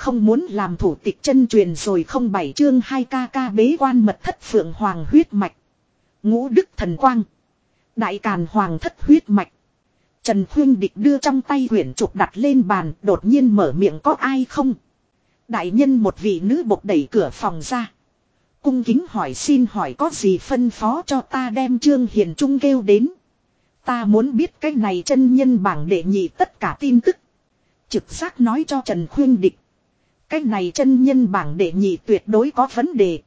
không muốn làm thủ tịch chân truyền rồi không bảy chương hai ca ca bế quan mật thất phượng hoàng huyết mạch. Ngũ đức thần quang. Đại càn hoàng thất huyết mạch. Trần Khuyên Địch đưa trong tay quyển trục đặt lên bàn, đột nhiên mở miệng có ai không. Đại nhân một vị nữ bộc đẩy cửa phòng ra. Cung kính hỏi xin hỏi có gì phân phó cho ta đem Trương Hiền Trung kêu đến. Ta muốn biết cái này chân nhân bảng đệ nhị tất cả tin tức. Trực giác nói cho Trần Khuyên Địch. Cái này chân nhân bảng đệ nhị tuyệt đối có vấn đề.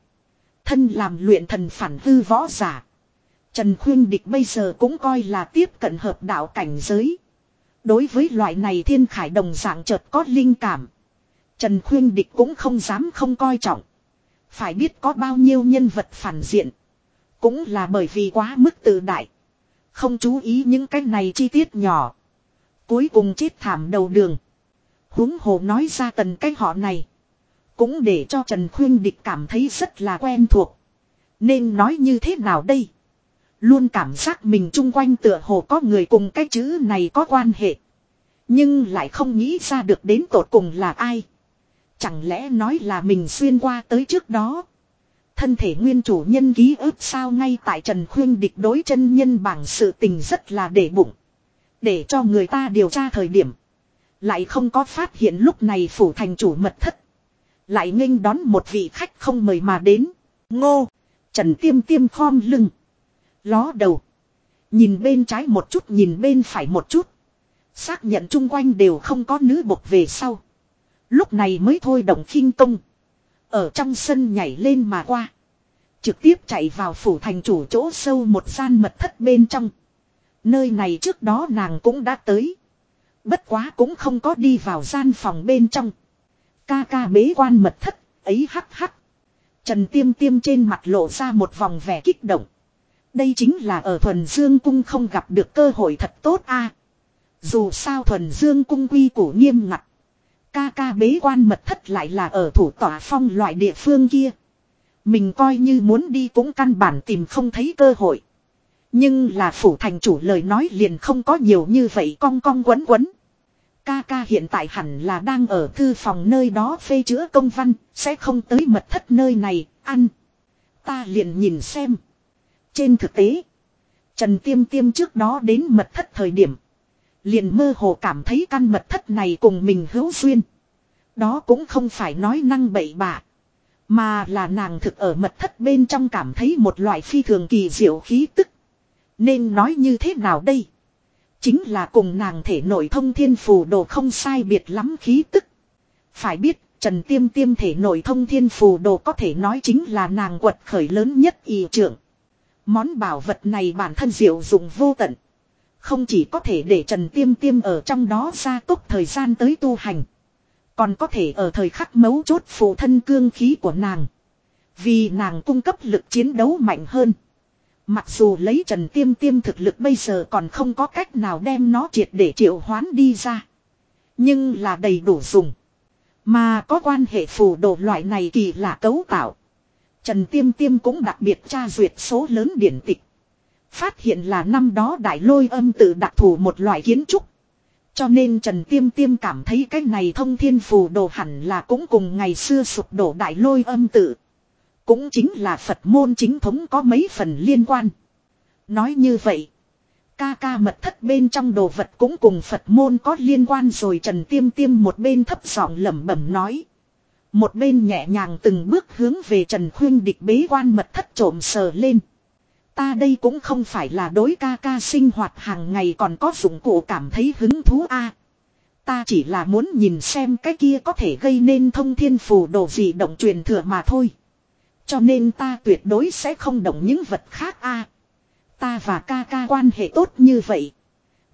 Thân làm luyện thần phản hư võ giả. Trần Khuyên Địch bây giờ cũng coi là tiếp cận hợp đạo cảnh giới. Đối với loại này thiên khải đồng dạng chợt có linh cảm. Trần Khuyên Địch cũng không dám không coi trọng. Phải biết có bao nhiêu nhân vật phản diện. Cũng là bởi vì quá mức tự đại. Không chú ý những cái này chi tiết nhỏ. Cuối cùng chết thảm đầu đường huống hồ nói ra tần cái họ này. Cũng để cho Trần Khuyên Địch cảm thấy rất là quen thuộc. Nên nói như thế nào đây? Luôn cảm giác mình chung quanh tựa hồ có người cùng cái chữ này có quan hệ. Nhưng lại không nghĩ ra được đến tột cùng là ai. Chẳng lẽ nói là mình xuyên qua tới trước đó. Thân thể nguyên chủ nhân ký ức sao ngay tại Trần Khuyên địch đối chân nhân bảng sự tình rất là để bụng. Để cho người ta điều tra thời điểm. Lại không có phát hiện lúc này phủ thành chủ mật thất. Lại nghênh đón một vị khách không mời mà đến. Ngô. Trần tiêm tiêm khom lưng. Ló đầu. Nhìn bên trái một chút, nhìn bên phải một chút. Xác nhận chung quanh đều không có nữ bộc về sau. Lúc này mới thôi động khinh công. Ở trong sân nhảy lên mà qua. Trực tiếp chạy vào phủ thành chủ chỗ sâu một gian mật thất bên trong. Nơi này trước đó nàng cũng đã tới. Bất quá cũng không có đi vào gian phòng bên trong. Ca ca bế quan mật thất, ấy hắc hắc. Trần tiêm tiêm trên mặt lộ ra một vòng vẻ kích động. Đây chính là ở thuần dương cung không gặp được cơ hội thật tốt a. Dù sao thuần dương cung quy củ nghiêm ngặt. Ca ca bế quan mật thất lại là ở thủ tỏa phong loại địa phương kia. Mình coi như muốn đi cũng căn bản tìm không thấy cơ hội. Nhưng là phủ thành chủ lời nói liền không có nhiều như vậy cong cong quấn quấn. Ca ca hiện tại hẳn là đang ở thư phòng nơi đó phê chữa công văn, sẽ không tới mật thất nơi này, ăn. Ta liền nhìn xem. Trên thực tế, Trần Tiêm Tiêm trước đó đến mật thất thời điểm. Liền mơ hồ cảm thấy căn mật thất này cùng mình hữu duyên. Đó cũng không phải nói năng bậy bạ. Mà là nàng thực ở mật thất bên trong cảm thấy một loại phi thường kỳ diệu khí tức. Nên nói như thế nào đây? Chính là cùng nàng thể nội thông thiên phù đồ không sai biệt lắm khí tức. Phải biết, Trần Tiêm Tiêm thể nội thông thiên phù đồ có thể nói chính là nàng quật khởi lớn nhất y trưởng. Món bảo vật này bản thân diệu dụng vô tận. Không chỉ có thể để Trần Tiêm Tiêm ở trong đó ra tốc thời gian tới tu hành. Còn có thể ở thời khắc mấu chốt phù thân cương khí của nàng. Vì nàng cung cấp lực chiến đấu mạnh hơn. Mặc dù lấy Trần Tiêm Tiêm thực lực bây giờ còn không có cách nào đem nó triệt để triệu hoán đi ra. Nhưng là đầy đủ dùng. Mà có quan hệ phù đồ loại này kỳ lạ cấu tạo. Trần Tiêm Tiêm cũng đặc biệt tra duyệt số lớn điển tịch. Phát hiện là năm đó đại lôi âm tự đặc thù một loại kiến trúc. Cho nên Trần Tiêm Tiêm cảm thấy cái này thông thiên phù đồ hẳn là cũng cùng ngày xưa sụp đổ đại lôi âm tự. Cũng chính là Phật môn chính thống có mấy phần liên quan. Nói như vậy. Ca ca mật thất bên trong đồ vật cũng cùng Phật môn có liên quan rồi Trần Tiêm Tiêm một bên thấp giọng lẩm bẩm nói. Một bên nhẹ nhàng từng bước hướng về Trần Khuyên địch bế quan mật thất trộm sờ lên. Ta đây cũng không phải là đối ca ca sinh hoạt hàng ngày còn có dụng cụ cảm thấy hứng thú a. Ta chỉ là muốn nhìn xem cái kia có thể gây nên thông thiên phù đồ gì động truyền thừa mà thôi. Cho nên ta tuyệt đối sẽ không động những vật khác a. Ta và ca ca quan hệ tốt như vậy.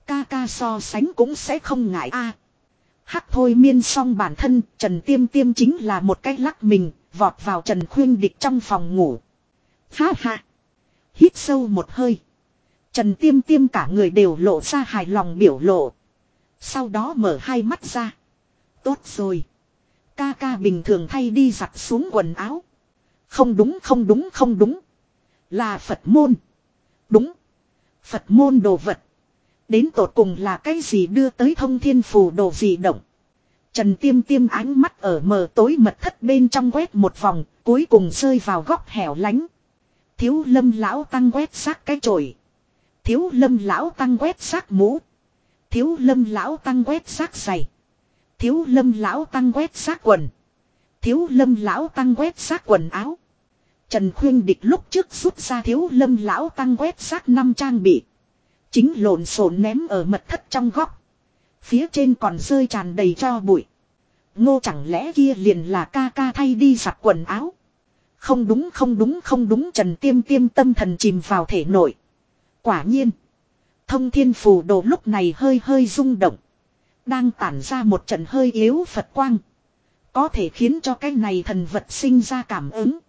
Ca ca so sánh cũng sẽ không ngại a. Hắc thôi miên xong bản thân, Trần Tiêm Tiêm chính là một cách lắc mình, vọt vào Trần Khuyên Địch trong phòng ngủ. Ha ha. Hít sâu một hơi. Trần Tiêm Tiêm cả người đều lộ ra hài lòng biểu lộ. Sau đó mở hai mắt ra. Tốt rồi. Ca ca bình thường thay đi giặt xuống quần áo. Không đúng không đúng không đúng. Là Phật môn. Đúng. Phật môn đồ vật. Đến tột cùng là cái gì đưa tới thông thiên phù đồ gì động. Trần Tiêm Tiêm ánh mắt ở mờ tối mật thất bên trong quét một vòng, cuối cùng rơi vào góc hẻo lánh. Thiếu lâm lão tăng quét xác cái chổi. Thiếu lâm lão tăng quét xác mũ. Thiếu lâm lão tăng quét xác giày. Thiếu lâm lão tăng quét xác quần. Thiếu lâm lão tăng quét xác quần áo. Trần Khuyên Địch lúc trước rút ra thiếu lâm lão tăng quét xác năm trang bị. Chính lộn xộn ném ở mật thất trong góc. Phía trên còn rơi tràn đầy cho bụi. Ngô chẳng lẽ kia liền là ca ca thay đi giặt quần áo. Không đúng không đúng không đúng, Trần Tiêm Tiêm tâm thần chìm vào thể nội. Quả nhiên. Thông thiên phù đồ lúc này hơi hơi rung động. Đang tản ra một trận hơi yếu Phật quang. Có thể khiến cho cái này thần vật sinh ra cảm ứng.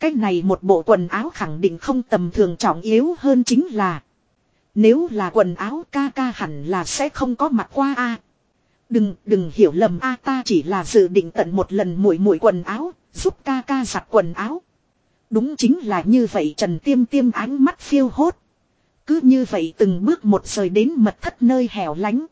Cái này một bộ quần áo khẳng định không tầm thường trọng yếu hơn chính là. Nếu là quần áo ca ca hẳn là sẽ không có mặt qua a. Đừng, đừng hiểu lầm a ta chỉ là dự định tận một lần mũi mũi quần áo, giúp ca ca giặt quần áo. Đúng chính là như vậy Trần Tiêm Tiêm ánh mắt phiêu hốt. Cứ như vậy từng bước một rời đến mật thất nơi hẻo lánh.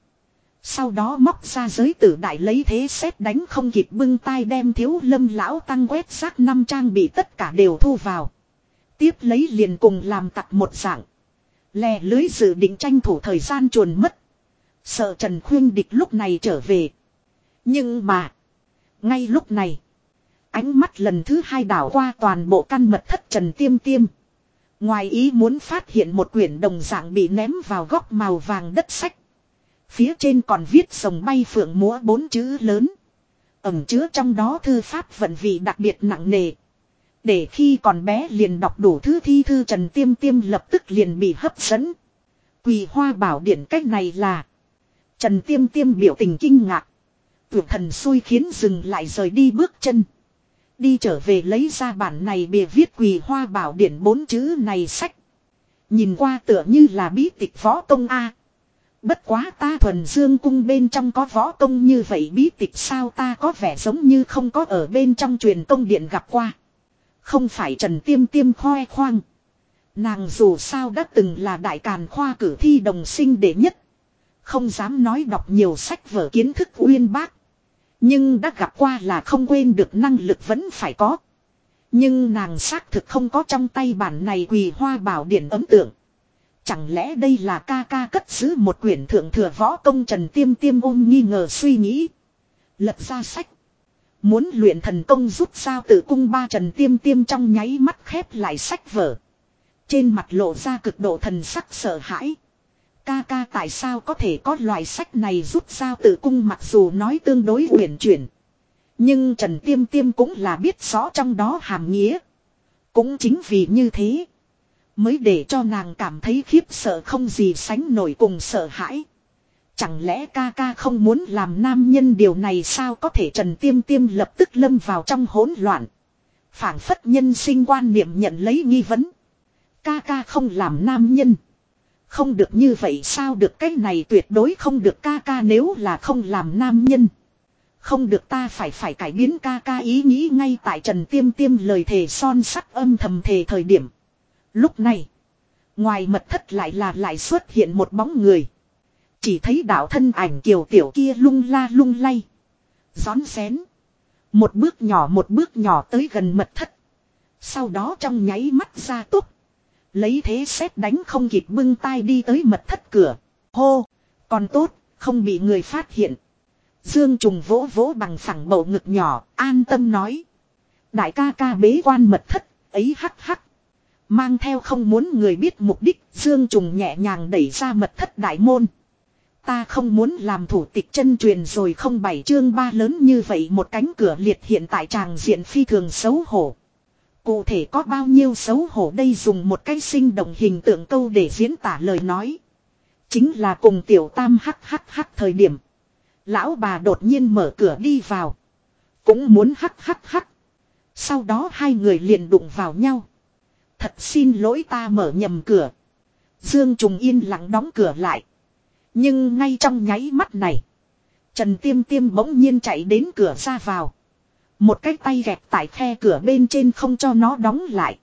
Sau đó móc ra giới tử đại lấy thế xét đánh không kịp bưng tay đem thiếu lâm lão tăng quét xác năm trang bị tất cả đều thu vào. Tiếp lấy liền cùng làm tặc một dạng. Lè lưới dự định tranh thủ thời gian chuồn mất. Sợ Trần Khuyên Địch lúc này trở về. Nhưng mà. Ngay lúc này. Ánh mắt lần thứ hai đảo qua toàn bộ căn mật thất Trần Tiêm Tiêm. Ngoài ý muốn phát hiện một quyển đồng dạng bị ném vào góc màu vàng đất sách. Phía trên còn viết sồng bay phượng múa bốn chữ lớn. Ẩm chứa trong đó thư pháp vận vị đặc biệt nặng nề. Để khi còn bé liền đọc đủ thứ thi thư Trần Tiêm Tiêm lập tức liền bị hấp dẫn. Quỳ hoa bảo điển cách này là. Trần Tiêm Tiêm biểu tình kinh ngạc. Tưởng thần xui khiến dừng lại rời đi bước chân. Đi trở về lấy ra bản này bìa viết quỳ hoa bảo điển bốn chữ này sách. Nhìn qua tựa như là bí tịch võ công A. Bất quá ta thuần dương cung bên trong có võ công như vậy bí tịch sao ta có vẻ giống như không có ở bên trong truyền công điện gặp qua. Không phải Trần Tiêm Tiêm khoe khoang. Nàng dù sao đã từng là đại càn khoa cử thi đồng sinh đệ nhất. Không dám nói đọc nhiều sách vở kiến thức uyên bác. Nhưng đã gặp qua là không quên được năng lực vẫn phải có. Nhưng nàng xác thực không có trong tay bản này quỳ hoa bảo điển ấm tượng. Chẳng lẽ đây là ca ca cất giữ một quyển thượng thừa võ công trần tiêm tiêm ôm nghi ngờ suy nghĩ. Lật ra sách. Muốn luyện thần công rút sao tự cung ba trần tiêm tiêm trong nháy mắt khép lại sách vở. Trên mặt lộ ra cực độ thần sắc sợ hãi. Ca ca tại sao có thể có loại sách này rút sao tự cung mặc dù nói tương đối uyển chuyển. Nhưng Trần Tiêm Tiêm cũng là biết rõ trong đó hàm nghĩa. Cũng chính vì như thế. Mới để cho nàng cảm thấy khiếp sợ không gì sánh nổi cùng sợ hãi. Chẳng lẽ ca ca không muốn làm nam nhân điều này sao có thể Trần Tiêm Tiêm lập tức lâm vào trong hỗn loạn. phảng phất nhân sinh quan niệm nhận lấy nghi vấn. Ca ca không làm nam nhân. Không được như vậy sao được cái này tuyệt đối không được ca ca nếu là không làm nam nhân. Không được ta phải phải cải biến ca ca ý nghĩ ngay tại Trần Tiêm Tiêm lời thề son sắt âm thầm thề thời điểm. Lúc này, ngoài mật thất lại là lại xuất hiện một bóng người. Chỉ thấy đạo thân ảnh kiều tiểu kia lung la lung lay. Gión xén. Một bước nhỏ một bước nhỏ tới gần mật thất. Sau đó trong nháy mắt ra túc. Lấy thế xét đánh không kịp bưng tay đi tới mật thất cửa. Hô, còn tốt, không bị người phát hiện. Dương trùng vỗ vỗ bằng phẳng bầu ngực nhỏ, an tâm nói. Đại ca ca bế quan mật thất, ấy hắc hắc. Mang theo không muốn người biết mục đích, Dương trùng nhẹ nhàng đẩy ra mật thất đại môn. Ta không muốn làm thủ tịch chân truyền rồi không bảy chương ba lớn như vậy một cánh cửa liệt hiện tại tràng diện phi thường xấu hổ. Cụ thể có bao nhiêu xấu hổ đây dùng một cái sinh động hình tượng câu để diễn tả lời nói. Chính là cùng tiểu tam hắc hắc hắc thời điểm. Lão bà đột nhiên mở cửa đi vào. Cũng muốn hắc hắc hắc. Sau đó hai người liền đụng vào nhau. Thật xin lỗi ta mở nhầm cửa. Dương Trùng yên lặng đóng cửa lại. Nhưng ngay trong nháy mắt này. Trần Tiêm Tiêm bỗng nhiên chạy đến cửa ra vào. Một cái tay gẹp tại khe cửa bên trên không cho nó đóng lại.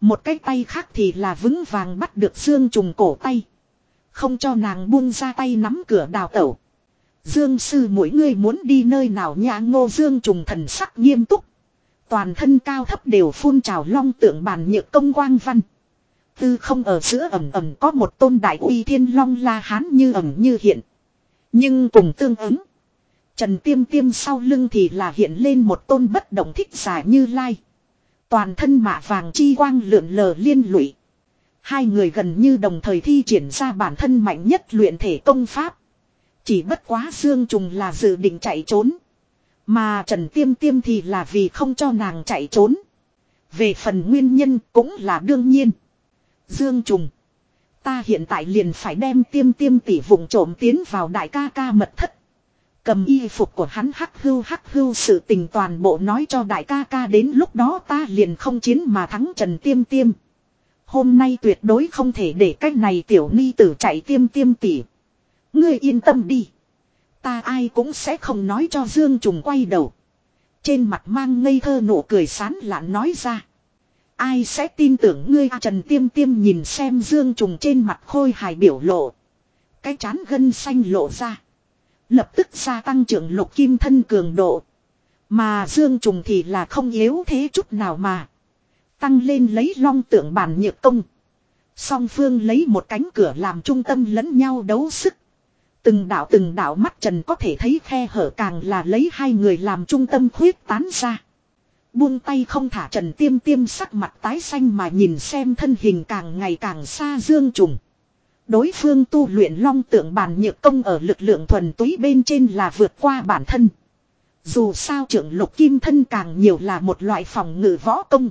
Một cái tay khác thì là vững vàng bắt được Dương Trùng cổ tay. Không cho nàng buông ra tay nắm cửa đào tẩu. Dương sư mỗi người muốn đi nơi nào nhà ngô dương trùng thần sắc nghiêm túc. Toàn thân cao thấp đều phun trào long tượng bàn nhựa công quang văn. Tư không ở giữa ẩm ẩm có một tôn đại uy thiên long la hán như ẩm như hiện. Nhưng cùng tương ứng. Trần tiêm tiêm sau lưng thì là hiện lên một tôn bất động thích giả như lai. Toàn thân mạ vàng chi quang lượn lờ liên lụy. Hai người gần như đồng thời thi triển ra bản thân mạnh nhất luyện thể công pháp. Chỉ bất quá xương Trùng là dự định chạy trốn. Mà Trần Tiêm Tiêm thì là vì không cho nàng chạy trốn. Về phần nguyên nhân cũng là đương nhiên. Dương Trùng. Ta hiện tại liền phải đem tiêm tiêm tỷ vùng trộm tiến vào đại ca ca mật thất. Cầm y phục của hắn hắc hưu hắc hưu sự tình toàn bộ nói cho đại ca ca đến lúc đó ta liền không chiến mà thắng Trần Tiêm Tiêm. Hôm nay tuyệt đối không thể để cách này tiểu ni tử chạy tiêm tiêm tỉ. Ngươi yên tâm đi. Ta ai cũng sẽ không nói cho Dương Trùng quay đầu. Trên mặt mang ngây thơ nụ cười sán lạn nói ra. Ai sẽ tin tưởng ngươi à, Trần Tiêm Tiêm nhìn xem Dương Trùng trên mặt khôi hài biểu lộ. Cái chán gân xanh lộ ra. Lập tức gia tăng trưởng lục kim thân cường độ. Mà Dương Trùng thì là không yếu thế chút nào mà. Tăng lên lấy long tượng bản nhược công. Song phương lấy một cánh cửa làm trung tâm lẫn nhau đấu sức. Từng đạo từng đạo mắt trần có thể thấy khe hở càng là lấy hai người làm trung tâm khuyết tán ra. Buông tay không thả trần tiêm tiêm sắc mặt tái xanh mà nhìn xem thân hình càng ngày càng xa dương trùng. Đối phương tu luyện long tượng bản nhược công ở lực lượng thuần túy bên trên là vượt qua bản thân. Dù sao trưởng lục kim thân càng nhiều là một loại phòng ngự võ công.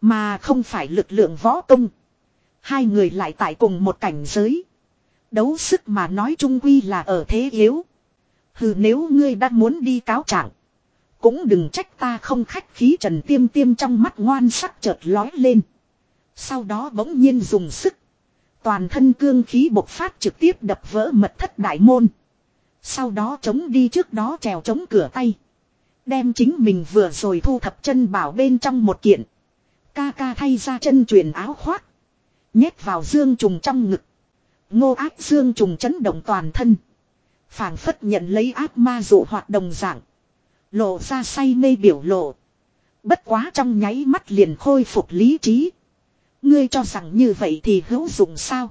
Mà không phải lực lượng võ công. Hai người lại tại cùng một cảnh giới. Đấu sức mà nói chung quy là ở thế yếu. Hừ, nếu ngươi đã muốn đi cáo trạng, Cũng đừng trách ta không khách khí trần tiêm tiêm trong mắt ngoan sắc chợt lói lên. Sau đó bỗng nhiên dùng sức. Toàn thân cương khí bộc phát trực tiếp đập vỡ mật thất đại môn. Sau đó chống đi trước đó trèo chống cửa tay. Đem chính mình vừa rồi thu thập chân bảo bên trong một kiện. Ca ca thay ra chân truyền áo khoác. Nhét vào dương trùng trong ngực. Ngô ác dương trùng chấn động toàn thân. phảng phất nhận lấy ác ma dụ hoạt đồng dạng. Lộ ra say mê biểu lộ. Bất quá trong nháy mắt liền khôi phục lý trí. Ngươi cho rằng như vậy thì hữu dụng sao?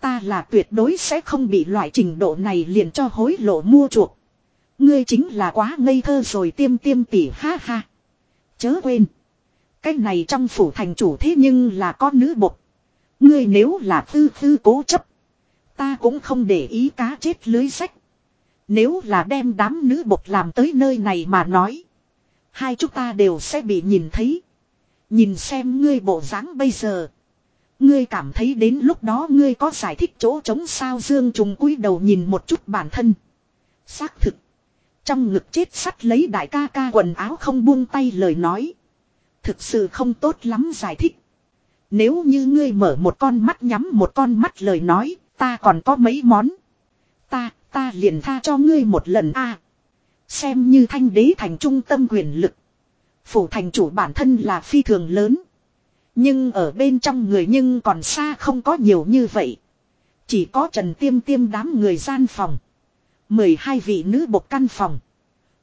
Ta là tuyệt đối sẽ không bị loại trình độ này liền cho hối lộ mua chuộc. Ngươi chính là quá ngây thơ rồi tiêm tiêm tỉ, ha ha. Chớ quên. Cái này trong phủ thành chủ thế nhưng là có nữ bột. Ngươi nếu là tư tư cố chấp. Ta cũng không để ý cá chết lưới sách. Nếu là đem đám nữ bột làm tới nơi này mà nói. Hai chúng ta đều sẽ bị nhìn thấy. Nhìn xem ngươi bộ dáng bây giờ. Ngươi cảm thấy đến lúc đó ngươi có giải thích chỗ trống sao Dương Trùng cúi đầu nhìn một chút bản thân. Xác thực. Trong ngực chết sắt lấy đại ca ca quần áo không buông tay lời nói. Thực sự không tốt lắm giải thích. Nếu như ngươi mở một con mắt nhắm một con mắt lời nói, ta còn có mấy món. Ta, ta liền tha cho ngươi một lần a. xem như thanh đế thành trung tâm quyền lực. Phủ thành chủ bản thân là phi thường lớn. Nhưng ở bên trong người nhưng còn xa không có nhiều như vậy. Chỉ có Trần Tiêm Tiêm đám người gian phòng. 12 vị nữ bộc căn phòng.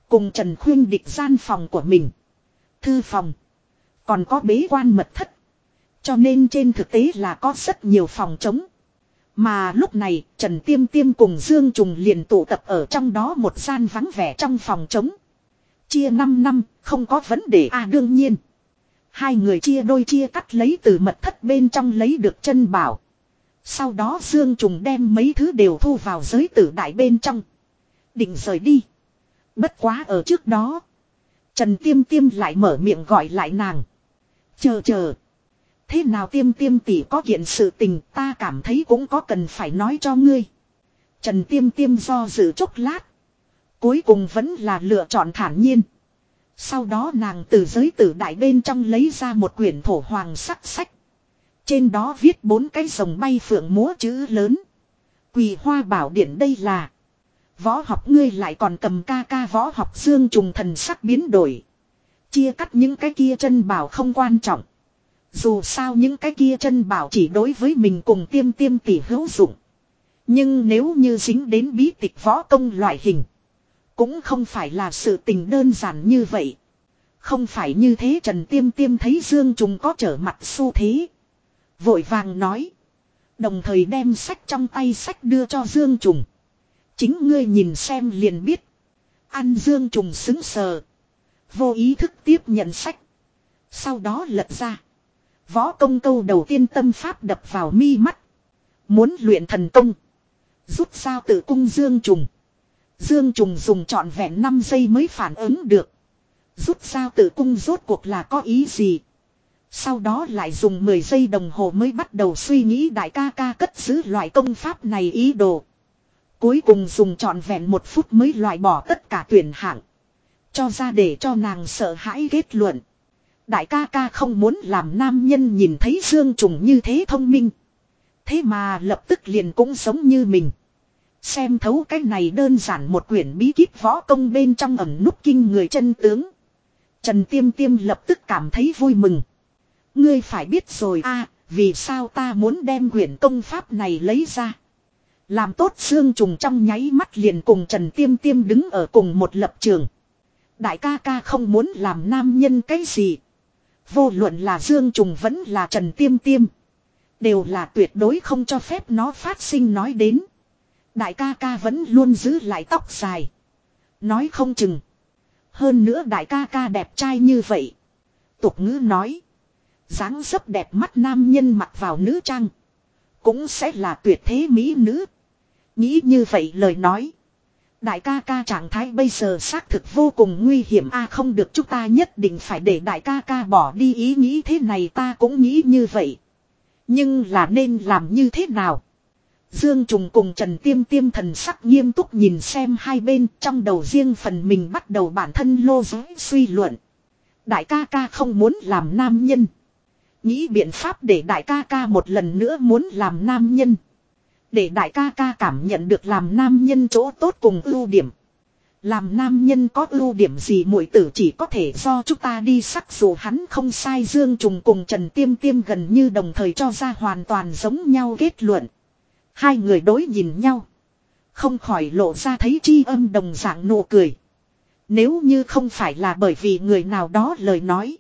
Cùng Trần Khuyên địch gian phòng của mình. Thư phòng. Còn có bế quan mật thất. Cho nên trên thực tế là có rất nhiều phòng trống. Mà lúc này Trần Tiêm Tiêm cùng Dương Trùng liền tụ tập ở trong đó một gian vắng vẻ trong phòng trống. Chia 5 năm, không có vấn đề à đương nhiên. Hai người chia đôi chia cắt lấy từ mật thất bên trong lấy được chân bảo. Sau đó Dương Trùng đem mấy thứ đều thu vào giới tử đại bên trong. Định rời đi. Bất quá ở trước đó. Trần Tiêm Tiêm lại mở miệng gọi lại nàng. Chờ chờ. Thế nào tiêm tiêm tỷ có kiện sự tình ta cảm thấy cũng có cần phải nói cho ngươi. Trần tiêm tiêm do dự chốc lát. Cuối cùng vẫn là lựa chọn thản nhiên. Sau đó nàng từ giới tử đại bên trong lấy ra một quyển thổ hoàng sắc sách. Trên đó viết bốn cái rồng bay phượng múa chữ lớn. Quỳ hoa bảo điển đây là. Võ học ngươi lại còn cầm ca ca võ học dương trùng thần sắc biến đổi. Chia cắt những cái kia chân bảo không quan trọng. Dù sao những cái kia chân bảo chỉ đối với mình cùng tiêm tiêm tỷ hữu dụng. Nhưng nếu như dính đến bí tịch võ công loại hình. Cũng không phải là sự tình đơn giản như vậy. Không phải như thế Trần Tiêm Tiêm thấy Dương Trùng có trở mặt xu thế. Vội vàng nói. Đồng thời đem sách trong tay sách đưa cho Dương Trùng. Chính ngươi nhìn xem liền biết. Ăn Dương Trùng xứng sờ. Vô ý thức tiếp nhận sách. Sau đó lật ra. Võ công câu đầu tiên tâm pháp đập vào mi mắt. Muốn luyện thần công. Rút sao tự cung Dương Trùng. Dương Trùng dùng trọn vẹn 5 giây mới phản ứng được. Rút sao tự cung rốt cuộc là có ý gì. Sau đó lại dùng 10 giây đồng hồ mới bắt đầu suy nghĩ đại ca ca cất giữ loại công pháp này ý đồ. Cuối cùng dùng trọn vẹn một phút mới loại bỏ tất cả tuyển hạng. Cho ra để cho nàng sợ hãi kết luận. Đại ca ca không muốn làm nam nhân nhìn thấy Dương Trùng như thế thông minh. Thế mà lập tức liền cũng giống như mình. Xem thấu cái này đơn giản một quyển bí kíp võ công bên trong ẩm nút kinh người chân tướng. Trần Tiêm Tiêm lập tức cảm thấy vui mừng. Ngươi phải biết rồi a, vì sao ta muốn đem quyển công pháp này lấy ra. Làm tốt Dương Trùng trong nháy mắt liền cùng Trần Tiêm Tiêm đứng ở cùng một lập trường. Đại ca ca không muốn làm nam nhân cái gì. Vô luận là Dương Trùng vẫn là Trần Tiêm Tiêm. Đều là tuyệt đối không cho phép nó phát sinh nói đến. Đại ca ca vẫn luôn giữ lại tóc dài. Nói không chừng. Hơn nữa đại ca ca đẹp trai như vậy. Tục ngữ nói. dáng dấp đẹp mắt nam nhân mặc vào nữ trang. Cũng sẽ là tuyệt thế mỹ nữ. Nghĩ như vậy lời nói. Đại ca ca trạng thái bây giờ xác thực vô cùng nguy hiểm a không được, chúng ta nhất định phải để đại ca ca bỏ đi ý nghĩ thế này, ta cũng nghĩ như vậy. Nhưng là nên làm như thế nào? Dương Trùng cùng Trần Tiêm Tiêm thần sắc nghiêm túc nhìn xem hai bên, trong đầu riêng phần mình bắt đầu bản thân lô giới suy luận. Đại ca ca không muốn làm nam nhân. Nghĩ biện pháp để đại ca ca một lần nữa muốn làm nam nhân. Để đại ca ca cảm nhận được làm nam nhân chỗ tốt cùng ưu điểm. Làm nam nhân có ưu điểm gì muội tử chỉ có thể do chúng ta đi sắc dù hắn không sai Dương Trùng cùng Trần Tiêm Tiêm gần như đồng thời cho ra hoàn toàn giống nhau kết luận. Hai người đối nhìn nhau. Không khỏi lộ ra thấy chi âm đồng dạng nụ cười. Nếu như không phải là bởi vì người nào đó lời nói.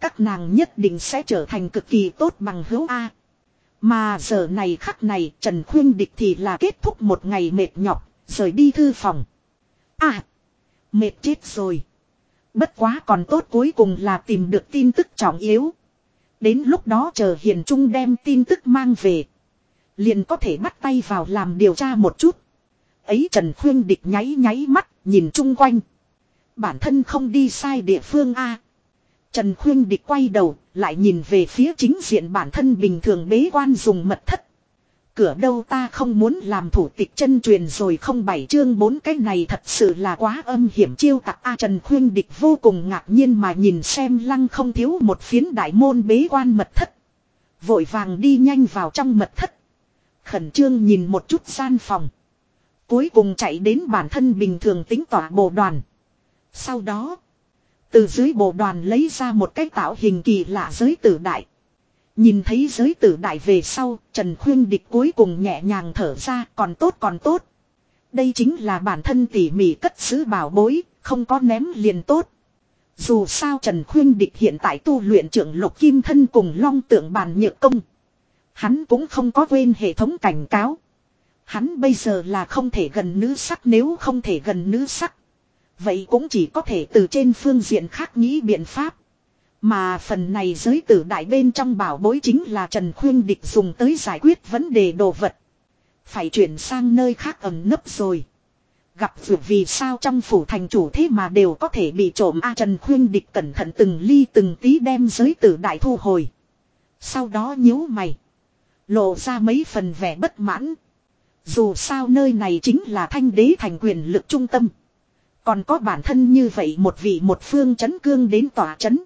Các nàng nhất định sẽ trở thành cực kỳ tốt bằng hữu A. Mà giờ này khắc này Trần Khuyên Địch thì là kết thúc một ngày mệt nhọc, rời đi thư phòng. À, mệt chết rồi. Bất quá còn tốt cuối cùng là tìm được tin tức trọng yếu. Đến lúc đó chờ Hiền Trung đem tin tức mang về. Liền có thể bắt tay vào làm điều tra một chút. Ấy Trần Khuyên Địch nháy nháy mắt, nhìn chung quanh. Bản thân không đi sai địa phương A. Trần Khuyên Địch quay đầu, lại nhìn về phía chính diện bản thân bình thường bế quan dùng mật thất. Cửa đâu ta không muốn làm thủ tịch chân truyền rồi không bảy chương bốn cái này thật sự là quá âm hiểm chiêu tặc A Trần Khuyên Địch vô cùng ngạc nhiên mà nhìn xem lăng không thiếu một phiến đại môn bế quan mật thất. Vội vàng đi nhanh vào trong mật thất. Khẩn trương nhìn một chút gian phòng. Cuối cùng chạy đến bản thân bình thường tính tỏa bộ đoàn. Sau đó. Từ dưới bộ đoàn lấy ra một cái tạo hình kỳ lạ giới tử đại. Nhìn thấy giới tử đại về sau, Trần Khuyên Địch cuối cùng nhẹ nhàng thở ra, còn tốt còn tốt. Đây chính là bản thân tỉ mỉ cất giữ bảo bối, không có ném liền tốt. Dù sao Trần Khuyên Địch hiện tại tu luyện trưởng lục kim thân cùng long tượng bàn nhựa công. Hắn cũng không có quên hệ thống cảnh cáo. Hắn bây giờ là không thể gần nữ sắc nếu không thể gần nữ sắc. Vậy cũng chỉ có thể từ trên phương diện khác nghĩ biện pháp. Mà phần này giới tử đại bên trong bảo bối chính là Trần Khuyên Địch dùng tới giải quyết vấn đề đồ vật. Phải chuyển sang nơi khác ẩn nấp rồi. Gặp việc vì sao trong phủ thành chủ thế mà đều có thể bị trộm A Trần Khuyên Địch cẩn thận từng ly từng tí đem giới tử đại thu hồi. Sau đó nhíu mày. Lộ ra mấy phần vẻ bất mãn. Dù sao nơi này chính là thanh đế thành quyền lực trung tâm. Còn có bản thân như vậy một vị một phương chấn cương đến tòa chấn.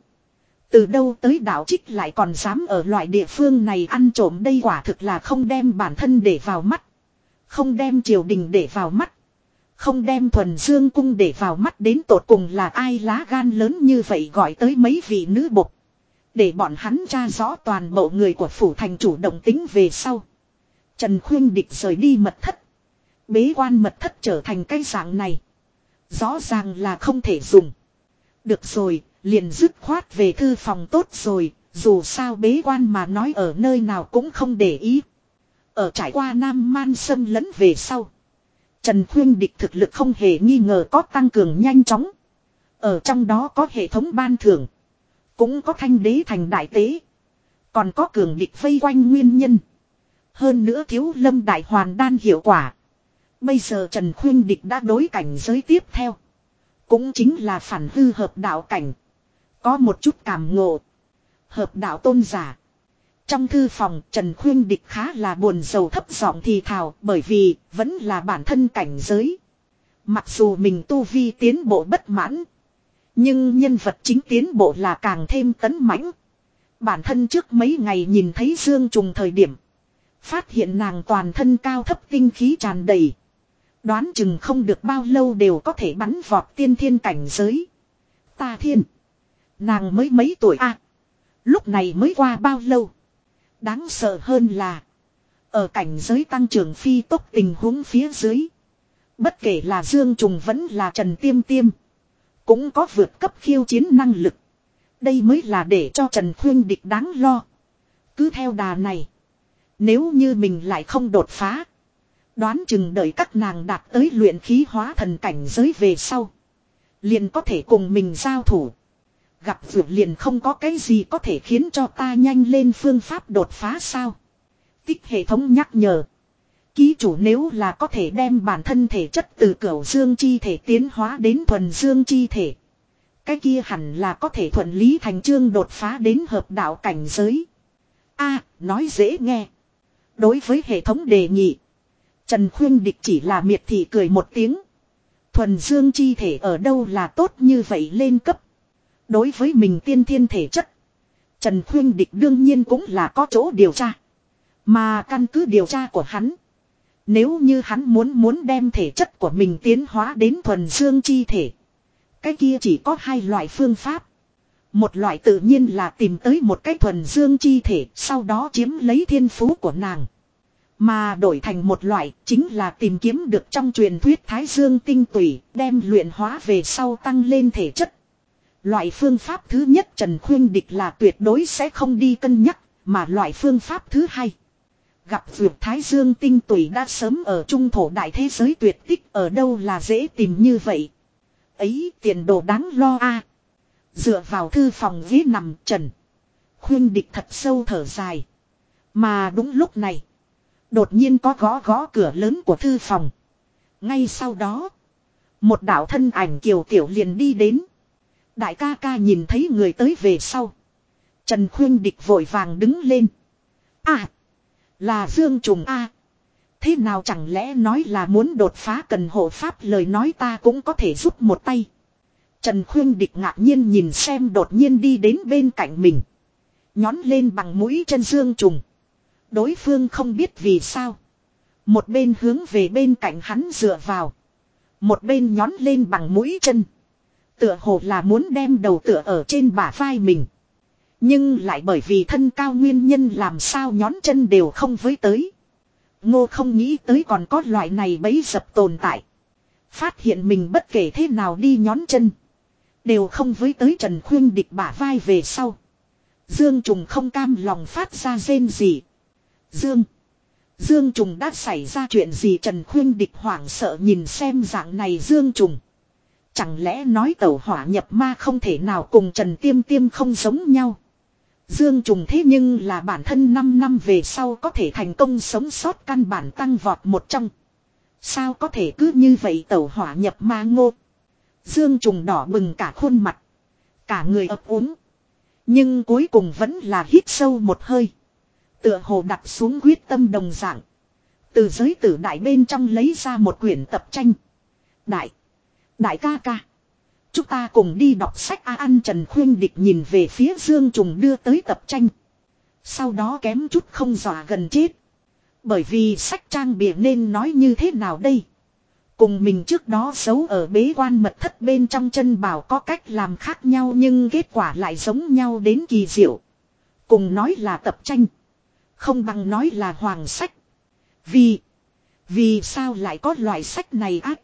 Từ đâu tới đạo trích lại còn dám ở loại địa phương này ăn trộm đây quả thực là không đem bản thân để vào mắt. Không đem triều đình để vào mắt. Không đem thuần dương cung để vào mắt đến tột cùng là ai lá gan lớn như vậy gọi tới mấy vị nữ bột. Để bọn hắn tra rõ toàn bộ người của phủ thành chủ động tính về sau. Trần Khuyên Địch rời đi mật thất. Bế quan mật thất trở thành cái dạng này. Rõ ràng là không thể dùng. Được rồi, liền dứt khoát về thư phòng tốt rồi, dù sao bế quan mà nói ở nơi nào cũng không để ý. Ở trải qua Nam Man xâm lấn về sau. Trần Khuyên Địch thực lực không hề nghi ngờ có tăng cường nhanh chóng. Ở trong đó có hệ thống ban thưởng. Cũng có thanh đế thành đại tế. Còn có cường địch vây quanh nguyên nhân. Hơn nữa thiếu lâm đại hoàn đan hiệu quả. Bây giờ Trần Khuyên Địch đã đối cảnh giới tiếp theo. Cũng chính là phản hư hợp đạo cảnh. Có một chút cảm ngộ. Hợp đạo tôn giả. Trong thư phòng, Trần Khuyên Địch khá là buồn sầu thấp giọng thì thào, bởi vì vẫn là bản thân cảnh giới. Mặc dù mình tu vi tiến bộ bất mãn. Nhưng nhân vật chính tiến bộ là càng thêm tấn mãnh. Bản thân trước mấy ngày nhìn thấy Dương Trùng thời điểm. Phát hiện nàng toàn thân cao thấp tinh khí tràn đầy. Đoán chừng không được bao lâu đều có thể bắn vọt tiên thiên cảnh giới. Ta thiên. Nàng mới mấy tuổi a Lúc này mới qua bao lâu. Đáng sợ hơn là. Ở cảnh giới tăng trưởng phi tốc tình huống phía dưới. Bất kể là Dương Trùng vẫn là Trần Tiêm Tiêm. Cũng có vượt cấp khiêu chiến năng lực. Đây mới là để cho Trần Khuyên địch đáng lo. Cứ theo đà này. Nếu như mình lại không đột phá. Đoán chừng đợi các nàng đạt tới luyện khí hóa thần cảnh giới về sau. Liền có thể cùng mình giao thủ. Gặp vượt liền không có cái gì có thể khiến cho ta nhanh lên phương pháp đột phá sao. Tích hệ thống nhắc nhở. Ký chủ nếu là có thể đem bản thân thể chất từ cửu dương chi thể tiến hóa đến thuần dương chi thể. Cái kia hẳn là có thể thuận lý thành chương đột phá đến hợp đạo cảnh giới. a, nói dễ nghe. Đối với hệ thống đề nghị. Trần Khuyên Địch chỉ là miệt thị cười một tiếng. Thuần dương chi thể ở đâu là tốt như vậy lên cấp. Đối với mình tiên thiên thể chất. Trần Khuyên Địch đương nhiên cũng là có chỗ điều tra. Mà căn cứ điều tra của hắn. Nếu như hắn muốn muốn đem thể chất của mình tiến hóa đến thuần dương chi thể. Cái kia chỉ có hai loại phương pháp. Một loại tự nhiên là tìm tới một cái thuần dương chi thể, sau đó chiếm lấy thiên phú của nàng. Mà đổi thành một loại chính là tìm kiếm được trong truyền thuyết Thái Dương tinh tủy, đem luyện hóa về sau tăng lên thể chất. Loại phương pháp thứ nhất Trần Khuyên Địch là tuyệt đối sẽ không đi cân nhắc, mà loại phương pháp thứ hai. Gặp vượt Thái Dương tinh tủy đã sớm ở trung thổ đại thế giới tuyệt tích ở đâu là dễ tìm như vậy. Ấy tiền đồ đáng lo a Dựa vào thư phòng ghế nằm trần. Khuyên địch thật sâu thở dài. Mà đúng lúc này. Đột nhiên có gõ gõ cửa lớn của thư phòng. Ngay sau đó. Một đạo thân ảnh kiều tiểu liền đi đến. Đại ca ca nhìn thấy người tới về sau. Trần khuyên địch vội vàng đứng lên. À. Là Dương Trùng A. Thế nào chẳng lẽ nói là muốn đột phá cần hộ pháp lời nói ta cũng có thể giúp một tay. Trần Khuyên Địch ngạc nhiên nhìn xem đột nhiên đi đến bên cạnh mình. Nhón lên bằng mũi chân Dương Trùng. Đối phương không biết vì sao. Một bên hướng về bên cạnh hắn dựa vào. Một bên nhón lên bằng mũi chân. Tựa hồ là muốn đem đầu tựa ở trên bả vai mình. Nhưng lại bởi vì thân cao nguyên nhân làm sao nhón chân đều không với tới. Ngô không nghĩ tới còn có loại này bấy dập tồn tại. Phát hiện mình bất kể thế nào đi nhón chân. Đều không với tới Trần Khuyên địch bả vai về sau. Dương Trùng không cam lòng phát ra rên gì. Dương. Dương Trùng đã xảy ra chuyện gì Trần Khuyên địch hoảng sợ nhìn xem dạng này Dương Trùng. Chẳng lẽ nói tẩu hỏa nhập ma không thể nào cùng Trần Tiêm Tiêm không giống nhau. Dương Trùng thế nhưng là bản thân 5 năm về sau có thể thành công sống sót căn bản tăng vọt một trong. Sao có thể cứ như vậy tẩu hỏa nhập ma ngô. Dương Trùng đỏ bừng cả khuôn mặt. Cả người ấp úng. Nhưng cuối cùng vẫn là hít sâu một hơi. Tựa hồ đặt xuống quyết tâm đồng dạng. Từ giới tử đại bên trong lấy ra một quyển tập tranh. Đại. Đại ca ca. Chúng ta cùng đi đọc sách A An Trần Khuyên Địch nhìn về phía Dương Trùng đưa tới tập tranh. Sau đó kém chút không dọa gần chết. Bởi vì sách trang bìa nên nói như thế nào đây? Cùng mình trước đó giấu ở bế quan mật thất bên trong chân bảo có cách làm khác nhau nhưng kết quả lại giống nhau đến kỳ diệu. Cùng nói là tập tranh. Không bằng nói là hoàng sách. Vì, vì sao lại có loại sách này ác?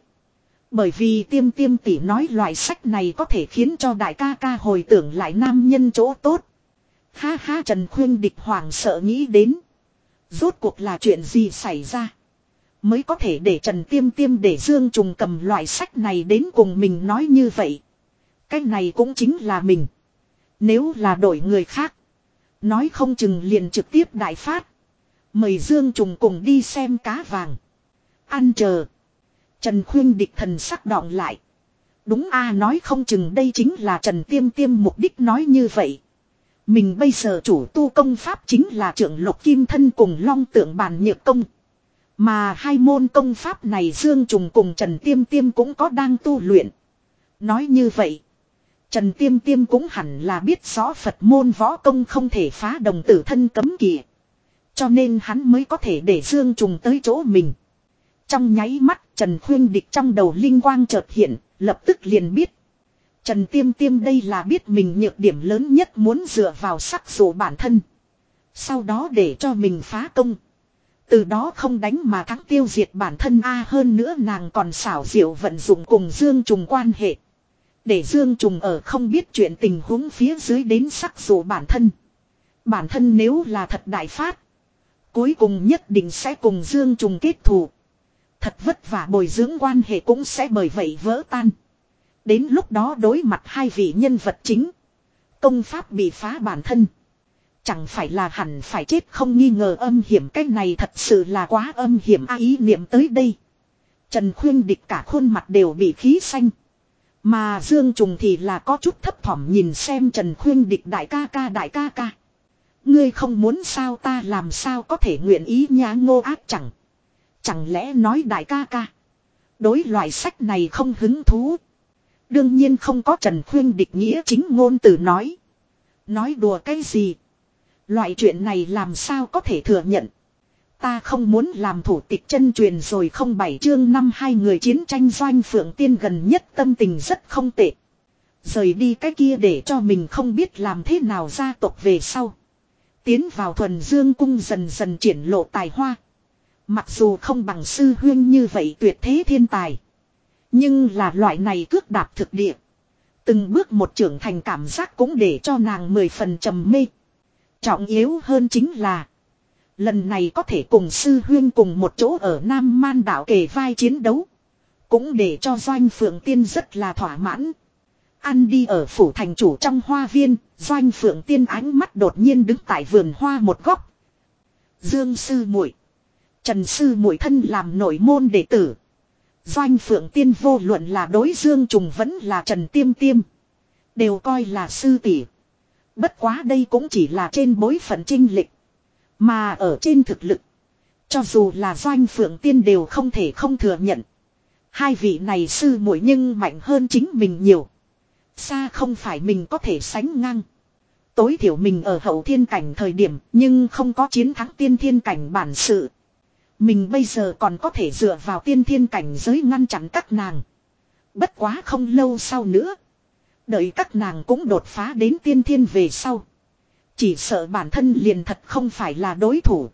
Bởi vì tiêm tiêm tỷ nói loại sách này có thể khiến cho đại ca ca hồi tưởng lại nam nhân chỗ tốt. Ha ha Trần Khuyên địch hoàng sợ nghĩ đến. Rốt cuộc là chuyện gì xảy ra? Mới có thể để Trần Tiêm Tiêm để Dương Trùng cầm loại sách này đến cùng mình nói như vậy. Cái này cũng chính là mình. Nếu là đổi người khác. Nói không chừng liền trực tiếp đại phát. Mời Dương Trùng cùng đi xem cá vàng. Ăn chờ. Trần Khuyên địch thần sắc đọng lại. Đúng a, nói không chừng đây chính là Trần Tiêm Tiêm mục đích nói như vậy. Mình bây giờ chủ tu công pháp chính là trưởng lục kim thân cùng long tượng bàn nhược công. Mà hai môn công pháp này Dương Trùng cùng Trần Tiêm Tiêm cũng có đang tu luyện. Nói như vậy. Trần Tiêm Tiêm cũng hẳn là biết rõ Phật môn võ công không thể phá đồng tử thân cấm kỵ. Cho nên hắn mới có thể để Dương Trùng tới chỗ mình. Trong nháy mắt Trần Khuyên Địch trong đầu linh quang chợt hiện, lập tức liền biết. Trần Tiêm Tiêm đây là biết mình nhược điểm lớn nhất muốn dựa vào sắc dụ bản thân. Sau đó để cho mình phá công. Từ đó không đánh mà thắng tiêu diệt bản thân A à, hơn nữa nàng còn xảo diệu vận dụng cùng Dương Trùng quan hệ. Để Dương Trùng ở không biết chuyện tình huống phía dưới đến sắc dụ bản thân. Bản thân nếu là thật đại phát. Cuối cùng nhất định sẽ cùng Dương Trùng kết thù. Thật vất vả bồi dưỡng quan hệ cũng sẽ bởi vậy vỡ tan. Đến lúc đó đối mặt hai vị nhân vật chính. Công pháp bị phá bản thân. Chẳng phải là hẳn phải chết không nghi ngờ âm hiểm cái này thật sự là quá âm hiểm a, ý niệm tới đây. Trần Khuyên địch cả khuôn mặt đều bị khí xanh. Mà Dương Trùng thì là có chút thấp thỏm nhìn xem Trần Khuyên địch đại ca ca đại ca ca. Ngươi không muốn sao ta làm sao có thể nguyện ý nhá ngô ác chẳng. Chẳng lẽ nói đại ca ca. Đối loại sách này không hứng thú. Đương nhiên không có Trần Khuyên địch nghĩa chính ngôn từ nói. Nói đùa cái gì. Loại chuyện này làm sao có thể thừa nhận. Ta không muốn làm thủ tịch chân truyền rồi không bảy chương năm hai người chiến tranh doanh phượng tiên gần nhất tâm tình rất không tệ. Rời đi cái kia để cho mình không biết làm thế nào gia tộc về sau. Tiến vào thuần dương cung dần dần triển lộ tài hoa. Mặc dù không bằng sư huyên như vậy tuyệt thế thiên tài. Nhưng là loại này cước đạp thực địa. Từng bước một trưởng thành cảm giác cũng để cho nàng mười phần trầm mê. Trọng yếu hơn chính là. Lần này có thể cùng sư huyên cùng một chỗ ở Nam Man đảo kề vai chiến đấu. Cũng để cho Doanh Phượng Tiên rất là thỏa mãn. Ăn đi ở phủ thành chủ trong hoa viên, Doanh Phượng Tiên ánh mắt đột nhiên đứng tại vườn hoa một góc. Dương sư muội Trần sư muội thân làm nội môn đệ tử. Doanh Phượng Tiên vô luận là đối Dương Trùng vẫn là Trần Tiêm Tiêm. Đều coi là sư tỷ. Bất quá đây cũng chỉ là trên bối phận trinh lịch. Mà ở trên thực lực. Cho dù là Doanh Phượng Tiên đều không thể không thừa nhận. Hai vị này sư muội nhưng mạnh hơn chính mình nhiều. Xa không phải mình có thể sánh ngang. Tối thiểu mình ở hậu thiên cảnh thời điểm, nhưng không có chiến thắng tiên thiên cảnh bản sự. Mình bây giờ còn có thể dựa vào tiên thiên cảnh giới ngăn chặn các nàng. Bất quá không lâu sau nữa. Đợi các nàng cũng đột phá đến tiên thiên về sau. Chỉ sợ bản thân liền thật không phải là đối thủ.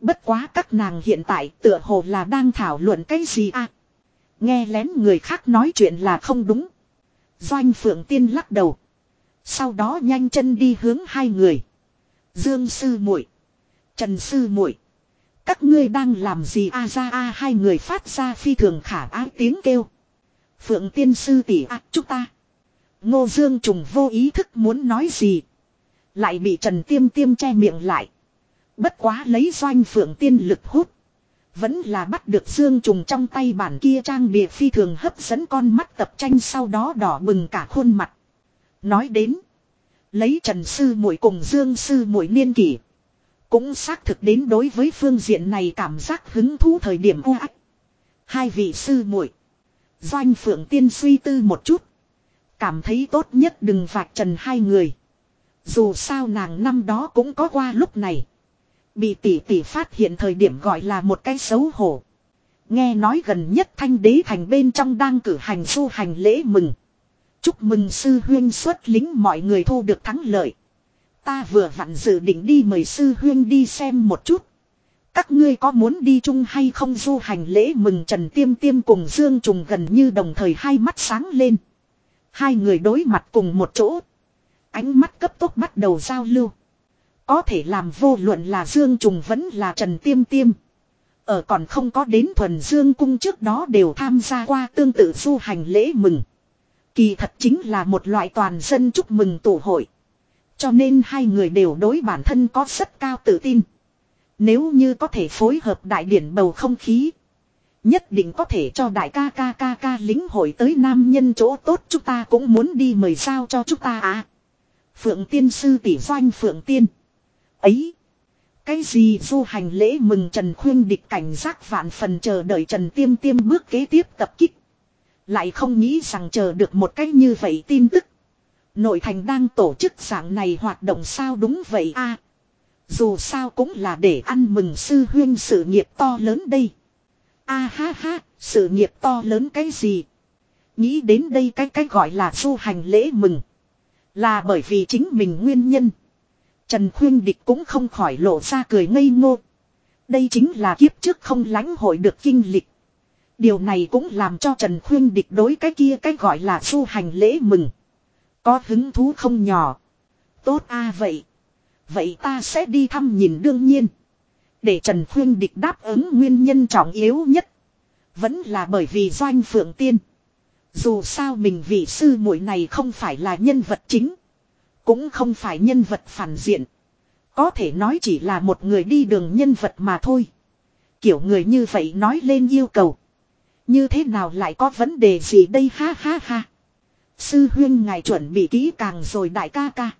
Bất quá các nàng hiện tại tựa hồ là đang thảo luận cái gì à. Nghe lén người khác nói chuyện là không đúng. Doanh Phượng Tiên lắc đầu. Sau đó nhanh chân đi hướng hai người. Dương Sư muội, Trần Sư muội, các ngươi đang làm gì a ra a hai người phát ra phi thường khả ác tiếng kêu. Phượng tiên sư tỷ a chúng ta. Ngô Dương trùng vô ý thức muốn nói gì. Lại bị Trần Tiêm Tiêm che miệng lại. Bất quá lấy doanh phượng tiên lực hút. Vẫn là bắt được Dương trùng trong tay bản kia trang bìa phi thường hấp dẫn con mắt tập tranh sau đó đỏ bừng cả khuôn mặt. Nói đến. Lấy Trần Sư muội cùng Dương Sư muội niên kỷ. Cũng xác thực đến đối với phương diện này cảm giác hứng thú thời điểm u ác. Hai vị sư muội, Doanh Phượng Tiên suy tư một chút. Cảm thấy tốt nhất đừng vạch trần hai người. Dù sao nàng năm đó cũng có qua lúc này. Bị tỷ tỷ phát hiện thời điểm gọi là một cái xấu hổ. Nghe nói gần nhất thanh đế thành bên trong đang cử hành du hành lễ mừng. Chúc mừng sư huyên xuất lính mọi người thu được thắng lợi. Ta vừa vặn dự định đi mời sư huyên đi xem một chút. Các ngươi có muốn đi chung hay không du hành lễ mừng Trần Tiêm Tiêm cùng Dương Trùng gần như đồng thời hai mắt sáng lên. Hai người đối mặt cùng một chỗ. Ánh mắt cấp tốc bắt đầu giao lưu. Có thể làm vô luận là Dương Trùng vẫn là Trần Tiêm Tiêm. Ở còn không có đến thuần Dương cung trước đó đều tham gia qua tương tự du hành lễ mừng. Kỳ thật chính là một loại toàn dân chúc mừng tụ hội. Cho nên hai người đều đối bản thân có rất cao tự tin. Nếu như có thể phối hợp đại điển bầu không khí. Nhất định có thể cho đại ca ca ca ca lính hội tới nam nhân chỗ tốt chúng ta cũng muốn đi mời sao cho chúng ta à. Phượng tiên sư tỷ doanh Phượng tiên. Ấy. Cái gì du hành lễ mừng Trần Khuyên địch cảnh giác vạn phần chờ đợi Trần Tiêm Tiêm bước kế tiếp tập kích. Lại không nghĩ rằng chờ được một cách như vậy tin tức. Nội thành đang tổ chức dạng này hoạt động sao đúng vậy a Dù sao cũng là để ăn mừng sư huyên sự nghiệp to lớn đây. a ha ha, sự nghiệp to lớn cái gì? Nghĩ đến đây cái cái gọi là du hành lễ mừng. Là bởi vì chính mình nguyên nhân. Trần Khuyên Địch cũng không khỏi lộ ra cười ngây ngô. Đây chính là kiếp trước không lãnh hội được kinh lịch. Điều này cũng làm cho Trần Khuyên Địch đối cái kia cái gọi là du hành lễ mừng. Có hứng thú không nhỏ. Tốt a vậy. Vậy ta sẽ đi thăm nhìn đương nhiên. Để Trần Khuyên Địch đáp ứng nguyên nhân trọng yếu nhất. Vẫn là bởi vì doanh phượng tiên. Dù sao mình vị sư muội này không phải là nhân vật chính. Cũng không phải nhân vật phản diện. Có thể nói chỉ là một người đi đường nhân vật mà thôi. Kiểu người như vậy nói lên yêu cầu. Như thế nào lại có vấn đề gì đây ha ha ha. Sư huyên ngài chuẩn bị kỹ càng rồi đại ca ca.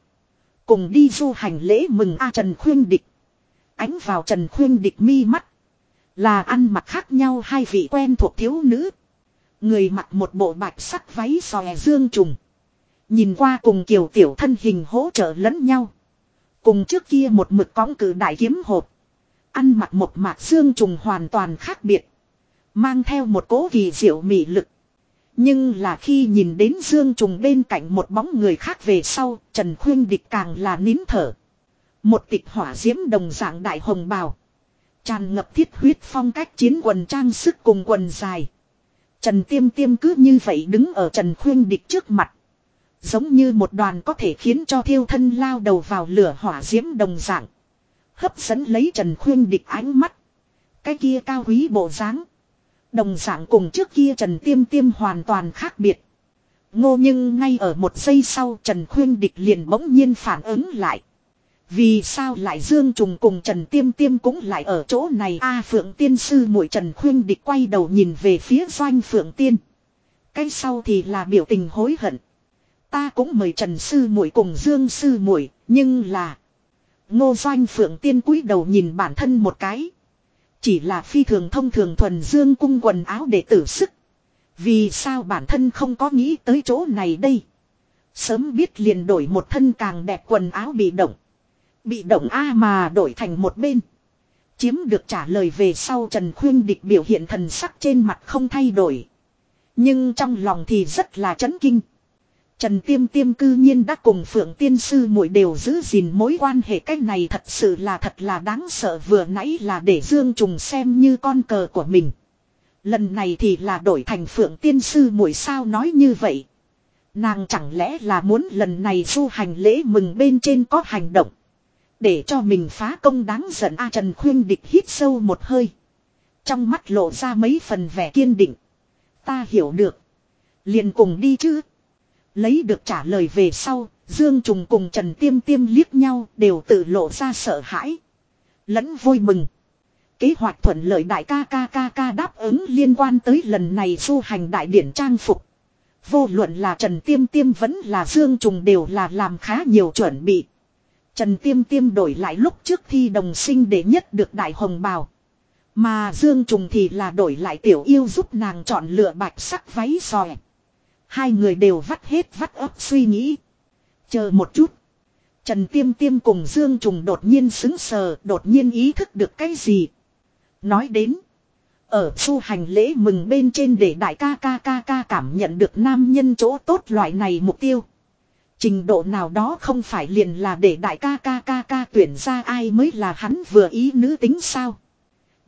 Cùng đi du hành lễ mừng A Trần Khuyên Địch. Ánh vào Trần Khuyên Địch mi mắt. Là ăn mặc khác nhau hai vị quen thuộc thiếu nữ. Người mặc một bộ bạch sắc váy xòe dương trùng. Nhìn qua cùng kiều tiểu thân hình hỗ trợ lẫn nhau. Cùng trước kia một mực cõng cử đại kiếm hộp. Ăn mặc một mạc dương trùng hoàn toàn khác biệt. Mang theo một cố kỳ diệu mị lực. Nhưng là khi nhìn đến Dương Trùng bên cạnh một bóng người khác về sau, Trần Khuyên Địch càng là nín thở. Một tịch hỏa diễm đồng dạng đại hồng bào. Tràn ngập thiết huyết phong cách chiến quần trang sức cùng quần dài. Trần Tiêm Tiêm cứ như vậy đứng ở Trần Khuyên Địch trước mặt. Giống như một đoàn có thể khiến cho thiêu thân lao đầu vào lửa hỏa diễm đồng dạng. Hấp dẫn lấy Trần Khuyên Địch ánh mắt. Cái kia cao quý bộ dáng Đồng dạng cùng trước kia Trần Tiêm Tiêm hoàn toàn khác biệt. Ngô nhưng ngay ở một giây sau Trần Khuyên Địch liền bỗng nhiên phản ứng lại. Vì sao lại Dương Trùng cùng Trần Tiêm Tiêm cũng lại ở chỗ này a Phượng Tiên Sư muội Trần Khuyên Địch quay đầu nhìn về phía doanh Phượng Tiên. Cái sau thì là biểu tình hối hận. Ta cũng mời Trần Sư muội cùng Dương Sư muội, nhưng là... Ngô doanh Phượng Tiên cúi đầu nhìn bản thân một cái. Chỉ là phi thường thông thường thuần dương cung quần áo để tử sức. Vì sao bản thân không có nghĩ tới chỗ này đây. Sớm biết liền đổi một thân càng đẹp quần áo bị động. Bị động A mà đổi thành một bên. Chiếm được trả lời về sau Trần Khuyên Địch biểu hiện thần sắc trên mặt không thay đổi. Nhưng trong lòng thì rất là chấn kinh. Trần Tiêm Tiêm cư nhiên đã cùng Phượng Tiên Sư muội đều giữ gìn mối quan hệ cách này thật sự là thật là đáng sợ vừa nãy là để Dương Trùng xem như con cờ của mình. Lần này thì là đổi thành Phượng Tiên Sư muội sao nói như vậy. Nàng chẳng lẽ là muốn lần này du hành lễ mừng bên trên có hành động. Để cho mình phá công đáng giận A Trần Khuyên Địch hít sâu một hơi. Trong mắt lộ ra mấy phần vẻ kiên định. Ta hiểu được. liền cùng đi chứ. Lấy được trả lời về sau, Dương Trùng cùng Trần Tiêm Tiêm liếc nhau đều tự lộ ra sợ hãi. Lẫn vui mừng. Kế hoạch thuận lợi đại ca ca ca ca đáp ứng liên quan tới lần này du hành đại điển trang phục. Vô luận là Trần Tiêm Tiêm vẫn là Dương Trùng đều là làm khá nhiều chuẩn bị. Trần Tiêm Tiêm đổi lại lúc trước thi đồng sinh để nhất được đại hồng bào. Mà Dương Trùng thì là đổi lại tiểu yêu giúp nàng chọn lựa bạch sắc váy sòi. Hai người đều vắt hết vắt ấp suy nghĩ. Chờ một chút. Trần Tiêm Tiêm cùng Dương Trùng đột nhiên xứng sờ, đột nhiên ý thức được cái gì. Nói đến. Ở su hành lễ mừng bên trên để đại ca ca ca ca cảm nhận được nam nhân chỗ tốt loại này mục tiêu. Trình độ nào đó không phải liền là để đại ca ca ca ca tuyển ra ai mới là hắn vừa ý nữ tính sao.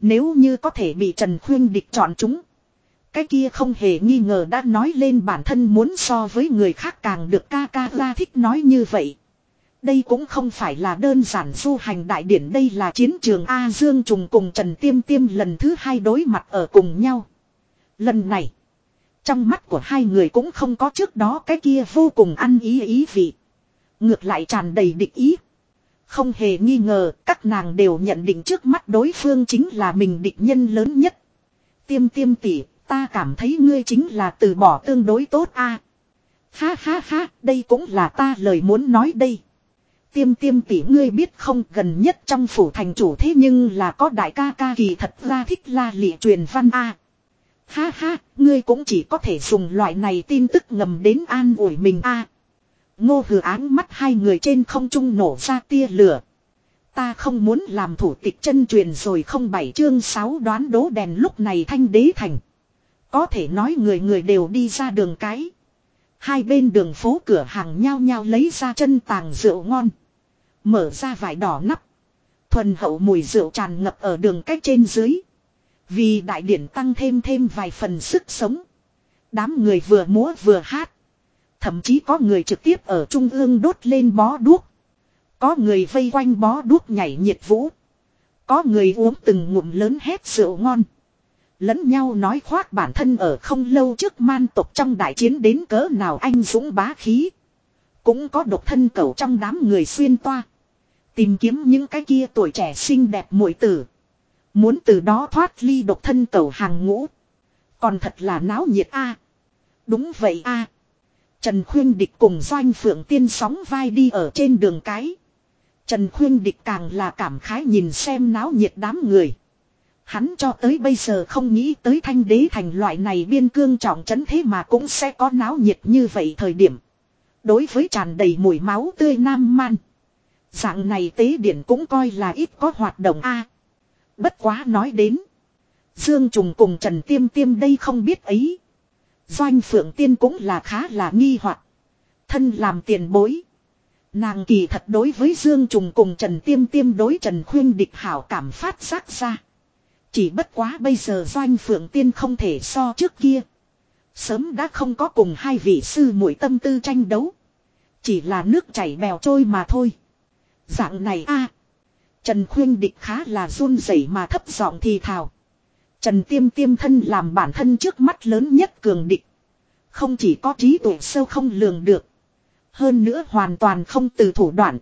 Nếu như có thể bị Trần Khuyên Địch chọn chúng. Cái kia không hề nghi ngờ đã nói lên bản thân muốn so với người khác càng được ca ca ra thích nói như vậy. Đây cũng không phải là đơn giản du hành đại điển đây là chiến trường A Dương Trùng cùng Trần Tiêm Tiêm lần thứ hai đối mặt ở cùng nhau. Lần này, trong mắt của hai người cũng không có trước đó cái kia vô cùng ăn ý ý vị. Ngược lại tràn đầy địch ý. Không hề nghi ngờ, các nàng đều nhận định trước mắt đối phương chính là mình địch nhân lớn nhất. Tiêm tiêm tỉ, ta cảm thấy ngươi chính là từ bỏ tương đối tốt a. Ha ha ha, đây cũng là ta lời muốn nói đây. Tiêm tiêm tỉ ngươi biết không gần nhất trong phủ thành chủ thế nhưng là có đại ca ca kỳ thật ra thích la lịa truyền văn a. Ha ha, ngươi cũng chỉ có thể dùng loại này tin tức ngầm đến an ủi mình a. Ngô Hừa áng mắt hai người trên không trung nổ ra tia lửa. Ta không muốn làm thủ tịch chân truyền rồi không bảy chương sáu đoán đố đèn lúc này thanh đế thành. Có thể nói người người đều đi ra đường cái. Hai bên đường phố cửa hàng nhao nhao lấy ra chân tàng rượu ngon. Mở ra vải đỏ nắp. Thuần hậu mùi rượu tràn ngập ở đường cách trên dưới. Vì đại điển tăng thêm thêm vài phần sức sống. Đám người vừa múa vừa hát. Thậm chí có người trực tiếp ở trung ương đốt lên bó đuốc. Có người vây quanh bó đuốc nhảy nhiệt vũ. Có người uống từng ngụm lớn hét rượu ngon. Lẫn nhau nói khoác bản thân ở không lâu trước man tộc trong đại chiến đến cỡ nào anh dũng bá khí. Cũng có độc thân cầu trong đám người xuyên toa. Tìm kiếm những cái kia tuổi trẻ xinh đẹp muội tử. Muốn từ đó thoát ly độc thân cầu hàng ngũ. Còn thật là náo nhiệt a. Đúng vậy a. Trần Khuyên Địch cùng Doanh Phượng Tiên sóng vai đi ở trên đường cái. Trần Khuyên Địch càng là cảm khái nhìn xem náo nhiệt đám người. Hắn cho tới bây giờ không nghĩ tới thanh đế thành loại này biên cương trọng trấn thế mà cũng sẽ có náo nhiệt như vậy thời điểm. Đối với tràn đầy mùi máu tươi nam man. Dạng này tế điển cũng coi là ít có hoạt động a bất quá nói đến. Dương Trùng cùng Trần Tiêm Tiêm đây không biết ấy. Doanh Phượng Tiên cũng là khá là nghi hoặc Thân làm tiền bối. Nàng kỳ thật đối với Dương Trùng cùng Trần Tiêm Tiêm đối Trần Khuyên địch hảo cảm phát giác ra. Chỉ bất quá bây giờ Doanh Phượng Tiên không thể so trước kia. Sớm đã không có cùng hai vị sư muội tâm tư tranh đấu. Chỉ là nước chảy bèo trôi mà thôi. Dạng này a Trần Khuyên Địch khá là run rẩy mà thấp giọng thì thào. Trần Tiêm Tiêm thân làm bản thân trước mắt lớn nhất cường địch. Không chỉ có trí tuệ sâu không lường được. Hơn nữa hoàn toàn không từ thủ đoạn.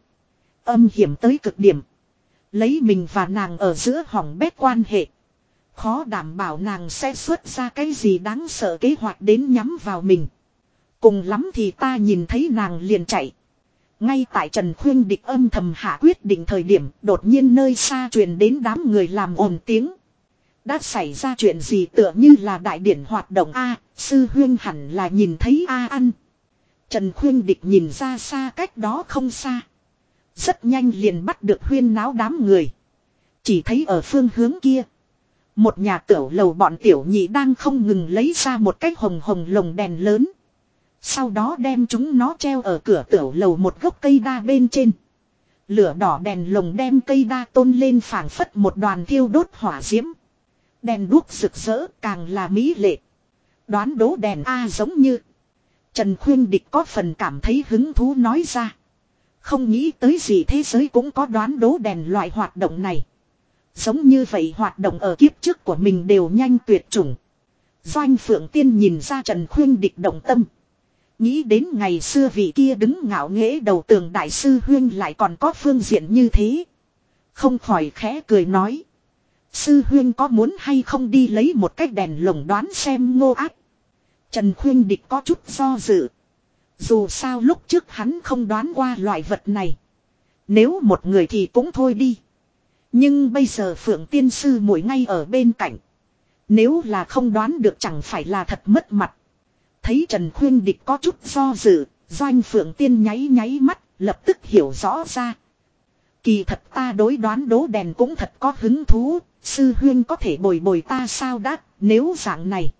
Âm hiểm tới cực điểm. Lấy mình và nàng ở giữa hỏng bét quan hệ. Khó đảm bảo nàng sẽ xuất ra cái gì đáng sợ kế hoạch đến nhắm vào mình. Cùng lắm thì ta nhìn thấy nàng liền chạy. Ngay tại Trần Khuyên địch âm thầm hạ quyết định thời điểm đột nhiên nơi xa truyền đến đám người làm ồn tiếng. Đã xảy ra chuyện gì tựa như là đại điển hoạt động A, sư huyên hẳn là nhìn thấy A ăn. Trần Khuyên địch nhìn ra xa cách đó không xa. Rất nhanh liền bắt được huyên náo đám người. Chỉ thấy ở phương hướng kia. Một nhà tiểu lầu bọn tiểu nhị đang không ngừng lấy ra một cái hồng hồng lồng đèn lớn. Sau đó đem chúng nó treo ở cửa tiểu lầu một gốc cây đa bên trên. Lửa đỏ đèn lồng đem cây đa tôn lên phảng phất một đoàn thiêu đốt hỏa diễm. Đèn đuốc rực rỡ càng là mỹ lệ. Đoán đố đèn A giống như. Trần Khuyên Địch có phần cảm thấy hứng thú nói ra. Không nghĩ tới gì thế giới cũng có đoán đố đèn loại hoạt động này. Giống như vậy hoạt động ở kiếp trước của mình đều nhanh tuyệt chủng. Doanh Phượng Tiên nhìn ra Trần Khuyên Địch động tâm. Nghĩ đến ngày xưa vị kia đứng ngạo nghễ đầu tường đại sư Huyên lại còn có phương diện như thế. Không khỏi khẽ cười nói. Sư Huyên có muốn hay không đi lấy một cái đèn lồng đoán xem ngô ác. Trần Khuyên Địch có chút do dự. Dù sao lúc trước hắn không đoán qua loại vật này. Nếu một người thì cũng thôi đi. Nhưng bây giờ Phượng Tiên Sư mũi ngay ở bên cạnh. Nếu là không đoán được chẳng phải là thật mất mặt. Thấy Trần Khuyên Địch có chút do dự, Doanh Phượng Tiên nháy nháy mắt, lập tức hiểu rõ ra. Kỳ thật ta đối đoán đố đèn cũng thật có hứng thú, sư huyên có thể bồi bồi ta sao đã? nếu dạng này.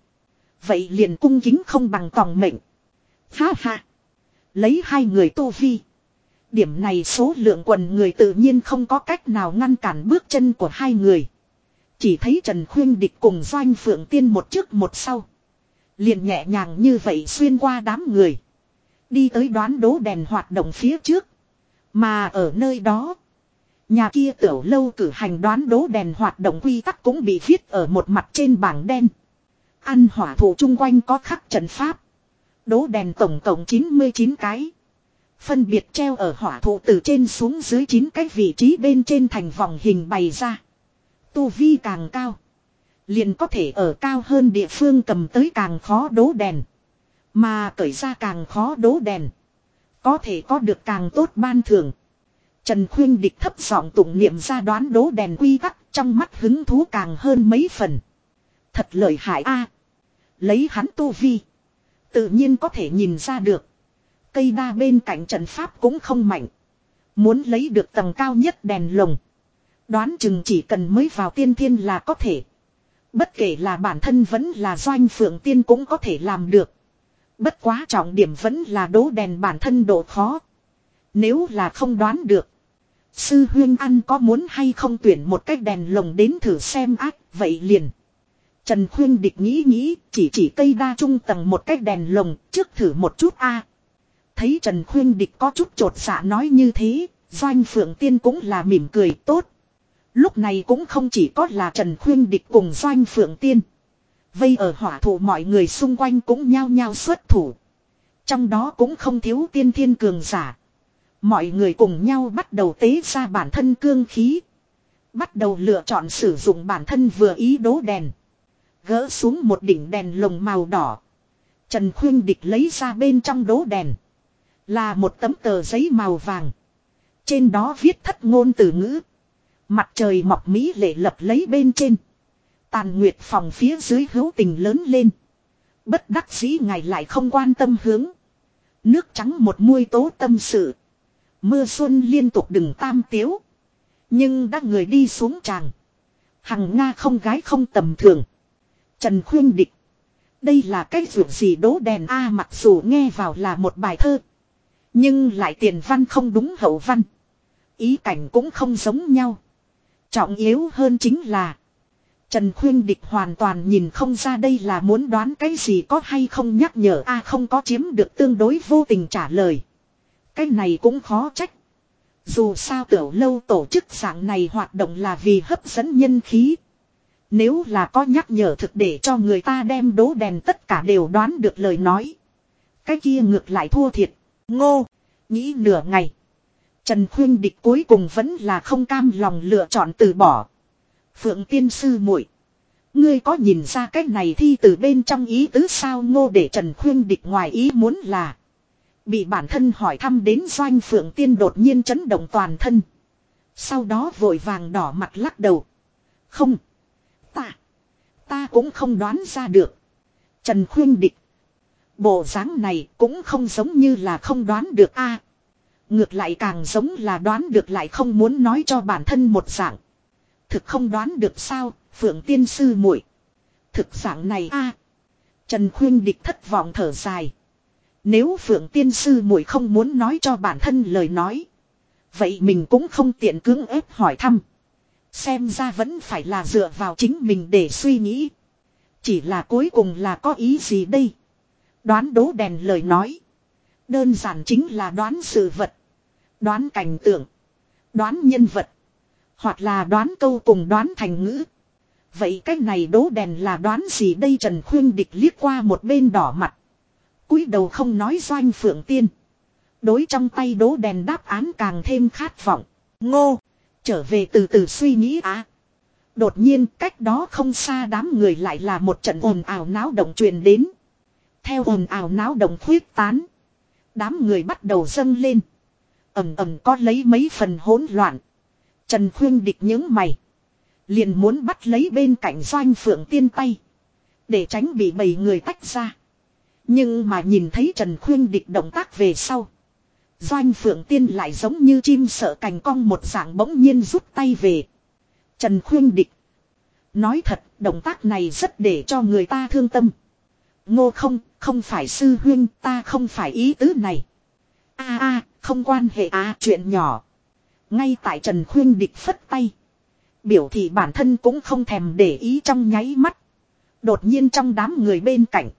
Vậy liền cung kính không bằng tòng mệnh. Ha ha. Lấy hai người tu vi. Điểm này số lượng quần người tự nhiên không có cách nào ngăn cản bước chân của hai người. Chỉ thấy Trần Khuyên Địch cùng Doanh Phượng Tiên một trước một sau. Liền nhẹ nhàng như vậy xuyên qua đám người. Đi tới đoán đố đèn hoạt động phía trước. Mà ở nơi đó. Nhà kia tiểu lâu cử hành đoán đố đèn hoạt động quy tắc cũng bị viết ở một mặt trên bảng đen. Ăn hỏa thủ chung quanh có khắc trận pháp. Đố đèn tổng cộng 99 cái. Phân biệt treo ở hỏa thụ từ trên xuống dưới 9 cái vị trí bên trên thành vòng hình bày ra. Tu vi càng cao. Liền có thể ở cao hơn địa phương cầm tới càng khó đố đèn. Mà cởi ra càng khó đố đèn. Có thể có được càng tốt ban thường. Trần Khuyên Địch thấp giọng tụng niệm ra đoán đố đèn quy tắc, trong mắt hứng thú càng hơn mấy phần. Thật lợi hại a Lấy hắn tu vi. Tự nhiên có thể nhìn ra được. Cây đa bên cạnh trận pháp cũng không mạnh. Muốn lấy được tầng cao nhất đèn lồng. Đoán chừng chỉ cần mới vào tiên thiên là có thể. Bất kể là bản thân vẫn là doanh phượng tiên cũng có thể làm được. Bất quá trọng điểm vẫn là đố đèn bản thân độ khó. Nếu là không đoán được. Sư huyên ăn có muốn hay không tuyển một cái đèn lồng đến thử xem ác, vậy liền. Trần khuyên địch nghĩ nghĩ, chỉ chỉ cây đa trung tầng một cái đèn lồng, trước thử một chút a. Thấy Trần khuyên địch có chút trột dạ nói như thế, doanh phượng tiên cũng là mỉm cười tốt. Lúc này cũng không chỉ có là Trần khuyên địch cùng doanh phượng tiên. Vây ở hỏa thủ mọi người xung quanh cũng nhao nhao xuất thủ. Trong đó cũng không thiếu tiên thiên cường giả. Mọi người cùng nhau bắt đầu tế ra bản thân cương khí. Bắt đầu lựa chọn sử dụng bản thân vừa ý đố đèn. Gỡ xuống một đỉnh đèn lồng màu đỏ. Trần Khuyên Địch lấy ra bên trong đố đèn. Là một tấm tờ giấy màu vàng. Trên đó viết thất ngôn từ ngữ. Mặt trời mọc Mỹ lệ lập lấy bên trên. Tàn nguyệt phòng phía dưới hữu tình lớn lên. Bất đắc dĩ ngài lại không quan tâm hướng. Nước trắng một muôi tố tâm sự. Mưa xuân liên tục đừng tam tiếu. Nhưng đã người đi xuống tràng. Hằng Nga không gái không tầm thường. Trần Khuyên Địch. Đây là cái ruộng gì đố đèn A mặc dù nghe vào là một bài thơ. Nhưng lại tiền văn không đúng hậu văn. Ý cảnh cũng không giống nhau. Trọng yếu hơn chính là. Trần Khuyên Địch hoàn toàn nhìn không ra đây là muốn đoán cái gì có hay không nhắc nhở a không có chiếm được tương đối vô tình trả lời. Cái này cũng khó trách. Dù sao tiểu lâu tổ chức dạng này hoạt động là vì hấp dẫn nhân khí. Nếu là có nhắc nhở thực để cho người ta đem đố đèn tất cả đều đoán được lời nói. Cái kia ngược lại thua thiệt. Ngô. Nghĩ nửa ngày. Trần Khuyên Địch cuối cùng vẫn là không cam lòng lựa chọn từ bỏ. Phượng tiên sư muội, Ngươi có nhìn ra cái này thi từ bên trong ý tứ sao ngô để Trần Khuyên Địch ngoài ý muốn là. Bị bản thân hỏi thăm đến doanh phượng tiên đột nhiên chấn động toàn thân. Sau đó vội vàng đỏ mặt lắc đầu. Không. Ta. Ta cũng không đoán ra được. Trần khuyên địch. Bộ dáng này cũng không giống như là không đoán được a ngược lại càng giống là đoán được lại không muốn nói cho bản thân một dạng. Thực không đoán được sao, Phượng Tiên Sư muội Thực dạng này a Trần Khuyên Địch thất vọng thở dài. Nếu Phượng Tiên Sư muội không muốn nói cho bản thân lời nói. Vậy mình cũng không tiện cưỡng ép hỏi thăm. Xem ra vẫn phải là dựa vào chính mình để suy nghĩ. Chỉ là cuối cùng là có ý gì đây? Đoán đố đèn lời nói. Đơn giản chính là đoán sự vật. Đoán cảnh tượng. Đoán nhân vật. Hoặc là đoán câu cùng đoán thành ngữ. Vậy cái này đố đèn là đoán gì đây Trần Khuyên Địch liếc qua một bên đỏ mặt cúi đầu không nói doanh phượng tiên. Đối trong tay đố đèn đáp án càng thêm khát vọng. Ngô. Trở về từ từ suy nghĩ á. Đột nhiên cách đó không xa đám người lại là một trận ồn ào náo động truyền đến. Theo ồn ào náo động khuyết tán. Đám người bắt đầu dâng lên ầm ầm có lấy mấy phần hỗn loạn. Trần khuyên địch những mày. Liền muốn bắt lấy bên cạnh doanh phượng tiên tay. Để tránh bị bầy người tách ra. Nhưng mà nhìn thấy Trần Khuyên địch động tác về sau. Doanh Phượng Tiên lại giống như chim sợ cành cong một dạng bỗng nhiên rút tay về. Trần Khuyên địch. Nói thật, động tác này rất để cho người ta thương tâm. Ngô không, không phải sư huyên, ta không phải ý tứ này. a a không quan hệ à chuyện nhỏ. Ngay tại Trần Khuyên địch phất tay. Biểu thị bản thân cũng không thèm để ý trong nháy mắt. Đột nhiên trong đám người bên cạnh.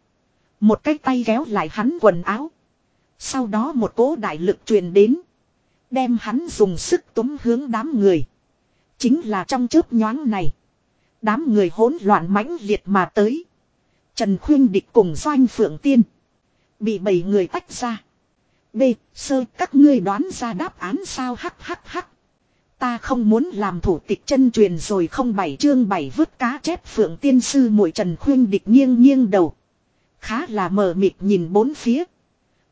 Một cái tay kéo lại hắn quần áo. Sau đó một cỗ đại lực truyền đến. Đem hắn dùng sức túm hướng đám người. Chính là trong chớp nhoáng này. Đám người hỗn loạn mãnh liệt mà tới. Trần Khuyên Địch cùng Doanh Phượng Tiên. Bị bảy người tách ra. B. Sơ các ngươi đoán ra đáp án sao hắc hắc hắc. Ta không muốn làm thủ tịch chân truyền rồi không bảy chương bảy vứt cá chép Phượng Tiên Sư muội Trần Khuyên Địch nghiêng nghiêng đầu. Khá là mờ mịt nhìn bốn phía.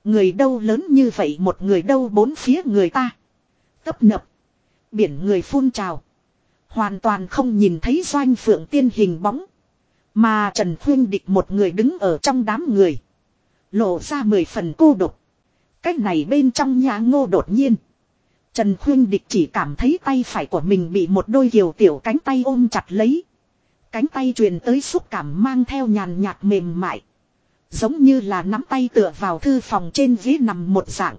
Người đâu lớn như vậy một người đâu bốn phía người ta. Tấp nập. Biển người phun trào. Hoàn toàn không nhìn thấy doanh phượng tiên hình bóng. Mà Trần Khuyên Địch một người đứng ở trong đám người. Lộ ra mười phần cô độc. Cách này bên trong nhà ngô đột nhiên. Trần Khuyên Địch chỉ cảm thấy tay phải của mình bị một đôi kiều tiểu cánh tay ôm chặt lấy. Cánh tay truyền tới xúc cảm mang theo nhàn nhạt mềm mại. Giống như là nắm tay tựa vào thư phòng trên ghế nằm một dạng.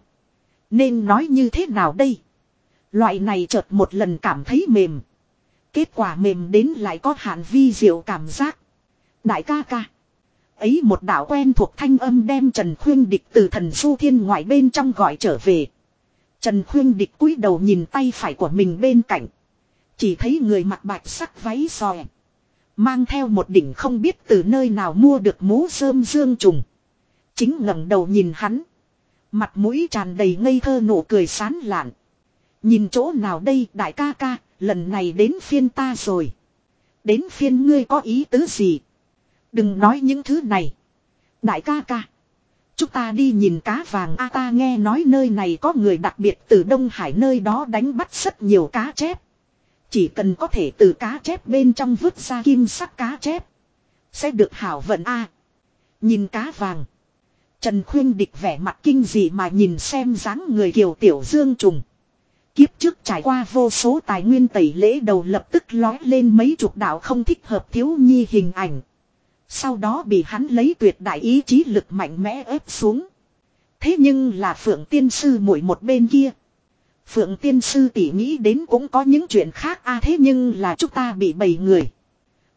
Nên nói như thế nào đây? Loại này chợt một lần cảm thấy mềm. Kết quả mềm đến lại có hạn vi diệu cảm giác. Đại ca ca. Ấy một đạo quen thuộc thanh âm đem Trần Khuyên Địch từ thần su thiên ngoại bên trong gọi trở về. Trần Khuyên Địch cúi đầu nhìn tay phải của mình bên cạnh. Chỉ thấy người mặc bạch sắc váy xòe. Mang theo một đỉnh không biết từ nơi nào mua được mũ sơm dương trùng. Chính ngẩng đầu nhìn hắn. Mặt mũi tràn đầy ngây thơ nụ cười sán lạn. Nhìn chỗ nào đây đại ca ca, lần này đến phiên ta rồi. Đến phiên ngươi có ý tứ gì? Đừng nói những thứ này. Đại ca ca. Chúng ta đi nhìn cá vàng a ta nghe nói nơi này có người đặc biệt từ Đông Hải nơi đó đánh bắt rất nhiều cá chép. Chỉ cần có thể từ cá chép bên trong vứt ra kim sắc cá chép. Sẽ được hảo vận a Nhìn cá vàng. Trần Khuyên địch vẻ mặt kinh dị mà nhìn xem dáng người kiều tiểu dương trùng. Kiếp trước trải qua vô số tài nguyên tẩy lễ đầu lập tức lói lên mấy chục đạo không thích hợp thiếu nhi hình ảnh. Sau đó bị hắn lấy tuyệt đại ý chí lực mạnh mẽ ép xuống. Thế nhưng là phượng tiên sư muội một bên kia. Phượng tiên sư tỉ nghĩ đến cũng có những chuyện khác a thế nhưng là chúng ta bị bầy người.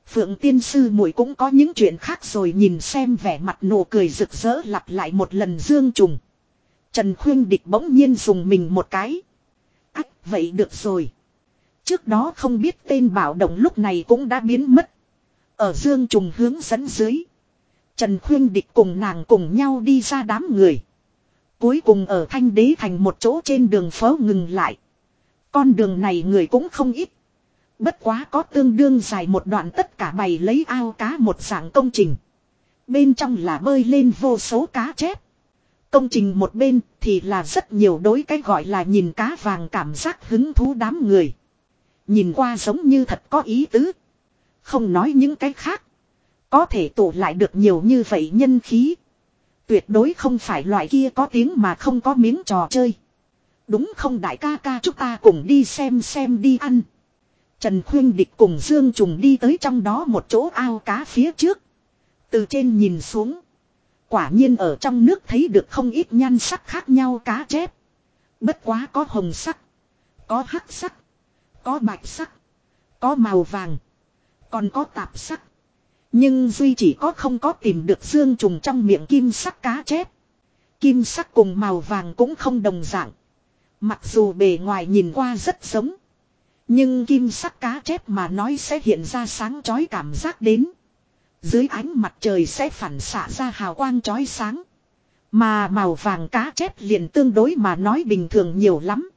Phượng tiên sư muội cũng có những chuyện khác rồi nhìn xem vẻ mặt nụ cười rực rỡ lặp lại một lần dương trùng. Trần Khuyên Địch bỗng nhiên dùng mình một cái. Ách, vậy được rồi. Trước đó không biết tên bảo động lúc này cũng đã biến mất. Ở dương trùng hướng dẫn dưới. Trần Khuyên Địch cùng nàng cùng nhau đi ra đám người. Cuối cùng ở Thanh Đế thành một chỗ trên đường phố ngừng lại. Con đường này người cũng không ít. Bất quá có tương đương dài một đoạn tất cả bày lấy ao cá một dạng công trình. Bên trong là bơi lên vô số cá chép. Công trình một bên thì là rất nhiều đối cái gọi là nhìn cá vàng cảm giác hứng thú đám người. Nhìn qua giống như thật có ý tứ. Không nói những cái khác. Có thể tụ lại được nhiều như vậy nhân khí. Tuyệt đối không phải loại kia có tiếng mà không có miếng trò chơi. Đúng không đại ca ca chúng ta cùng đi xem xem đi ăn. Trần Khuyên Địch cùng Dương Trùng đi tới trong đó một chỗ ao cá phía trước. Từ trên nhìn xuống. Quả nhiên ở trong nước thấy được không ít nhan sắc khác nhau cá chép. Bất quá có hồng sắc. Có hắc sắc. Có bạch sắc. Có màu vàng. Còn có tạp sắc. Nhưng Duy chỉ có không có tìm được dương trùng trong miệng kim sắc cá chép. Kim sắc cùng màu vàng cũng không đồng dạng. Mặc dù bề ngoài nhìn qua rất giống. Nhưng kim sắc cá chép mà nói sẽ hiện ra sáng chói cảm giác đến. Dưới ánh mặt trời sẽ phản xạ ra hào quang chói sáng. Mà màu vàng cá chép liền tương đối mà nói bình thường nhiều lắm.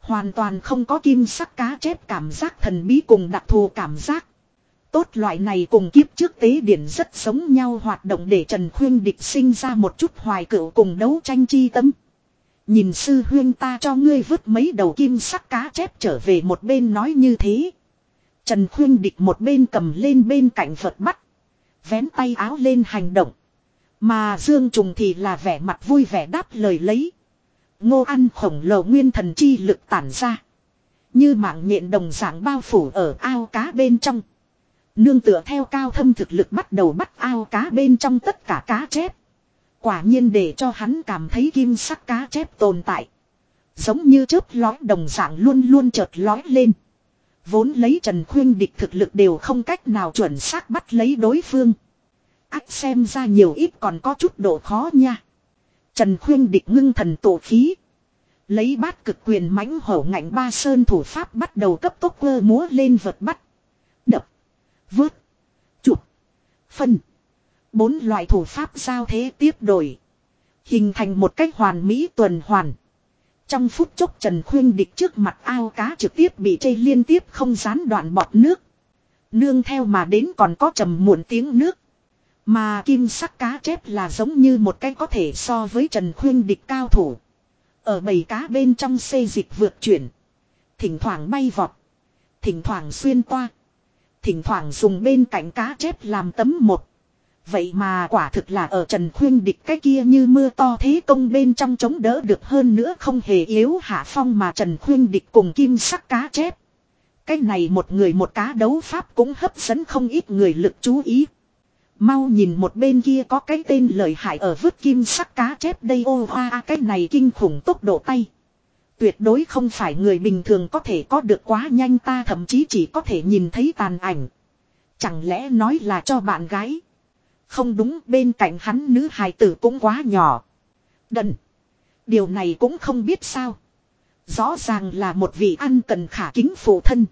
Hoàn toàn không có kim sắc cá chép cảm giác thần bí cùng đặc thù cảm giác. Tốt loại này cùng kiếp trước tế điển rất giống nhau hoạt động để Trần Khuyên địch sinh ra một chút hoài cựu cùng đấu tranh chi tâm. Nhìn sư huyên ta cho ngươi vứt mấy đầu kim sắc cá chép trở về một bên nói như thế. Trần Khuyên địch một bên cầm lên bên cạnh vật bắt. Vén tay áo lên hành động. Mà Dương Trùng thì là vẻ mặt vui vẻ đáp lời lấy. Ngô ăn khổng lồ nguyên thần chi lực tản ra. Như mạng nhện đồng dạng bao phủ ở ao cá bên trong. Nương tựa theo cao thâm thực lực bắt đầu bắt ao cá bên trong tất cả cá chép. Quả nhiên để cho hắn cảm thấy kim sắc cá chép tồn tại. Giống như chớp lói đồng dạng luôn luôn chợt lói lên. Vốn lấy Trần Khuyên Địch thực lực đều không cách nào chuẩn xác bắt lấy đối phương. Ách xem ra nhiều ít còn có chút độ khó nha. Trần Khuyên Địch ngưng thần tổ khí. Lấy bát cực quyền mãnh hổ ngạnh ba sơn thủ pháp bắt đầu cấp tốc cơ múa lên vật bắt. Vớt. Chụp. Phân. Bốn loại thủ pháp giao thế tiếp đổi. Hình thành một cách hoàn mỹ tuần hoàn. Trong phút chốc Trần Khuyên địch trước mặt ao cá trực tiếp bị chây liên tiếp không gián đoạn bọt nước. Nương theo mà đến còn có trầm muộn tiếng nước. Mà kim sắc cá chép là giống như một cái có thể so với Trần Khuyên địch cao thủ. Ở bầy cá bên trong xê dịch vượt chuyển. Thỉnh thoảng bay vọt. Thỉnh thoảng xuyên toa. Thỉnh thoảng dùng bên cạnh cá chép làm tấm một. Vậy mà quả thực là ở Trần Khuyên địch cái kia như mưa to thế công bên trong chống đỡ được hơn nữa không hề yếu hạ phong mà Trần Khuyên địch cùng kim sắc cá chép. Cái này một người một cá đấu pháp cũng hấp dẫn không ít người lực chú ý. Mau nhìn một bên kia có cái tên lợi hại ở vứt kim sắc cá chép đây, ô hoa, cái này kinh khủng tốc độ tay. Tuyệt đối không phải người bình thường có thể có được quá nhanh ta thậm chí chỉ có thể nhìn thấy tàn ảnh. Chẳng lẽ nói là cho bạn gái. Không đúng, bên cạnh hắn nữ hài tử cũng quá nhỏ. Đần. Điều này cũng không biết sao. Rõ ràng là một vị ăn cần khả kính phụ thân.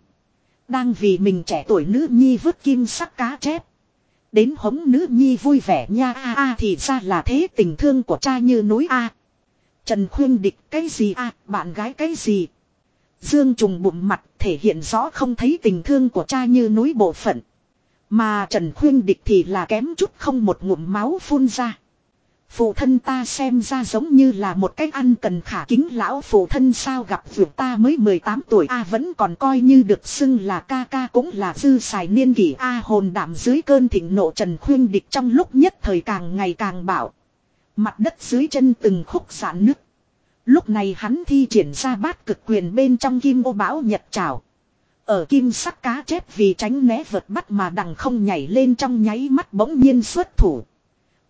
Đang vì mình trẻ tuổi nữ nhi vứt kim sắc cá chép. Đến hống nữ nhi vui vẻ nha a a thì ra là thế tình thương của cha như núi a. Trần khuyên địch cái gì a, bạn gái cái gì. Dương trùng bụng mặt thể hiện rõ không thấy tình thương của cha như núi bộ phận. Mà Trần Khuyên Địch thì là kém chút không một ngụm máu phun ra. Phụ thân ta xem ra giống như là một cái ăn cần khả kính lão phụ thân sao gặp vượt ta mới 18 tuổi a, vẫn còn coi như được xưng là ca ca cũng là dư xài niên kỷ a, hồn đảm dưới cơn thịnh nộ Trần Khuyên Địch trong lúc nhất thời càng ngày càng bảo. Mặt đất dưới chân từng khúc giãn nứt. Lúc này hắn thi triển ra bát cực quyền bên trong kim ô bão nhật trào. Ở kim sắc cá chép vì tránh né vật bắt mà đằng không nhảy lên trong nháy mắt bỗng nhiên xuất thủ.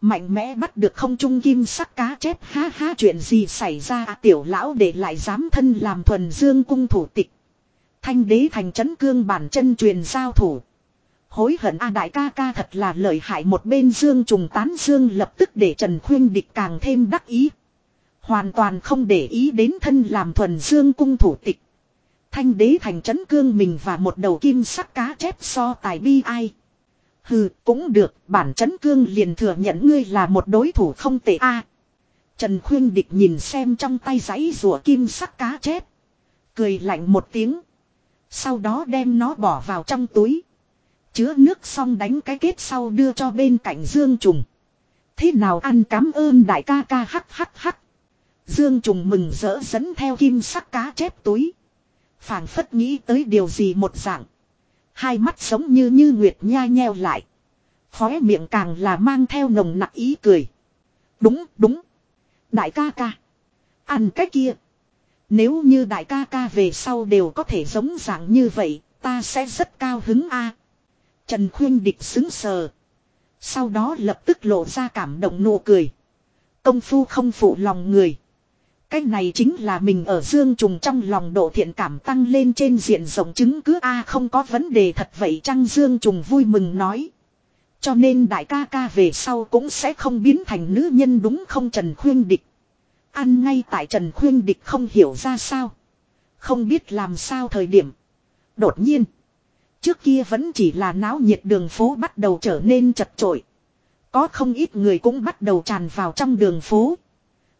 Mạnh mẽ bắt được không trung kim sắc cá chép ha ha chuyện gì xảy ra à, tiểu lão để lại dám thân làm thuần dương cung thủ tịch. Thanh đế thành chấn cương bản chân truyền giao thủ. Hối hận a đại ca ca thật là lợi hại một bên dương trùng tán dương lập tức để Trần Khuyên địch càng thêm đắc ý. Hoàn toàn không để ý đến thân làm thuần dương cung thủ tịch. Thanh đế thành chấn cương mình và một đầu kim sắc cá chép so tài bi ai. Hừ, cũng được, bản chấn cương liền thừa nhận ngươi là một đối thủ không tệ a. Trần Khuyên Địch nhìn xem trong tay giấy rùa kim sắc cá chép. Cười lạnh một tiếng. Sau đó đem nó bỏ vào trong túi. Chứa nước xong đánh cái kết sau đưa cho bên cạnh Dương Trùng. Thế nào ăn cám ơn đại ca ca hắc hắc hắc. Dương Trùng mừng rỡ dẫn theo kim sắc cá chép túi phảng phất nghĩ tới điều gì một dạng. Hai mắt sống như như nguyệt nha nheo lại. Khóe miệng càng là mang theo nồng nặc ý cười. Đúng, đúng. Đại ca ca. Ăn cái kia. Nếu như đại ca ca về sau đều có thể giống dạng như vậy, ta sẽ rất cao hứng a. Trần Khuyên Địch xứng sờ. Sau đó lập tức lộ ra cảm động nụ cười. Công phu không phụ lòng người. Cái này chính là mình ở dương trùng trong lòng độ thiện cảm tăng lên trên diện rộng chứng cứ A, không có vấn đề thật vậy chăng dương trùng vui mừng nói. Cho nên đại ca ca về sau cũng sẽ không biến thành nữ nhân đúng không Trần Khuyên Địch. Ăn ngay tại Trần Khuyên Địch không hiểu ra sao. Không biết làm sao thời điểm. Đột nhiên. Trước kia vẫn chỉ là náo nhiệt đường phố bắt đầu trở nên chật trội. Có không ít người cũng bắt đầu tràn vào trong đường phố.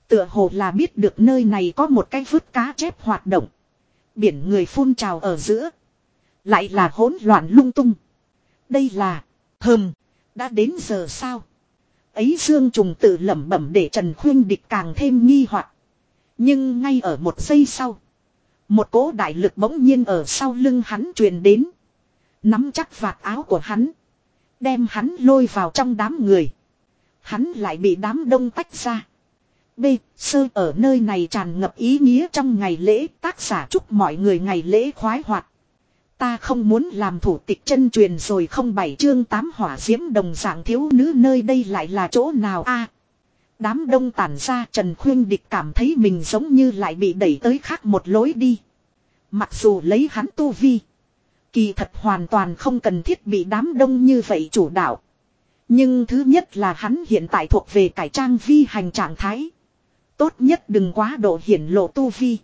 Tựa hồ là biết được nơi này có một cái vứt cá chép hoạt động. Biển người phun trào ở giữa. Lại là hỗn loạn lung tung. Đây là, hừm, đã đến giờ sao? Ấy Dương Trùng tự lẩm bẩm để Trần Khuyên Địch càng thêm nghi hoặc. Nhưng ngay ở một giây sau. Một cỗ đại lực bỗng nhiên ở sau lưng hắn truyền đến. Nắm chắc vạt áo của hắn. Đem hắn lôi vào trong đám người. Hắn lại bị đám đông tách ra. B. Sơ ở nơi này tràn ngập ý nghĩa trong ngày lễ, tác giả chúc mọi người ngày lễ khoái hoạt. Ta không muốn làm thủ tịch chân truyền rồi không bảy chương tám hỏa diễm đồng dạng thiếu nữ nơi đây lại là chỗ nào a Đám đông tản ra, Trần Khuyên Địch cảm thấy mình giống như lại bị đẩy tới khác một lối đi. Mặc dù lấy hắn tu vi. Kỳ thật hoàn toàn không cần thiết bị đám đông như vậy chủ đạo. Nhưng thứ nhất là hắn hiện tại thuộc về cải trang vi hành trạng thái. Tốt nhất đừng quá độ hiển lộ tu vi.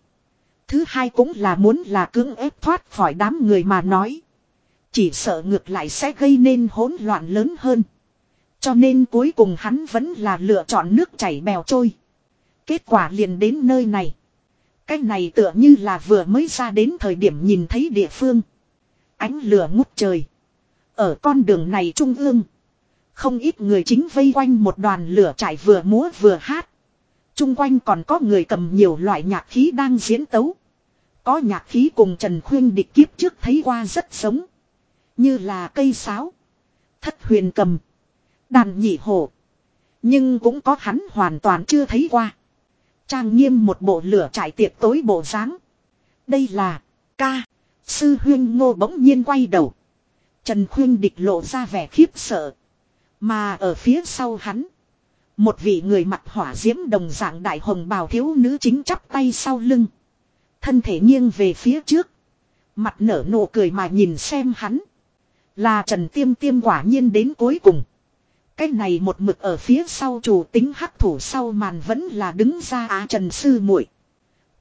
Thứ hai cũng là muốn là cưỡng ép thoát khỏi đám người mà nói. Chỉ sợ ngược lại sẽ gây nên hỗn loạn lớn hơn. Cho nên cuối cùng hắn vẫn là lựa chọn nước chảy bèo trôi. Kết quả liền đến nơi này. Cái này tựa như là vừa mới ra đến thời điểm nhìn thấy địa phương. Ánh lửa ngút trời. Ở con đường này trung ương. Không ít người chính vây quanh một đoàn lửa trải vừa múa vừa hát. Trung quanh còn có người cầm nhiều loại nhạc khí đang diễn tấu. Có nhạc khí cùng Trần Khuyên địch kiếp trước thấy qua rất sống. Như là cây sáo. Thất huyền cầm. Đàn nhị hổ. Nhưng cũng có hắn hoàn toàn chưa thấy qua. Trang nghiêm một bộ lửa trải tiệc tối bộ dáng Đây là ca. Sư huyên ngô bỗng nhiên quay đầu. Trần khuyên địch lộ ra vẻ khiếp sợ. Mà ở phía sau hắn. Một vị người mặt hỏa diễm đồng dạng đại hồng bào thiếu nữ chính chắp tay sau lưng. Thân thể nghiêng về phía trước. Mặt nở nụ cười mà nhìn xem hắn. Là Trần Tiêm Tiêm quả nhiên đến cuối cùng. Cái này một mực ở phía sau chủ tính hắc thủ sau màn vẫn là đứng ra á Trần Sư muội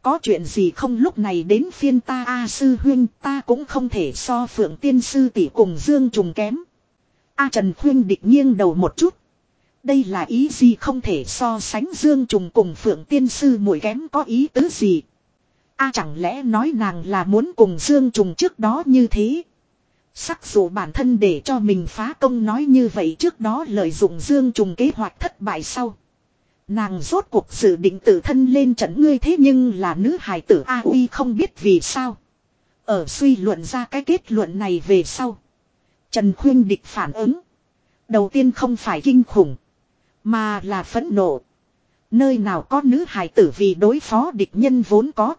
có chuyện gì không lúc này đến phiên ta, A Sư Huyên ta cũng không thể so phượng tiên sư tỷ cùng Dương trùng kém. A Trần Huyên địch nghiêng đầu một chút. Đây là ý gì không thể so sánh Dương trùng cùng phượng tiên sư mũi kém có ý tứ gì. A chẳng lẽ nói nàng là muốn cùng Dương trùng trước đó như thế. Sắc dù bản thân để cho mình phá công nói như vậy trước đó lợi dụng dương trùng kế hoạch thất bại sau. Nàng rốt cuộc dự định tự thân lên trận ngươi thế nhưng là nữ hài tử A uy không biết vì sao. Ở suy luận ra cái kết luận này về sau. Trần Khuyên địch phản ứng. Đầu tiên không phải kinh khủng. Mà là phẫn nộ. Nơi nào có nữ hài tử vì đối phó địch nhân vốn có.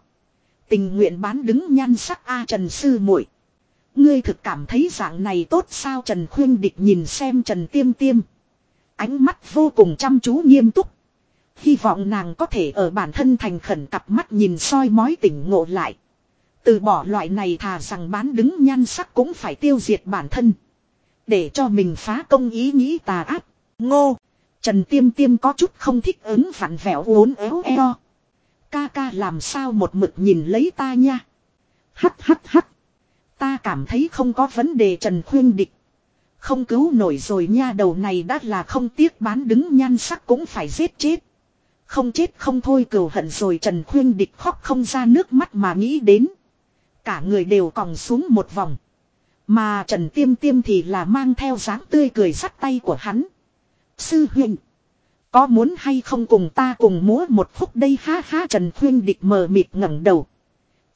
Tình nguyện bán đứng nhan sắc A Trần Sư muội Ngươi thực cảm thấy dạng này tốt sao Trần Khuyên Địch nhìn xem Trần Tiêm Tiêm. Ánh mắt vô cùng chăm chú nghiêm túc. Hy vọng nàng có thể ở bản thân thành khẩn cặp mắt nhìn soi mói tỉnh ngộ lại. Từ bỏ loại này thà rằng bán đứng nhan sắc cũng phải tiêu diệt bản thân. Để cho mình phá công ý nghĩ tà ác. Ngô. Trần Tiêm Tiêm có chút không thích ứng vặn vẹo uốn éo eo. Ca ca làm sao một mực nhìn lấy ta nha. Hắt hắt hắt. Ta cảm thấy không có vấn đề Trần Khuyên Địch. Không cứu nổi rồi nha, đầu này đã là không tiếc bán đứng nhan sắc cũng phải giết chết. Không chết không thôi cừu hận rồi Trần Khuyên Địch khóc không ra nước mắt mà nghĩ đến. Cả người đều còng xuống một vòng. Mà Trần Tiêm Tiêm thì là mang theo dáng tươi cười sắt tay của hắn. Sư huynh. Có muốn hay không cùng ta cùng múa một khúc đây ha ha, Trần Khuyên Địch mờ mịt ngẩng đầu.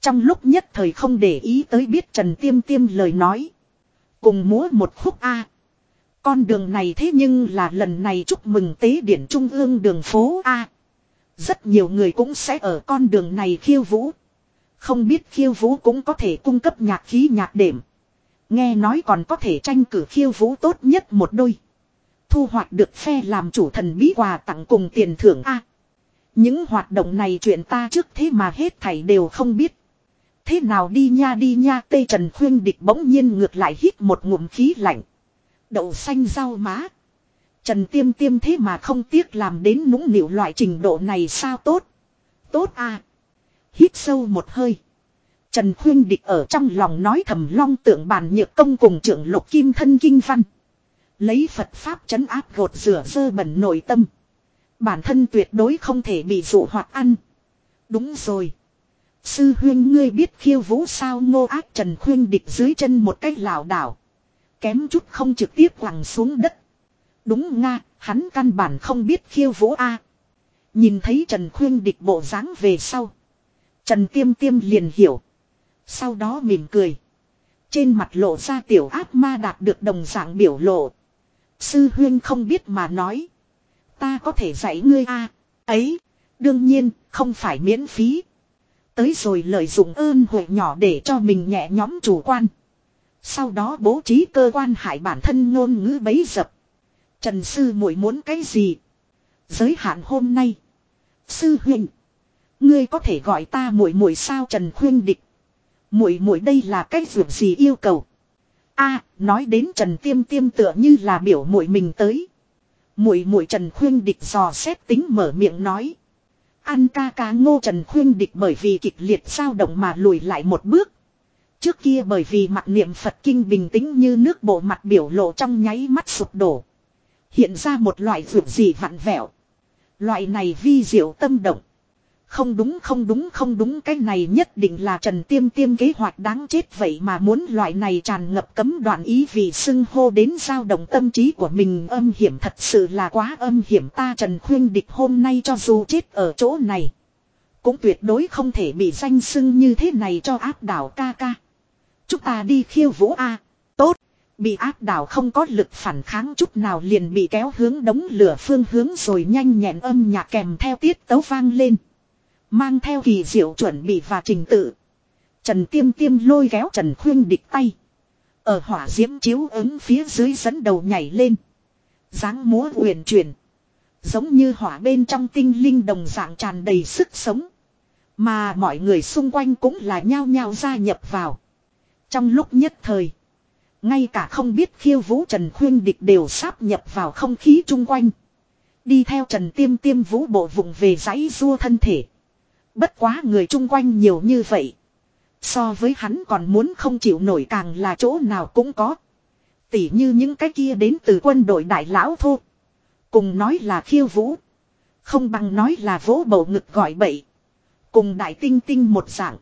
Trong lúc nhất thời không để ý tới biết Trần Tiêm Tiêm lời nói. Cùng múa một khúc A. Con đường này thế nhưng là lần này chúc mừng tế điển trung ương đường phố A. Rất nhiều người cũng sẽ ở con đường này khiêu vũ. Không biết khiêu vũ cũng có thể cung cấp nhạc khí nhạc đệm. Nghe nói còn có thể tranh cử khiêu vũ tốt nhất một đôi. Thu hoạch được phe làm chủ thần bí quà tặng cùng tiền thưởng A. Những hoạt động này chuyện ta trước thế mà hết thảy đều không biết. Thế nào đi nha đi nha, tê trần khuyên địch bỗng nhiên ngược lại hít một ngụm khí lạnh. Đậu xanh rau má. Trần tiêm tiêm thế mà không tiếc làm đến nũng nịu loại trình độ này sao tốt. Tốt à. Hít sâu một hơi. Trần khuyên địch ở trong lòng nói thầm long tượng bàn nhược công cùng trưởng lục kim thân kinh văn. Lấy Phật Pháp chấn áp gột rửa dơ bẩn nội tâm. Bản thân tuyệt đối không thể bị dụ hoạt ăn. Đúng rồi. Sư huyên ngươi biết khiêu vũ sao ngô ác trần khuyên địch dưới chân một cái lảo đảo. Kém chút không trực tiếp quẳng xuống đất. Đúng nga, hắn căn bản không biết khiêu vũ a. Nhìn thấy Trần Khuyên địch bộ dáng về sau. Trần Tiêm Tiêm liền hiểu. Sau đó mỉm cười. Trên mặt lộ ra tiểu ác ma đạt được đồng dạng biểu lộ. Sư huyên không biết mà nói. Ta có thể dạy ngươi a Ấy, đương nhiên, không phải miễn phí. Tới rồi lợi dụng ơn huệ nhỏ để cho mình nhẹ nhóm chủ quan. Sau đó bố trí cơ quan hại bản thân ngôn ngữ bấy dập. Trần sư muội muốn cái gì? Giới hạn hôm nay. Sư huynh. Ngươi có thể gọi ta muội muội sao Trần khuyên địch. Muội muội đây là cái việc gì yêu cầu? A, nói đến Trần Tiêm Tiêm tựa như là biểu muội mình tới. Muội muội Trần Khuyên Địch dò xét tính mở miệng nói. An ca ca ngô Trần Khuyên Địch bởi vì kịch liệt dao động mà lùi lại một bước. Trước kia bởi vì mặt niệm Phật kinh bình tĩnh như nước bộ mặt biểu lộ trong nháy mắt sụp đổ. Hiện ra một loại vượt gì vặn vẹo. Loại này vi diệu tâm động. Không đúng không đúng không đúng, cái này nhất định là Trần Tiêm Tiêm kế hoạch đáng chết vậy mà muốn loại này tràn ngập cấm đoạn ý vì xưng hô đến dao động tâm trí của mình âm hiểm thật sự là quá âm hiểm ta Trần Khuyên Địch hôm nay cho dù chết ở chỗ này. Cũng tuyệt đối không thể bị danh xưng như thế này cho áp đảo ca ca. Chúng ta đi khiêu vũ A. Tốt. Bị áp đảo không có lực phản kháng chút nào liền bị kéo hướng đống lửa phương hướng rồi nhanh nhẹn âm nhạc kèm theo tiết tấu vang lên. Mang theo kỳ diệu chuẩn bị và trình tự. Trần Tiêm Tiêm lôi kéo Trần Khuyên địch tay. Ở hỏa diễm chiếu ứng phía dưới dẫn đầu nhảy lên. dáng múa uyển chuyển. Giống như hỏa bên trong tinh linh đồng dạng tràn đầy sức sống. Mà mọi người xung quanh cũng là nhao nhao gia nhập vào. Trong lúc nhất thời. Ngay cả không biết khiêu vũ Trần Khuyên Địch đều sáp nhập vào không khí chung quanh. Đi theo Trần Tiêm Tiêm vũ bộ vùng về giấy rua thân thể. Bất quá người chung quanh nhiều như vậy. So với hắn còn muốn không chịu nổi càng là chỗ nào cũng có. Tỉ như những cái kia đến từ quân đội đại lão thô. Cùng nói là khiêu vũ. Không bằng nói là vỗ bầu ngực gọi bậy. Cùng đại tinh tinh một dạng.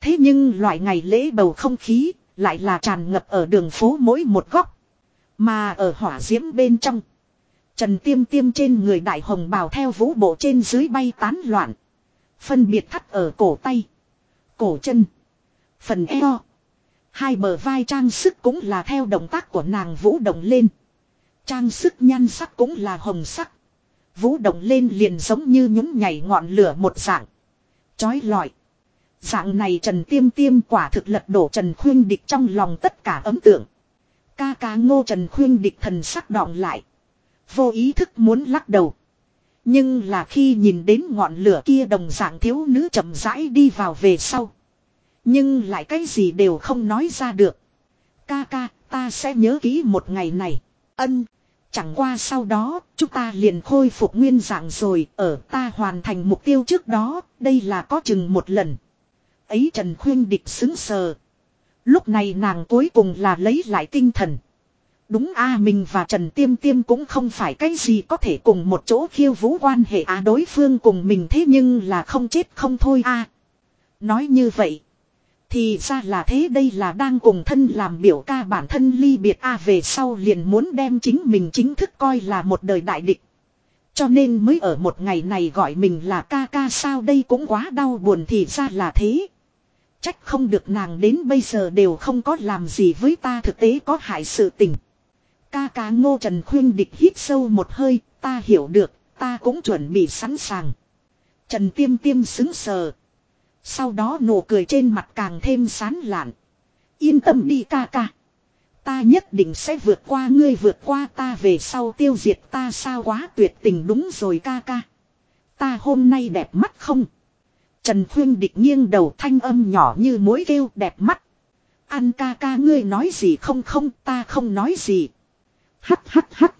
Thế nhưng loại ngày lễ bầu không khí lại là tràn ngập ở đường phố mỗi một góc. Mà ở hỏa diễm bên trong. Trần tiêm tiêm trên người đại hồng bào theo vũ bộ trên dưới bay tán loạn. Phân biệt thắt ở cổ tay. Cổ chân. Phần eo. Hai bờ vai trang sức cũng là theo động tác của nàng vũ động lên. Trang sức nhan sắc cũng là hồng sắc. Vũ động lên liền giống như nhúng nhảy ngọn lửa một dạng. Chói lọi. Dạng này Trần Tiêm Tiêm quả thực lật đổ Trần Khuyên Địch trong lòng tất cả ấm tượng. Ca ca ngô Trần Khuyên Địch thần sắc đọng lại. Vô ý thức muốn lắc đầu. Nhưng là khi nhìn đến ngọn lửa kia đồng dạng thiếu nữ chậm rãi đi vào về sau. Nhưng lại cái gì đều không nói ra được. Ca ca, ta sẽ nhớ kỹ một ngày này. Ân. Chẳng qua sau đó, chúng ta liền khôi phục nguyên dạng rồi, ở ta hoàn thành mục tiêu trước đó, đây là có chừng một lần. Ấy Trần Khuyên Địch xứng sờ. Lúc này nàng cuối cùng là lấy lại tinh thần. Đúng a, mình và Trần Tiêm Tiêm cũng không phải cái gì có thể cùng một chỗ khiêu vũ quan hệ à đối phương cùng mình thế nhưng là không chết không thôi a Nói như vậy. Thì ra là thế đây là đang cùng thân làm biểu ca bản thân ly biệt a, về sau liền muốn đem chính mình chính thức coi là một đời đại địch. Cho nên mới ở một ngày này gọi mình là ca ca, sao đây cũng quá đau buồn thì ra là thế. Trách không được nàng đến bây giờ đều không có làm gì với ta thực tế có hại sự tình. Ca ca ngô trần khuyên địch hít sâu một hơi, ta hiểu được, ta cũng chuẩn bị sẵn sàng. Trần tiêm tiêm xứng sờ. Sau đó nụ cười trên mặt càng thêm sán lạn. Yên tâm đi ca ca. Ta nhất định sẽ vượt qua ngươi vượt qua ta về sau tiêu diệt ta sao quá tuyệt tình đúng rồi ca ca. Ta hôm nay đẹp mắt không? Trần Khuyên Địch nghiêng đầu thanh âm nhỏ như mối kêu đẹp mắt. An ca ca ngươi nói gì không không ta không nói gì. Hắt hắt hắt.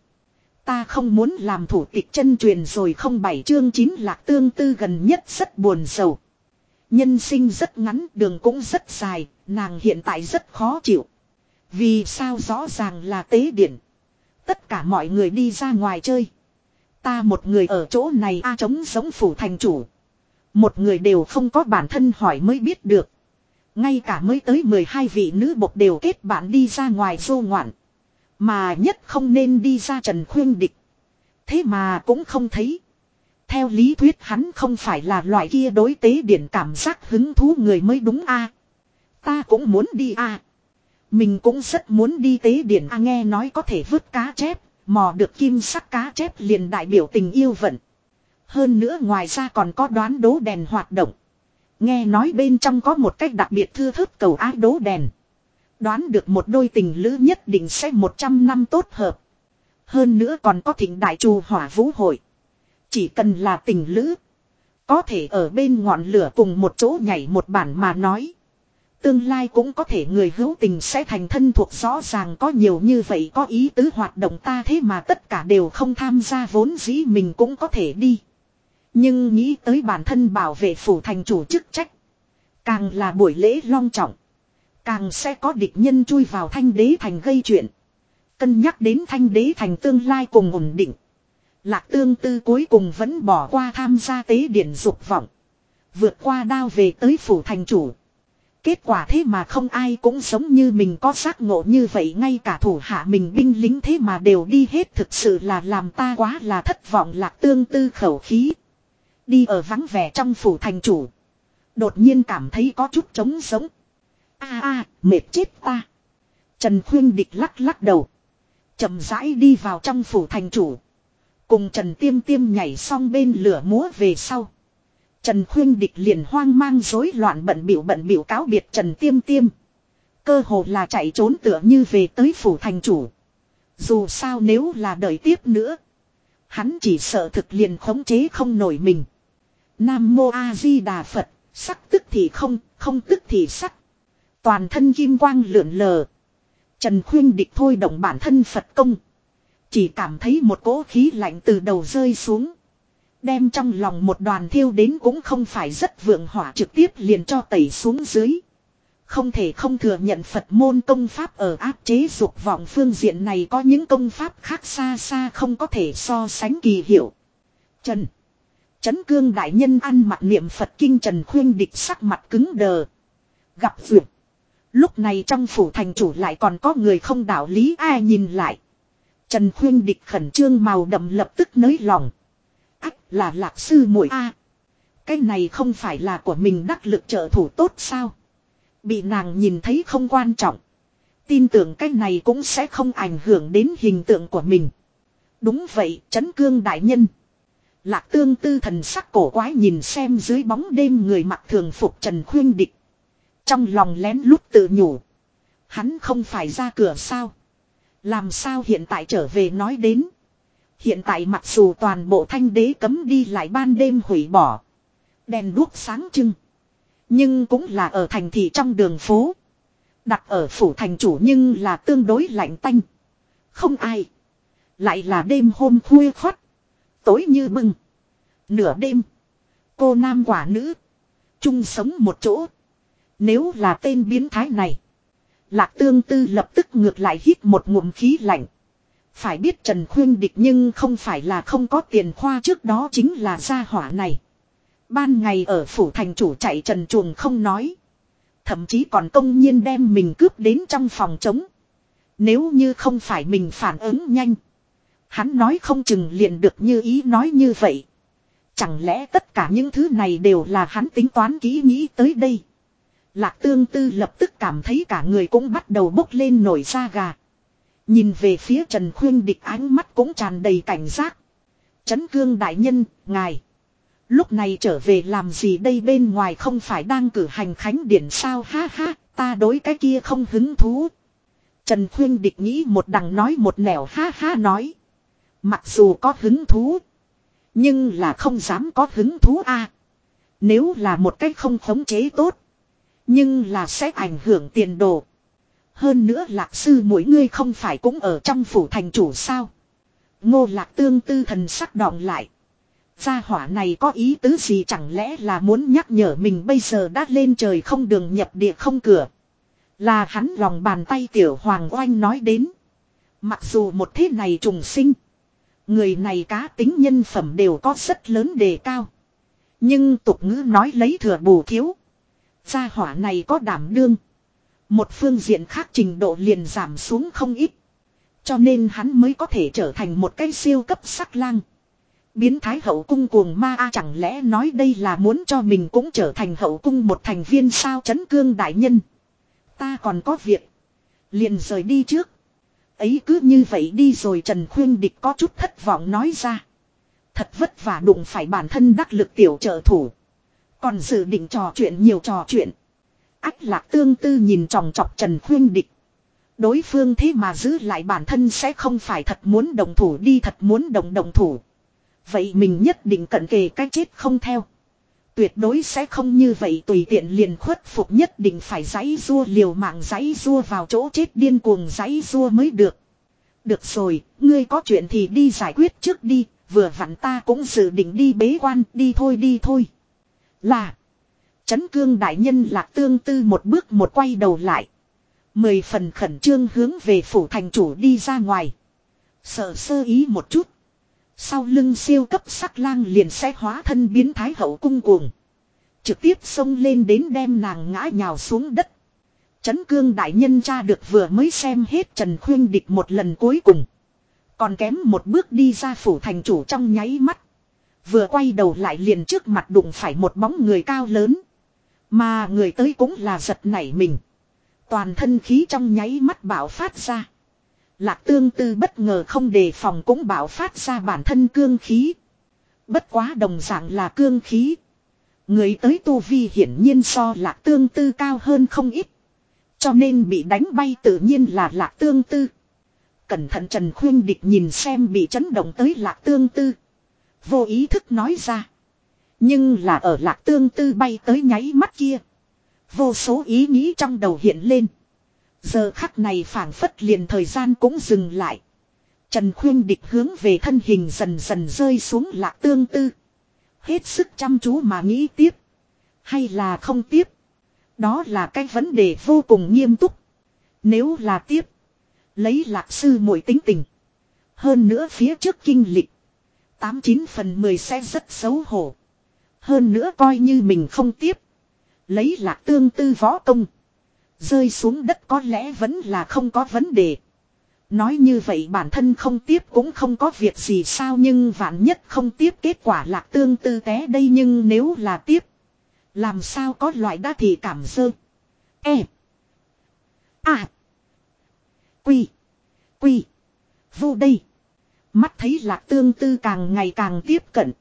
Ta không muốn làm thủ tịch chân truyền rồi không bảy chương chín lạc tương tư gần nhất rất buồn sầu. Nhân sinh rất ngắn đường cũng rất dài, nàng hiện tại rất khó chịu. Vì sao rõ ràng là tế điện. Tất cả mọi người đi ra ngoài chơi. Ta một người ở chỗ này a chống giống phủ thành chủ. Một người đều không có bản thân hỏi mới biết được. Ngay cả mới tới 12 vị nữ bộc đều kết bạn đi ra ngoài vô ngoạn. Mà nhất không nên đi ra Trần Khuyên Địch. Thế mà cũng không thấy. Theo lý thuyết hắn không phải là loại kia đối tế điển cảm giác hứng thú người mới đúng a Ta cũng muốn đi a Mình cũng rất muốn đi tế điển a nghe nói có thể vứt cá chép, mò được kim sắc cá chép liền đại biểu tình yêu vận. Hơn nữa ngoài ra còn có đoán đố đèn hoạt động. Nghe nói bên trong có một cách đặc biệt thư thức cầu ái đố đèn. Đoán được một đôi tình lữ nhất định sẽ 100 năm tốt hợp. Hơn nữa còn có thịnh đại trù hỏa vũ hội. Chỉ cần là tình lữ. Có thể ở bên ngọn lửa cùng một chỗ nhảy một bản mà nói. Tương lai cũng có thể người hữu tình sẽ thành thân thuộc rõ ràng có nhiều như vậy có ý tứ hoạt động ta thế mà tất cả đều không tham gia vốn dĩ mình cũng có thể đi. Nhưng nghĩ tới bản thân bảo vệ phủ thành chủ chức trách. Càng là buổi lễ long trọng. Càng sẽ có địch nhân chui vào thanh đế thành gây chuyện. Cân nhắc đến thanh đế thành tương lai cùng ổn định. Lạc tương tư cuối cùng vẫn bỏ qua tham gia tế điển dục vọng. Vượt qua đao về tới phủ thành chủ. Kết quả thế mà không ai cũng sống như mình có giác ngộ như vậy ngay cả thủ hạ mình binh lính thế mà đều đi hết thực sự là làm ta quá là thất vọng lạc tương tư khẩu khí. Đi ở vắng vẻ trong phủ thành chủ. Đột nhiên cảm thấy có chút trống sống. a a, mệt chết ta. Trần Khuyên Địch lắc lắc đầu. chậm rãi đi vào trong phủ thành chủ. Cùng Trần Tiêm Tiêm nhảy xong bên lửa múa về sau. Trần Khuyên Địch liền hoang mang rối loạn bận biểu bận biểu cáo biệt Trần Tiêm Tiêm. Cơ hồ là chạy trốn tựa như về tới phủ thành chủ. Dù sao nếu là đợi tiếp nữa. Hắn chỉ sợ thực liền khống chế không nổi mình. Nam Mô A Di Đà Phật, sắc tức thì không, không tức thì sắc. Toàn thân kim quang lượn lờ. Trần Khuyên Địch thôi động bản thân Phật công. Chỉ cảm thấy một cỗ khí lạnh từ đầu rơi xuống. Đem trong lòng một đoàn thiêu đến cũng không phải rất vượng hỏa trực tiếp liền cho tẩy xuống dưới. Không thể không thừa nhận Phật môn công pháp ở áp chế dục vọng phương diện này có những công pháp khác xa xa không có thể so sánh kỳ hiệu. Trần chấn cương đại nhân ăn mặc niệm Phật kinh Trần Khuyên địch sắc mặt cứng đờ. Gặp vượt. Lúc này trong phủ thành chủ lại còn có người không đạo lý ai nhìn lại. Trần Khuyên địch khẩn trương màu đậm lập tức nới lòng. Ách là lạc sư muội A. cái này không phải là của mình đắc lực trợ thủ tốt sao. Bị nàng nhìn thấy không quan trọng. Tin tưởng cái này cũng sẽ không ảnh hưởng đến hình tượng của mình. Đúng vậy, chấn cương đại nhân. Lạc tương tư thần sắc cổ quái nhìn xem dưới bóng đêm người mặc thường phục Trần Khuyên Địch. Trong lòng lén lút tự nhủ. Hắn không phải ra cửa sao. Làm sao hiện tại trở về nói đến. Hiện tại mặc dù toàn bộ thanh đế cấm đi lại ban đêm hủy bỏ. Đèn đuốc sáng trưng. Nhưng cũng là ở thành thị trong đường phố. Đặt ở phủ thành chủ nhưng là tương đối lạnh tanh. Không ai. Lại là đêm hôm khuya khoắt. Tối như bưng. Nửa đêm. Cô nam quả nữ. chung sống một chỗ. Nếu là tên biến thái này. Lạc tương tư lập tức ngược lại hít một ngụm khí lạnh. Phải biết Trần Khuyên Địch nhưng không phải là không có tiền khoa trước đó chính là gia hỏa này. Ban ngày ở phủ thành chủ chạy trần chuồng không nói. Thậm chí còn công nhiên đem mình cướp đến trong phòng trống. Nếu như không phải mình phản ứng nhanh. Hắn nói không chừng liền được như ý nói như vậy. Chẳng lẽ tất cả những thứ này đều là hắn tính toán kỹ nghĩ tới đây. Lạc tương tư lập tức cảm thấy cả người cũng bắt đầu bốc lên nổi da gà. Nhìn về phía Trần Khuyên địch ánh mắt cũng tràn đầy cảnh giác. Trấn cương đại nhân, ngài. Lúc này trở về làm gì đây bên ngoài không phải đang cử hành khánh điển sao ha ha, ta đối cái kia không hứng thú. Trần Khuyên địch nghĩ một đằng nói một nẻo ha ha nói. Mặc dù có hứng thú. Nhưng là không dám có hứng thú a. Nếu là một cách không khống chế tốt. Nhưng là sẽ ảnh hưởng tiền đồ. Hơn nữa lạc sư mỗi ngươi không phải cũng ở trong phủ thành chủ sao. Ngô lạc tương tư thần sắc đọng lại. Gia hỏa này có ý tứ gì chẳng lẽ là muốn nhắc nhở mình bây giờ đã lên trời không đường nhập địa không cửa. Là hắn lòng bàn tay tiểu hoàng oanh nói đến. Mặc dù một thế này trùng sinh. Người này cá tính nhân phẩm đều có rất lớn đề cao. Nhưng tục ngữ nói lấy thừa bù thiếu. Gia hỏa này có đảm đương. Một phương diện khác trình độ liền giảm xuống không ít. Cho nên hắn mới có thể trở thành một cái siêu cấp sắc lang. Biến thái hậu cung cuồng ma a chẳng lẽ nói đây là muốn cho mình cũng trở thành hậu cung một thành viên sao chấn cương đại nhân. Ta còn có việc. Liền rời đi trước. Ấy cứ như vậy đi rồi Trần Khuyên Địch có chút thất vọng nói ra. Thật vất vả đụng phải bản thân đắc lực tiểu trợ thủ. Còn dự định trò chuyện nhiều trò chuyện. Ách lạc tương tư nhìn tròng trọc Trần Khuyên Địch. Đối phương thế mà giữ lại bản thân sẽ không phải thật muốn đồng thủ đi thật muốn đồng đồng thủ. Vậy mình nhất định cận kề cái chết không theo. Tuyệt đối sẽ không như vậy tùy tiện liền khuất phục nhất định phải giấy rua liều mạng giấy rua vào chỗ chết điên cuồng giấy rua mới được. Được rồi, ngươi có chuyện thì đi giải quyết trước đi, vừa vặn ta cũng dự định đi bế quan, đi thôi đi thôi. Là, chấn cương đại nhân lạc tương tư một bước một quay đầu lại. Mười phần khẩn trương hướng về phủ thành chủ đi ra ngoài. Sợ sơ ý một chút. Sau lưng siêu cấp sắc lang liền sẽ hóa thân biến thái hậu cung cuồng. Trực tiếp xông lên đến đem nàng ngã nhào xuống đất. Chấn cương đại nhân cha được vừa mới xem hết Trần Khuyên Địch một lần cuối cùng. Còn kém một bước đi ra phủ thành chủ trong nháy mắt. Vừa quay đầu lại liền trước mặt đụng phải một bóng người cao lớn. Mà người tới cũng là giật nảy mình. Toàn thân khí trong nháy mắt bảo phát ra. Lạc tương tư bất ngờ không đề phòng cũng bảo phát ra bản thân cương khí. Bất quá đồng dạng là cương khí. Người tới tu vi hiển nhiên so lạc tương tư cao hơn không ít. Cho nên bị đánh bay tự nhiên là lạc tương tư. Cẩn thận Trần Khuyên Địch nhìn xem bị chấn động tới lạc tương tư. Vô ý thức nói ra. Nhưng là ở lạc tương tư bay tới nháy mắt kia. Vô số ý nghĩ trong đầu hiện lên. Giờ khắc này phảng phất liền thời gian cũng dừng lại. Trần Khuyên Địch hướng về thân hình dần dần rơi xuống lạc tương tư. Hết sức chăm chú mà nghĩ tiếp. Hay là không tiếp. Đó là cái vấn đề vô cùng nghiêm túc. Nếu là tiếp. Lấy lạc sư mỗi tính tình. Hơn nữa phía trước kinh lịch. tám chín phần mười sẽ rất xấu hổ. Hơn nữa coi như mình không tiếp. Lấy lạc tương tư võ công. Rơi xuống đất có lẽ vẫn là không có vấn đề. Nói như vậy bản thân không tiếp cũng không có việc gì sao nhưng vạn nhất không tiếp kết quả lạc tương tư té đây nhưng nếu là tiếp. Làm sao có loại đa thì cảm dơ. E. À. Quy. Quy. Vô đây. Mắt thấy lạc tương tư càng ngày càng tiếp cận.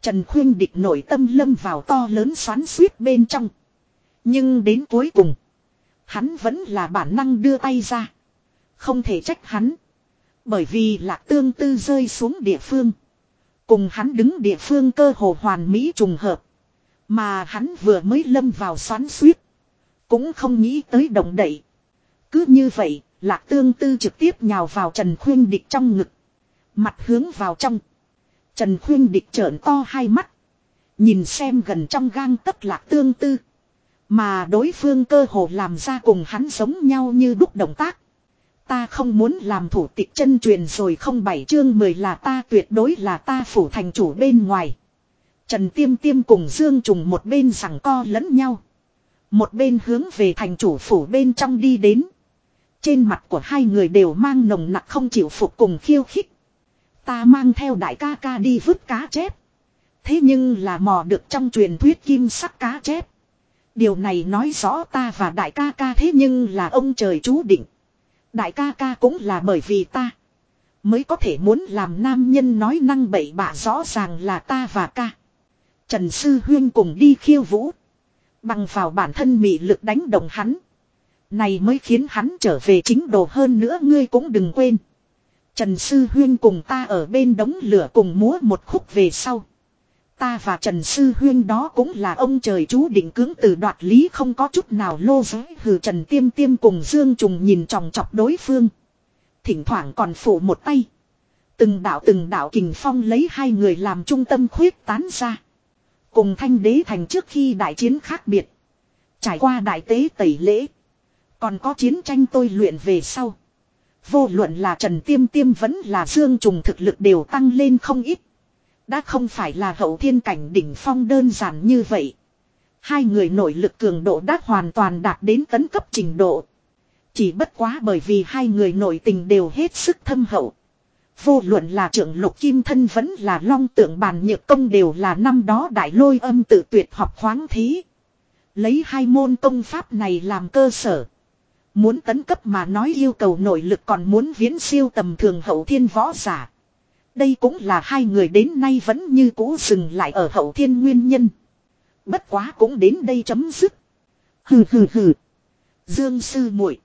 Trần Khuyên địch nội tâm lâm vào to lớn xoắn suýt bên trong. Nhưng đến cuối cùng. Hắn vẫn là bản năng đưa tay ra. Không thể trách hắn. Bởi vì lạc tương tư rơi xuống địa phương. Cùng hắn đứng địa phương cơ hồ hoàn mỹ trùng hợp. Mà hắn vừa mới lâm vào xoắn suýt. Cũng không nghĩ tới động đậy. Cứ như vậy, lạc tương tư trực tiếp nhào vào Trần Khuyên Địch trong ngực. Mặt hướng vào trong. Trần Khuyên Địch trợn to hai mắt. Nhìn xem gần trong gang tấc lạc tương tư. Mà đối phương cơ hồ làm ra cùng hắn giống nhau như đúc động tác. Ta không muốn làm thủ tịch chân truyền rồi không bảy chương mười là ta, tuyệt đối là ta phủ thành chủ bên ngoài. Trần Tiêm Tiêm cùng Dương Trùng một bên sẵn co lẫn nhau. Một bên hướng về thành chủ phủ bên trong đi đến. Trên mặt của hai người đều mang nồng nặc không chịu phục cùng khiêu khích. Ta mang theo đại ca ca đi vứt cá chép. Thế nhưng là mò được trong truyền thuyết kim sắc cá chép. Điều này nói rõ ta và đại ca ca thế nhưng là ông trời chú định. Đại ca ca cũng là bởi vì ta. Mới có thể muốn làm nam nhân nói năng bậy bạ rõ ràng là ta và ca. Trần Sư Huyên cùng đi khiêu vũ. Bằng vào bản thân mị lực đánh động hắn. Này mới khiến hắn trở về chính đồ hơn nữa ngươi cũng đừng quên. Trần Sư Huyên cùng ta ở bên đống lửa cùng múa một khúc về sau. Ta và Trần Sư Huyên đó cũng là ông trời chú định cưỡng từ đoạt lý không có chút nào lô giới hừ Trần Tiêm Tiêm cùng Dương Trùng nhìn tròng chọc đối phương. Thỉnh thoảng còn phủ một tay. Từng đạo từng đạo kình phong lấy hai người làm trung tâm khuyết tán ra. Cùng thanh đế thành trước khi đại chiến khác biệt. Trải qua đại tế tẩy lễ. Còn có chiến tranh tôi luyện về sau. Vô luận là Trần Tiêm Tiêm vẫn là Dương Trùng thực lực đều tăng lên không ít. Đã không phải là hậu thiên cảnh đỉnh phong đơn giản như vậy. Hai người nội lực cường độ đã hoàn toàn đạt đến tấn cấp trình độ. Chỉ bất quá bởi vì hai người nội tình đều hết sức thâm hậu. Vô luận là trưởng lục kim thân vẫn là long tượng bàn nhược công đều là năm đó đại lôi âm tự tuyệt học khoáng thí. Lấy hai môn công pháp này làm cơ sở. Muốn tấn cấp mà nói yêu cầu nội lực còn muốn viễn siêu tầm thường hậu thiên võ giả. Đây cũng là hai người đến nay vẫn như cũ dừng lại ở hậu thiên nguyên nhân. Bất quá cũng đến đây chấm dứt. Hừ hừ hừ. Dương sư muội,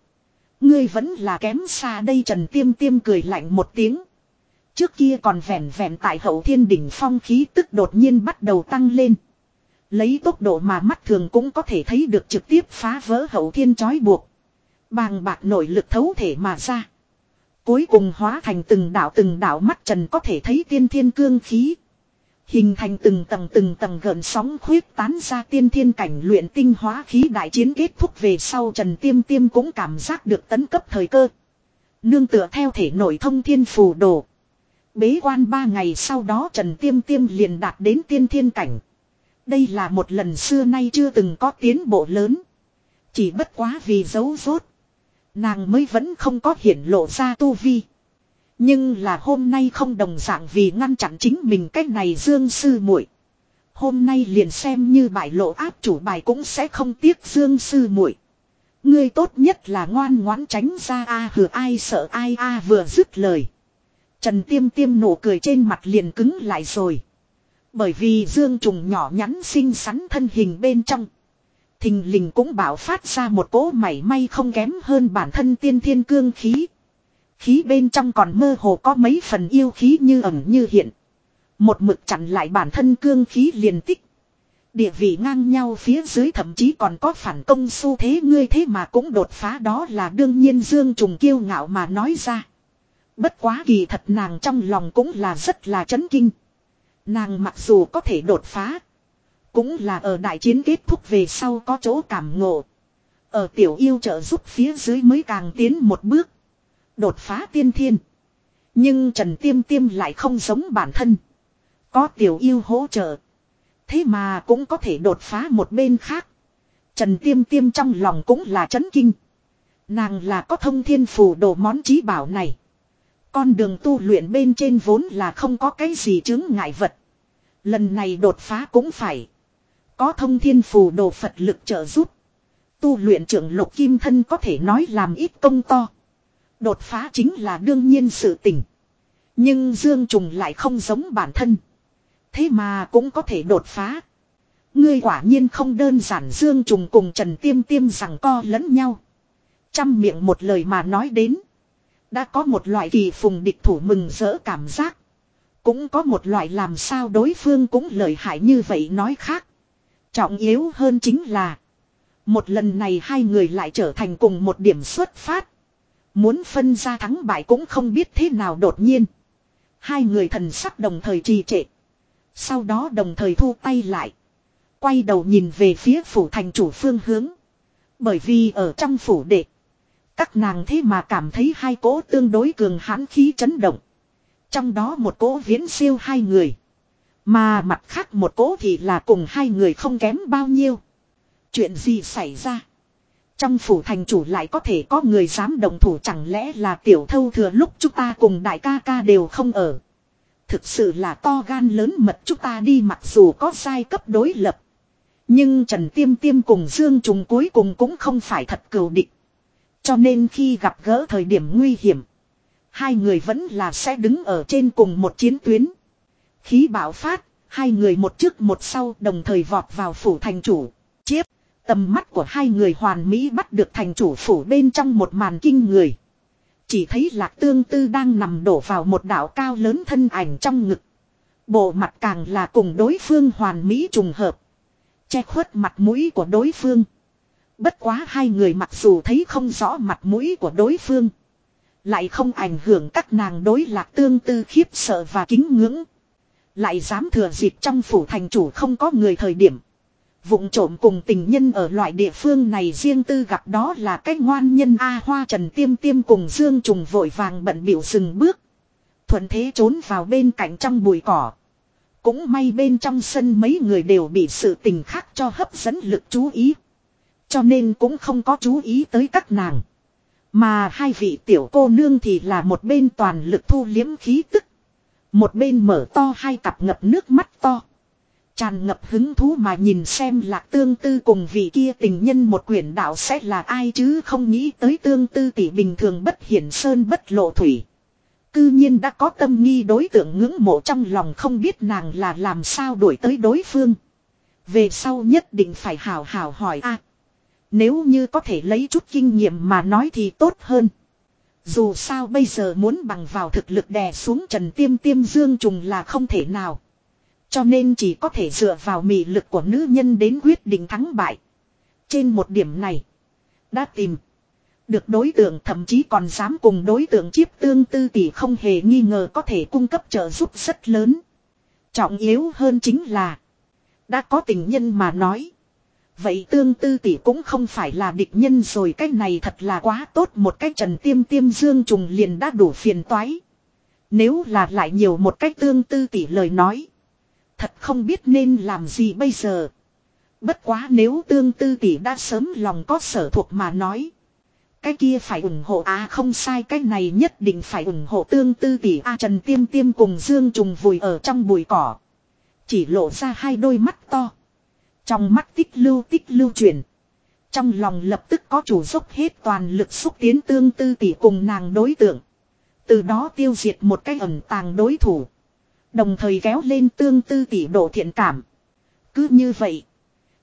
Ngươi vẫn là kém xa đây, Trần Tiêm Tiêm cười lạnh một tiếng. Trước kia còn vẻn vẹn tại hậu thiên đỉnh phong khí tức đột nhiên bắt đầu tăng lên. Lấy tốc độ mà mắt thường cũng có thể thấy được trực tiếp phá vỡ hậu thiên chói buộc. Bàng bạc nội lực thấu thể mà ra. Cuối cùng hóa thành từng đảo từng đảo mắt trần có thể thấy tiên thiên cương khí. Hình thành từng tầng từng tầng gợn sóng khuyết tán ra tiên thiên cảnh luyện tinh hóa khí đại chiến kết thúc về sau Trần Tiêm Tiêm cũng cảm giác được tấn cấp thời cơ. Nương tựa theo thể nội thông thiên phù đồ. Bế quan ba ngày sau đó Trần Tiêm Tiêm liền đạt đến tiên thiên cảnh. Đây là một lần xưa nay chưa từng có tiến bộ lớn. Chỉ bất quá vì giấu rốt. Nàng mới vẫn không có hiển lộ ra tu vi. Nhưng là hôm nay không đồng dạng vì ngăn chặn chính mình cách này dương sư muội Hôm nay liền xem như bại lộ áp chủ bài cũng sẽ không tiếc dương sư muội Ngươi tốt nhất là ngoan ngoãn tránh ra a à, hừ ai sợ ai a vừa dứt lời. Trần tiêm tiêm nụ cười trên mặt liền cứng lại rồi. Bởi vì dương trùng nhỏ nhắn xinh xắn thân hình bên trong. Thình lình cũng bảo phát ra một cỗ mảy may không kém hơn bản thân tiên thiên cương khí. Khí bên trong còn mơ hồ có mấy phần yêu khí như ẩn như hiện. Một mực chặn lại bản thân cương khí liền tích. Địa vị ngang nhau phía dưới thậm chí còn có phản công xu thế ngươi thế mà cũng đột phá đó là đương nhiên Dương Trùng kiêu ngạo mà nói ra. Bất quá kỳ thật nàng trong lòng cũng là rất là chấn kinh. Nàng mặc dù có thể đột phá. Cũng là ở đại chiến kết thúc về sau có chỗ cảm ngộ. Ở tiểu yêu trợ giúp phía dưới mới càng tiến một bước. Đột phá tiên thiên. Nhưng Trần Tiêm Tiêm lại không giống bản thân. Có tiểu yêu hỗ trợ. Thế mà cũng có thể đột phá một bên khác. Trần Tiêm Tiêm trong lòng cũng là chấn kinh. Nàng là có thông thiên phù đồ món trí bảo này. Con đường tu luyện bên trên vốn là không có cái gì chứng ngại vật. Lần này đột phá cũng phải. Có thông thiên phù đồ Phật lực trợ giúp. Tu luyện trưởng lục kim thân có thể nói làm ít công to. Đột phá chính là đương nhiên sự tình. Nhưng Dương Trùng lại không giống bản thân. Thế mà cũng có thể đột phá. Ngươi quả nhiên không đơn giản Dương Trùng cùng Trần Tiêm Tiêm rằng co lẫn nhau. Trăm miệng một lời mà nói đến. Đã có một loại kỳ phùng địch thủ mừng rỡ cảm giác. Cũng có một loại làm sao đối phương cũng lợi hại như vậy nói khác. Trọng yếu hơn chính là. Một lần này hai người lại trở thành cùng một điểm xuất phát. Muốn phân ra thắng bại cũng không biết thế nào đột nhiên. Hai người thần sắc đồng thời trì trệ. Sau đó đồng thời thu tay lại. Quay đầu nhìn về phía phủ thành chủ phương hướng. Bởi vì ở trong phủ đệ. Các nàng thế mà cảm thấy hai cỗ tương đối cường hãn khí chấn động. Trong đó một cỗ viễn siêu hai người. Mà mặt khác một cỗ thì là cùng hai người không kém bao nhiêu. Chuyện gì xảy ra? Trong phủ thành chủ lại có thể có người dám đồng thủ chẳng lẽ là tiểu thâu thừa lúc chúng ta cùng đại ca ca đều không ở. Thực sự là to gan lớn mật chúng ta đi mặc dù có sai cấp đối lập. Nhưng Trần Tiêm Tiêm cùng Dương Trùng cuối cùng cũng không phải thật cừu địch. Cho nên khi gặp gỡ thời điểm nguy hiểm. Hai người vẫn là sẽ đứng ở trên cùng một chiến tuyến. Khí bạo phát, hai người một trước một sau đồng thời vọt vào phủ thành chủ. Chiếp, tầm mắt của hai người hoàn mỹ bắt được thành chủ phủ bên trong một màn kinh người. Chỉ thấy lạc tương tư đang nằm đổ vào một đảo cao lớn thân ảnh trong ngực. Bộ mặt càng là cùng đối phương hoàn mỹ trùng hợp. Che khuất mặt mũi của đối phương. Bất quá hai người mặc dù thấy không rõ mặt mũi của đối phương. Lại không ảnh hưởng các nàng đối lạc tương tư khiếp sợ và kính ngưỡng. Lại dám thừa dịp trong phủ thành chủ không có người thời điểm. Vụng trộm cùng tình nhân ở loại địa phương này riêng tư gặp đó là cái ngoan nhân A Hoa Trần Tiêm Tiêm cùng Dương Trùng vội vàng bận biểu dừng bước. Thuận thế trốn vào bên cạnh trong bụi cỏ. Cũng may bên trong sân mấy người đều bị sự tình khác cho hấp dẫn lực chú ý. Cho nên cũng không có chú ý tới các nàng. Mà hai vị tiểu cô nương thì là một bên toàn lực thu liếm khí tức. Một bên mở to hai cặp ngập nước mắt to. Tràn ngập hứng thú mà nhìn xem lạc tương tư cùng vị kia tình nhân một quyển đạo sẽ là ai chứ không nghĩ tới tương tư tỷ bình thường bất hiển sơn bất lộ thủy. Cư nhiên đã có tâm nghi đối tượng ngưỡng mộ trong lòng không biết nàng là làm sao đuổi tới đối phương. Về sau nhất định phải hào hào hỏi a Nếu như có thể lấy chút kinh nghiệm mà nói thì tốt hơn. Dù sao bây giờ muốn bằng vào thực lực đè xuống trần tiêm tiêm dương trùng là không thể nào. Cho nên chỉ có thể dựa vào mị lực của nữ nhân đến quyết định thắng bại. Trên một điểm này. Đã tìm. Được đối tượng, thậm chí còn dám cùng đối tượng chiếp tương tư tỷ không hề nghi ngờ có thể cung cấp trợ giúp rất lớn. Trọng yếu hơn chính là. Đã có tình nhân mà nói. Vậy tương tư tỷ cũng không phải là địch nhân rồi, cái này thật là quá tốt một cách trần tiêm tiêm dương trùng liền đã đủ phiền toái. Nếu là lại nhiều một cách tương tư tỷ lời nói. Thật không biết nên làm gì bây giờ. Bất quá nếu tương tư tỷ đã sớm lòng có sở thuộc mà nói. Cái kia phải ủng hộ à không sai, cái này nhất định phải ủng hộ tương tư tỷ a Trần Tiêm Tiêm cùng Dương Trùng vùi ở trong bụi cỏ. Chỉ lộ ra hai đôi mắt to. Trong mắt tích lưu tích lưu chuyển. Trong lòng lập tức có chủ dốc hết toàn lực xúc tiến tương tư tỷ cùng nàng đối tượng. Từ đó tiêu diệt một cái ẩn tàng đối thủ. Đồng thời kéo lên tương tư tỷ độ thiện cảm. Cứ như vậy.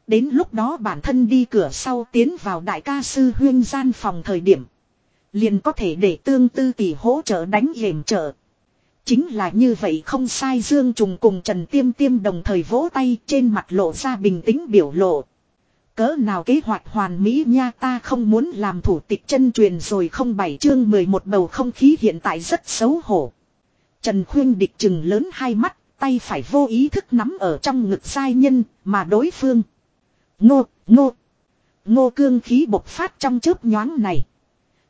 Đến lúc đó bản thân đi cửa sau tiến vào đại ca sư huyên gian phòng thời điểm. Liền có thể để tương tư tỷ hỗ trợ đánh hiểm trợ. Chính là như vậy không sai Dương Trùng cùng Trần Tiêm Tiêm đồng thời vỗ tay trên mặt lộ ra bình tĩnh biểu lộ. Cỡ nào kế hoạch hoàn mỹ nha ta không muốn làm thủ tịch chân truyền rồi không bảy chương 11 bầu không khí hiện tại rất xấu hổ. Trần Khuyên địch chừng lớn hai mắt, tay phải vô ý thức nắm ở trong ngực sai nhân, mà đối phương. Ngô, ngô. Ngô cương khí bộc phát trong chớp nhoáng này.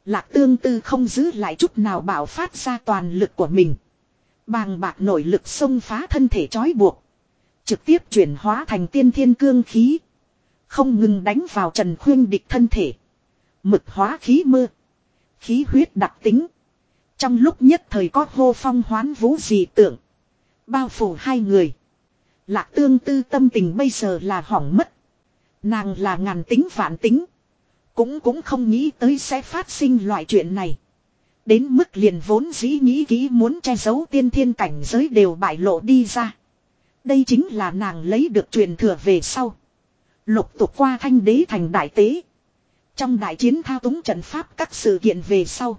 Lạc tương tư không giữ lại chút nào bảo phát ra toàn lực của mình. Bàng bạc nội lực xông phá thân thể trói buộc. Trực tiếp chuyển hóa thành tiên thiên cương khí. Không ngừng đánh vào trần khuyên địch thân thể. Mực hóa khí mưa. Khí huyết đặc tính. Trong lúc nhất thời có hô phong hoán vũ dị tưởng. Bao phủ hai người. Lạc tương tư tâm tình bây giờ là hỏng mất. Nàng là ngàn tính vạn tính. Cũng cũng không nghĩ tới sẽ phát sinh loại chuyện này. Đến mức liền vốn dĩ nghĩ kỹ muốn che giấu tiên thiên cảnh giới đều bại lộ đi ra. Đây chính là nàng lấy được truyền thừa về sau. Lục tục qua thanh đế thành đại tế. Trong đại chiến thao túng trận pháp các sự kiện về sau.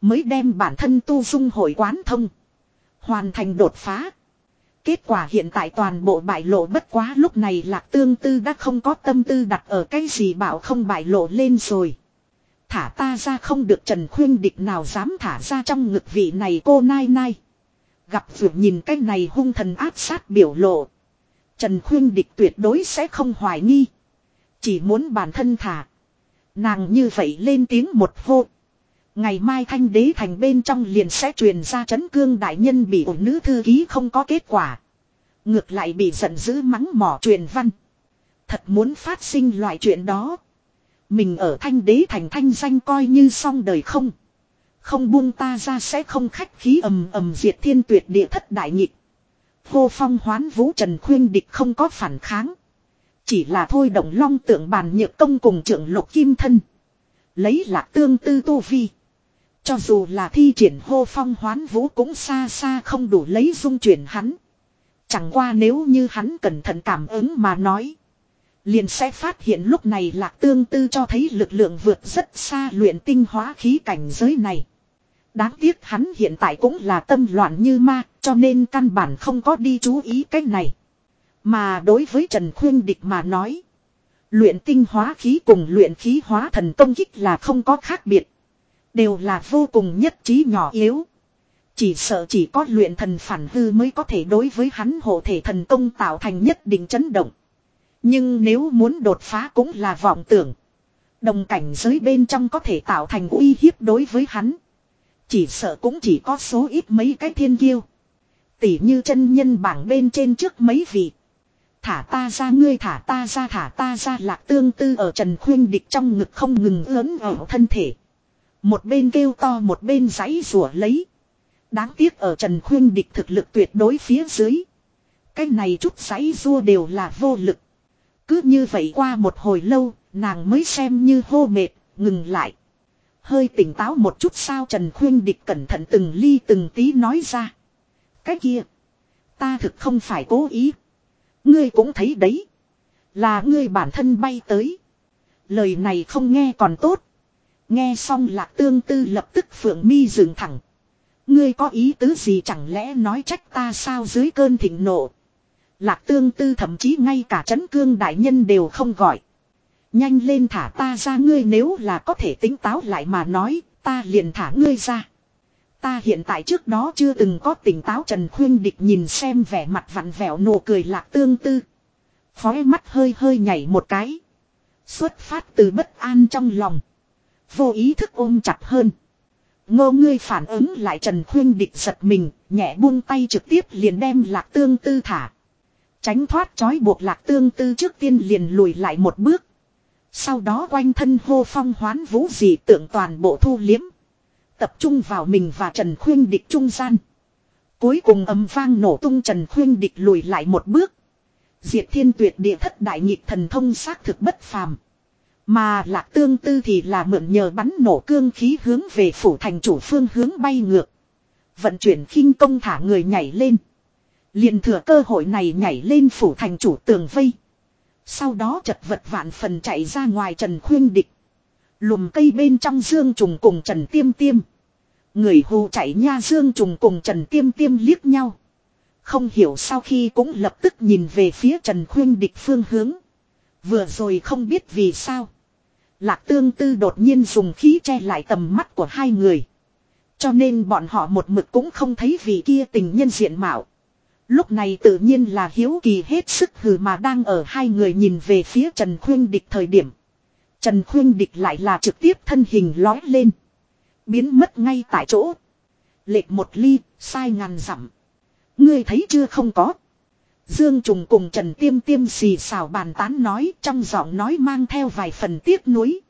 Mới đem bản thân tu dung hội quán thông. Hoàn thành đột phá. Kết quả hiện tại toàn bộ bại lộ bất quá lúc này lạc tương tư đã không có tâm tư đặt ở cái gì bảo không bại lộ lên rồi. Thả ta ra không được Trần Khuyên Địch nào dám thả ra trong ngực vị này cô nai nai. Gặp vượt nhìn cái này hung thần áp sát biểu lộ. Trần Khuyên Địch tuyệt đối sẽ không hoài nghi. Chỉ muốn bản thân thả. Nàng như vậy lên tiếng một hô. Ngày mai thanh đế thành bên trong liền sẽ truyền ra chấn cương đại nhân bị ổn nữ thư ký không có kết quả. Ngược lại bị giận dữ mắng mỏ truyền văn. Thật muốn phát sinh loại chuyện đó. Mình ở thanh đế thành thanh danh coi như xong đời không. Không buông ta ra sẽ không khách khí ầm ầm diệt thiên tuyệt địa thất đại nhịp. Hô phong hoán vũ trần khuyên địch không có phản kháng. Chỉ là thôi động long tượng bàn nhược công cùng trưởng lục kim thân. Lấy lạc tương tư tu vi. Cho dù là thi triển hô phong hoán vũ cũng xa xa không đủ lấy dung chuyển hắn. Chẳng qua nếu như hắn cẩn thận cảm ứng mà nói. Liền sẽ phát hiện lúc này lạc tương tư cho thấy lực lượng vượt rất xa luyện tinh hóa khí cảnh giới này. Đáng tiếc hắn hiện tại cũng là tâm loạn như ma, cho nên căn bản không có đi chú ý cái này. Mà đối với Trần Khuyên Địch mà nói, luyện tinh hóa khí cùng luyện khí hóa thần công kích là không có khác biệt. Đều là vô cùng nhất trí nhỏ yếu. Chỉ sợ chỉ có luyện thần phản hư mới có thể đối với hắn hộ thể thần công tạo thành nhất định chấn động. Nhưng nếu muốn đột phá cũng là vọng tưởng. Đồng cảnh giới bên trong có thể tạo thành uy hiếp đối với hắn. Chỉ sợ cũng chỉ có số ít mấy cái thiên kiêu. Tỉ như chân nhân bảng bên trên trước mấy vị. Thả ta ra ngươi, thả ta ra, thả ta ra lạc tương tư ở trần khuyên địch trong ngực không ngừng lớn ở thân thể. Một bên kêu to, một bên giãy rủa lấy. Đáng tiếc ở Trần Khuyên địch thực lực tuyệt đối phía dưới. Cái này chút giãy rua đều là vô lực. Cứ như vậy qua một hồi lâu, nàng mới xem như hô mệt, ngừng lại. Hơi tỉnh táo một chút sao Trần Khuyên địch cẩn thận từng ly từng tí nói ra. Cái kia, ta thực không phải cố ý. Ngươi cũng thấy đấy. Là ngươi bản thân bay tới. Lời này không nghe còn tốt. Nghe xong lạc tương tư lập tức phượng mi dừng thẳng. Ngươi có ý tứ gì chẳng lẽ nói trách ta sao dưới cơn thịnh nộ. Lạc tương tư thậm chí ngay cả chấn cương đại nhân đều không gọi. Nhanh lên thả ta ra ngươi nếu là có thể tính táo lại mà nói, ta liền thả ngươi ra. Ta hiện tại trước đó chưa từng có tỉnh táo Trần Khuyên Địch nhìn xem vẻ mặt vặn vẹo nụ cười lạc tương tư. Khói mắt hơi hơi nhảy một cái. Xuất phát từ bất an trong lòng. Vô ý thức ôm chặt hơn. Ngô ngươi phản ứng lại Trần Khuyên Địch giật mình, nhẹ buông tay trực tiếp liền đem lạc tương tư thả. Tránh thoát trói buộc lạc tương tư trước tiên liền lùi lại một bước. Sau đó quanh thân hô phong hoán vũ dị tượng toàn bộ thu liếm. Tập trung vào mình và Trần Khuyên Địch trung gian. Cuối cùng âm vang nổ tung Trần Khuyên Địch lùi lại một bước. Diệt thiên tuyệt địa thất đại nhịp thần thông xác thực bất phàm. Mà lạc tương tư thì là mượn nhờ bắn nổ cương khí hướng về phủ thành chủ phương hướng bay ngược. Vận chuyển khinh công thả người nhảy lên liền thừa cơ hội này nhảy lên phủ thành chủ tường vây. Sau đó chật vật vạn phần chạy ra ngoài Trần Khuyên Địch. Lùm cây bên trong Dương Trùng cùng Trần Tiêm Tiêm. Người hù chạy nha Dương Trùng cùng Trần Tiêm Tiêm liếc nhau. Không hiểu sau khi cũng lập tức nhìn về phía Trần Khuyên Địch phương hướng. Vừa rồi không biết vì sao. Lạc tương tư đột nhiên dùng khí che lại tầm mắt của hai người. Cho nên bọn họ một mực cũng không thấy vị kia tình nhân diện mạo. Lúc này tự nhiên là hiếu kỳ hết sức hừ mà đang ở hai người nhìn về phía Trần Khuyên Địch thời điểm. Trần Khuyên Địch lại là trực tiếp thân hình lói lên. Biến mất ngay tại chỗ. Lệch một ly, sai ngàn dặm. Ngươi thấy chưa không có. Dương Trùng cùng Trần Tiêm Tiêm xì xào bàn tán nói trong giọng nói mang theo vài phần tiếc nuối.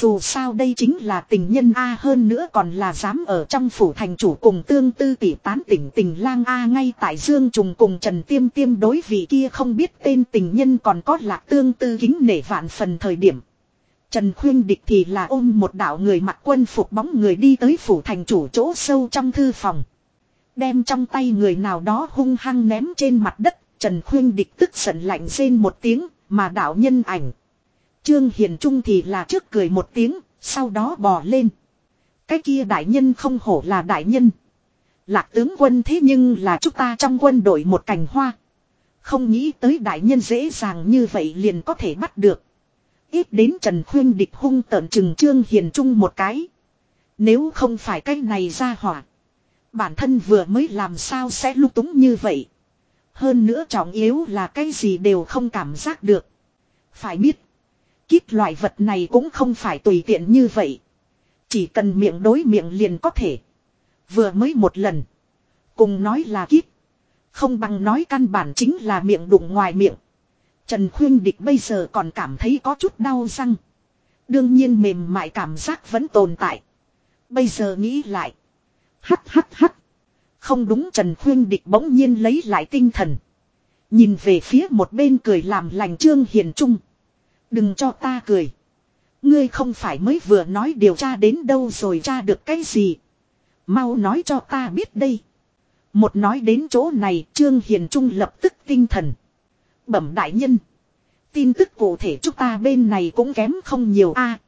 Dù sao đây chính là tình nhân A hơn nữa còn là dám ở trong phủ thành chủ cùng tương tư tỷ tán tỉnh tình lang A ngay tại Dương Trùng cùng Trần Tiêm Tiêm đối vị kia không biết tên tình nhân còn có lạc tương tư kính nể vạn phần thời điểm. Trần Khuyên Địch thì là ôm một đạo người mặc quân phục bóng người đi tới phủ thành chủ chỗ sâu trong thư phòng. Đem trong tay người nào đó hung hăng ném trên mặt đất, Trần Khuyên Địch tức giận lạnh rên một tiếng, mà đạo nhân ảnh. Trương Hiền Trung thì là trước cười một tiếng, sau đó bò lên. Cái kia đại nhân không hổ là đại nhân. Lạc tướng quân thế nhưng là chúng ta trong quân đội một cành hoa. Không nghĩ tới đại nhân dễ dàng như vậy liền có thể bắt được. Ít đến Trần Khuyên địch hung tợn trừng Trương Hiền Trung một cái. Nếu không phải cái này ra hỏa. Bản thân vừa mới làm sao sẽ lúc túng như vậy. Hơn nữa trọng yếu là cái gì đều không cảm giác được. Phải biết. Kít loại vật này cũng không phải tùy tiện như vậy. Chỉ cần miệng đối miệng liền có thể. Vừa mới một lần. Cùng nói là kít. Không bằng nói căn bản chính là miệng đụng ngoài miệng. Trần Khuyên Địch bây giờ còn cảm thấy có chút đau răng. Đương nhiên mềm mại cảm giác vẫn tồn tại. Bây giờ nghĩ lại. Hắt hắt hắt. Không đúng Trần Khuyên Địch bỗng nhiên lấy lại tinh thần. Nhìn về phía một bên cười làm lành Trương Hiền Trung. Đừng cho ta cười. Ngươi không phải mới vừa nói điều tra đến đâu rồi tra được cái gì. Mau nói cho ta biết đây. Một nói đến chỗ này, Trương Hiền Trung lập tức tinh thần. Bẩm đại nhân. Tin tức cụ thể chúng ta bên này cũng kém không nhiều a.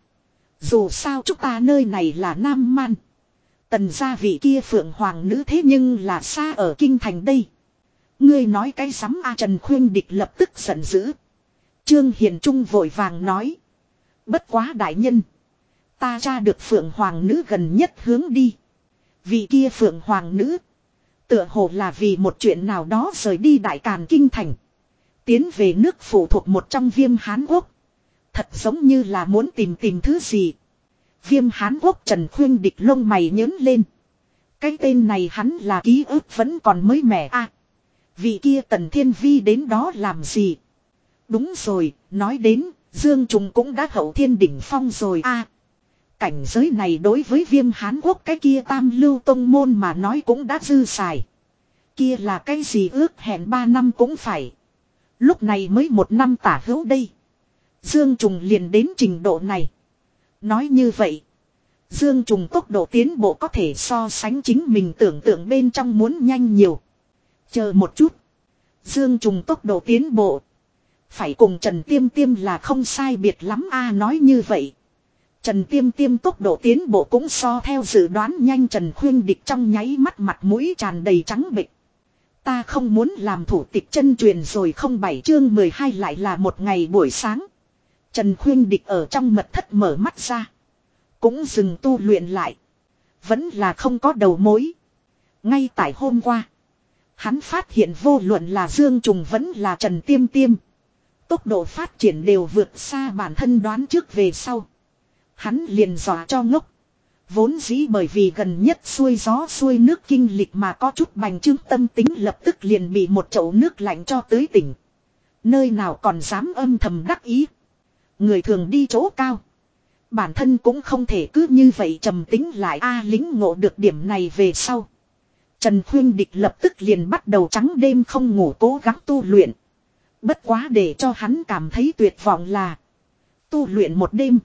dù sao chúng ta nơi này là Nam Man. Tần gia vị kia phượng hoàng nữ thế nhưng là xa ở kinh thành đây. Ngươi nói cái sắm A Trần Khuyên Địch lập tức giận dữ. Trương Hiền Trung vội vàng nói. Bất quá đại nhân. Ta ra được phượng hoàng nữ gần nhất hướng đi. Vị kia phượng hoàng nữ. Tựa hồ là vì một chuyện nào đó rời đi đại càn kinh thành. Tiến về nước phụ thuộc một trong viêm Hán Quốc. Thật giống như là muốn tìm tìm thứ gì. Viêm Hán Quốc Trần Khuyên địch lông mày nhớn lên. Cái tên này hắn là ký ức vẫn còn mới mẻ a. À, vị kia Tần Thiên Vi đến đó làm gì? Đúng rồi, nói đến, Dương Trùng cũng đã hậu thiên đỉnh phong rồi a. cảnh giới này đối với viêm Hán Quốc cái kia tam lưu tông môn mà nói cũng đã dư xài. Kia là cái gì ước hẹn ba năm cũng phải. Lúc này mới một năm tả hữu đây. Dương Trùng liền đến trình độ này. Nói như vậy. Dương Trùng tốc độ tiến bộ có thể so sánh chính mình tưởng tượng bên trong muốn nhanh nhiều. Chờ một chút. Dương Trùng tốc độ tiến bộ. Phải cùng Trần Tiêm Tiêm là không sai biệt lắm a nói như vậy. Trần Tiêm Tiêm tốc độ tiến bộ cũng so theo dự đoán nhanh Trần Khuyên Địch trong nháy mắt mặt mũi tràn đầy trắng bệch Ta không muốn làm thủ tịch chân truyền rồi không bảy chương 12 lại là một ngày buổi sáng. Trần Khuyên Địch ở trong mật thất mở mắt ra. Cũng dừng tu luyện lại. Vẫn là không có đầu mối. Ngay tại hôm qua. Hắn phát hiện vô luận là Dương Trùng vẫn là Trần Tiêm Tiêm. Tốc độ phát triển đều vượt xa bản thân đoán trước về sau. Hắn liền dọa cho ngốc. Vốn dĩ bởi vì gần nhất xuôi gió xuôi nước kinh lịch mà có chút bành trướng tâm tính lập tức liền bị một chậu nước lạnh cho tới tỉnh. Nơi nào còn dám âm thầm đắc ý. Người thường đi chỗ cao. Bản thân cũng không thể cứ như vậy trầm tính lại a lính ngộ được điểm này về sau. Trần Khuyên Địch lập tức liền bắt đầu trắng đêm không ngủ cố gắng tu luyện. Bất quá để cho hắn cảm thấy tuyệt vọng là tu luyện một đêm.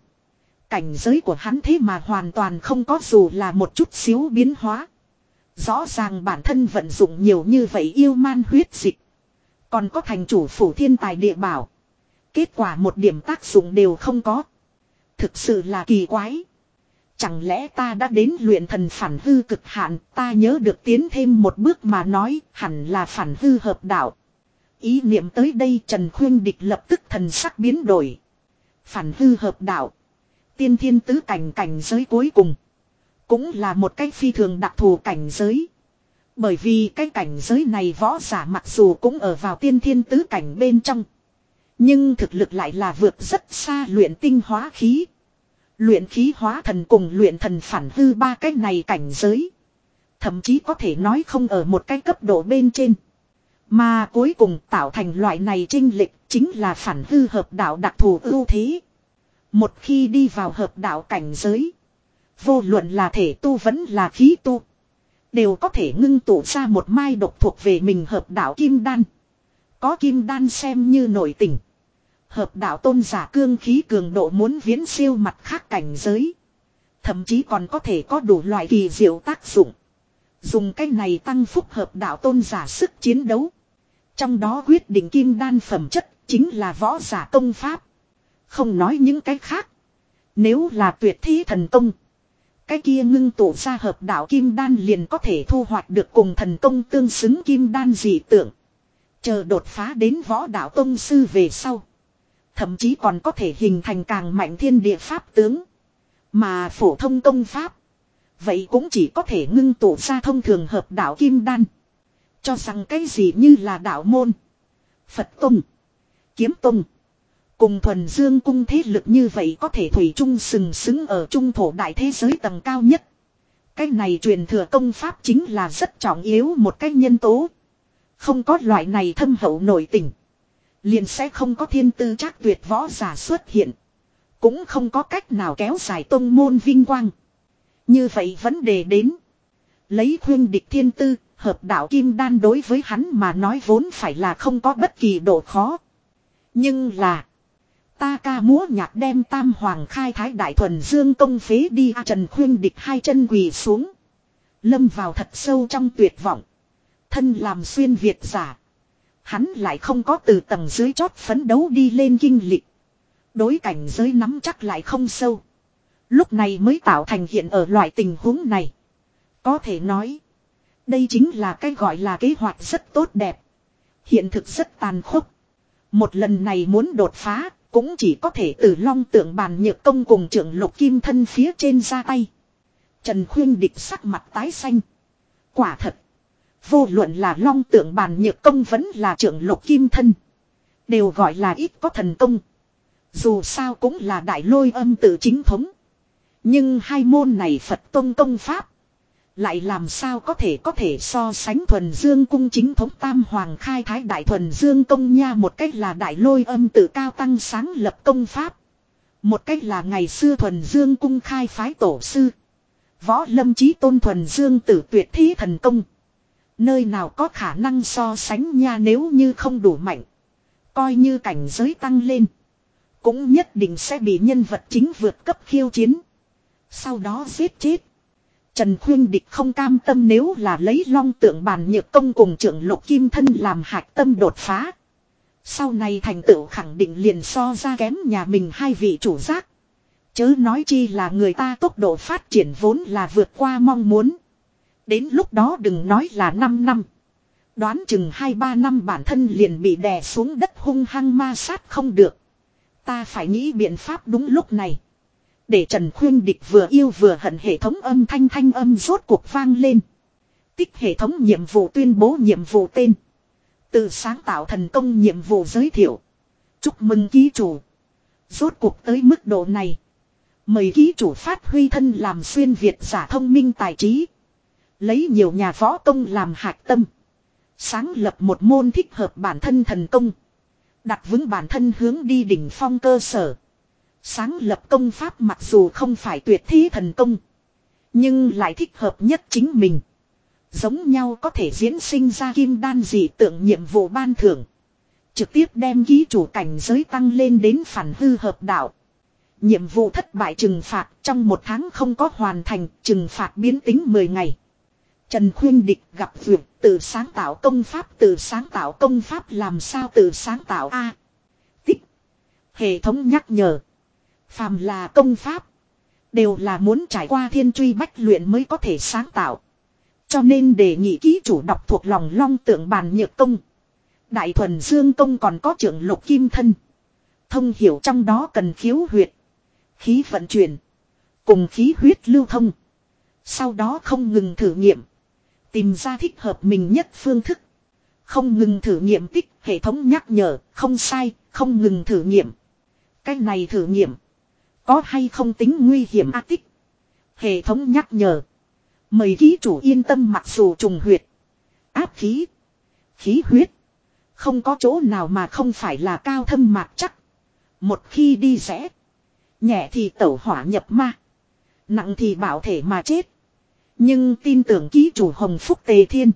Cảnh giới của hắn thế mà hoàn toàn không có dù là một chút xíu biến hóa. Rõ ràng bản thân vận dụng nhiều như vậy yêu man huyết dịch. Còn có thành chủ phủ thiên tài địa bảo. Kết quả một điểm tác dụng đều không có. Thực sự là kỳ quái. Chẳng lẽ ta đã đến luyện thần phản hư cực hạn, ta nhớ được tiến thêm một bước mà nói, hẳn là phản hư hợp đạo. Ý niệm tới đây Trần Khuyên Địch lập tức thần sắc biến đổi. Phản hư hợp đạo. Tiên thiên tứ cảnh cảnh giới cuối cùng. Cũng là một cái phi thường đặc thù cảnh giới. Bởi vì cái cảnh giới này võ giả mặc dù cũng ở vào tiên thiên tứ cảnh bên trong. Nhưng thực lực lại là vượt rất xa luyện tinh hóa khí. Luyện khí hóa thần cùng luyện thần phản hư ba cái này cảnh giới. Thậm chí có thể nói không ở một cái cấp độ bên trên. Mà cuối cùng tạo thành loại này trinh lịch chính là phản hư hợp đạo đặc thù ưu thế. Một khi đi vào hợp đạo cảnh giới. Vô luận là thể tu vẫn là khí tu. Đều có thể ngưng tụ ra một mai độc thuộc về mình hợp đạo kim đan. Có kim đan xem như nổi tình. Hợp đạo tôn giả cương khí cường độ muốn viễn siêu mặt khác cảnh giới. Thậm chí còn có thể có đủ loại kỳ diệu tác dụng. Dùng cái này tăng phúc hợp đạo tôn giả sức chiến đấu. Trong đó quyết định kim đan phẩm chất chính là võ giả công pháp. Không nói những cái khác. Nếu là tuyệt thi thần công. Cái kia ngưng tụ ra hợp đạo kim đan liền có thể thu hoạch được cùng thần công tương xứng kim đan dị tượng. Chờ đột phá đến võ đạo tông sư về sau. Thậm chí còn có thể hình thành càng mạnh thiên địa pháp tướng. Mà phổ thông công pháp. Vậy cũng chỉ có thể ngưng tụ ra thông thường hợp đạo kim đan. Cho rằng cái gì như là đạo môn. Phật tông. Kiếm tông. Cùng thuần dương cung thế lực như vậy có thể thủy chung sừng sững ở trung thổ đại thế giới tầng cao nhất. Cái này truyền thừa công pháp chính là rất trọng yếu một cái nhân tố. Không có loại này thâm hậu nổi tình. Liền sẽ không có thiên tư chắc tuyệt võ giả xuất hiện. Cũng không có cách nào kéo dài tông môn vinh quang. Như vậy vấn đề đến. Lấy khuyên địch thiên tư, hợp đạo kim đan đối với hắn mà nói vốn phải là không có bất kỳ độ khó. Nhưng là. Ta ca múa nhạc đem tam hoàng khai thái đại thuần dương công phế đi à, trần khuyên địch hai chân quỳ xuống. Lâm vào thật sâu trong tuyệt vọng. Thân làm xuyên Việt giả. Hắn lại không có từ tầng dưới chót phấn đấu đi lên kinh lịch. Đối cảnh giới nắm chắc lại không sâu. Lúc này mới tạo thành hiện ở loại tình huống này. Có thể nói. Đây chính là cái gọi là kế hoạch rất tốt đẹp. Hiện thực rất tàn khốc. Một lần này muốn đột phá, cũng chỉ có thể từ long tượng bàn nhược công cùng trưởng lục kim thân phía trên ra tay. Trần Khuyên địch sắc mặt tái xanh. Quả thật. Vô luận là long tượng bàn nhược công vẫn là trưởng lục kim thân. Đều gọi là ít có thần công. Dù sao cũng là đại lôi âm tự chính thống. Nhưng hai môn này Phật Tông công pháp. Lại làm sao có thể có thể so sánh thuần dương cung chính thống tam hoàng khai thái đại thuần dương công nha một cách là đại lôi âm tự cao tăng sáng lập công pháp. Một cách là ngày xưa thuần dương cung khai phái tổ sư. Võ lâm chí tôn thuần dương tử tuyệt thí thần công. Nơi nào có khả năng so sánh nha nếu như không đủ mạnh. Coi như cảnh giới tăng lên. Cũng nhất định sẽ bị nhân vật chính vượt cấp khiêu chiến. Sau đó giết chết. Trần Khuyên Địch không cam tâm nếu là lấy long tượng bàn nhược công cùng trưởng lục kim thân làm hạch tâm đột phá. Sau này thành tựu khẳng định liền so ra kém nhà mình hai vị chủ giác. Chớ nói chi là người ta tốc độ phát triển vốn là vượt qua mong muốn. Đến lúc đó đừng nói là 5 năm. Đoán chừng 2-3 năm bản thân liền bị đè xuống đất hung hăng ma sát không được. Ta phải nghĩ biện pháp đúng lúc này. Để Trần Khuyên Địch vừa yêu vừa hận hệ thống âm thanh thanh âm rốt cuộc vang lên. Tích hệ thống nhiệm vụ tuyên bố nhiệm vụ tên. Từ sáng tạo thần công nhiệm vụ giới thiệu. Chúc mừng ký chủ. Rốt cuộc tới mức độ này. Mời ký chủ phát huy thân làm xuyên Việt giả thông minh tài trí. Lấy nhiều nhà võ công làm hạt tâm. Sáng lập một môn thích hợp bản thân thần công. Đặt vững bản thân hướng đi đỉnh phong cơ sở. Sáng lập công pháp mặc dù không phải tuyệt thi thần công. Nhưng lại thích hợp nhất chính mình. Giống nhau có thể diễn sinh ra kim đan dị tượng nhiệm vụ ban thưởng. Trực tiếp đem ký chủ cảnh giới tăng lên đến phản hư hợp đạo. Nhiệm vụ thất bại trừng phạt trong một tháng không có hoàn thành, trừng phạt biến tính 10 ngày. Trần Khuyên Địch gặp việc tự sáng tạo công pháp, tự sáng tạo công pháp làm sao tự sáng tạo A. tích. Hệ thống nhắc nhở. Phàm là công pháp. Đều là muốn trải qua thiên truy bách luyện mới có thể sáng tạo. Cho nên đề nghị ký chủ đọc thuộc lòng long tượng bàn nhược công. Đại thuần dương công còn có trưởng lục kim thân. Thông hiểu trong đó cần khiếu huyệt. Khí vận chuyển. Cùng khí huyết lưu thông. Sau đó không ngừng thử nghiệm. Tìm ra thích hợp mình nhất phương thức. Không ngừng thử nghiệm tích, hệ thống nhắc nhở, không sai, không ngừng thử nghiệm. Cái này thử nghiệm. Có hay không tính nguy hiểm a tích. Hệ thống nhắc nhở. Mời ký chủ yên tâm mặc dù trùng huyệt. Áp khí. Khí huyết. Không có chỗ nào mà không phải là cao thâm mạc chắc. Một khi đi rẽ. Nhẹ thì tẩu hỏa nhập ma. Nặng thì bảo thể mà chết. Nhưng tin tưởng ký chủ Hồng Phúc Tề Thiên.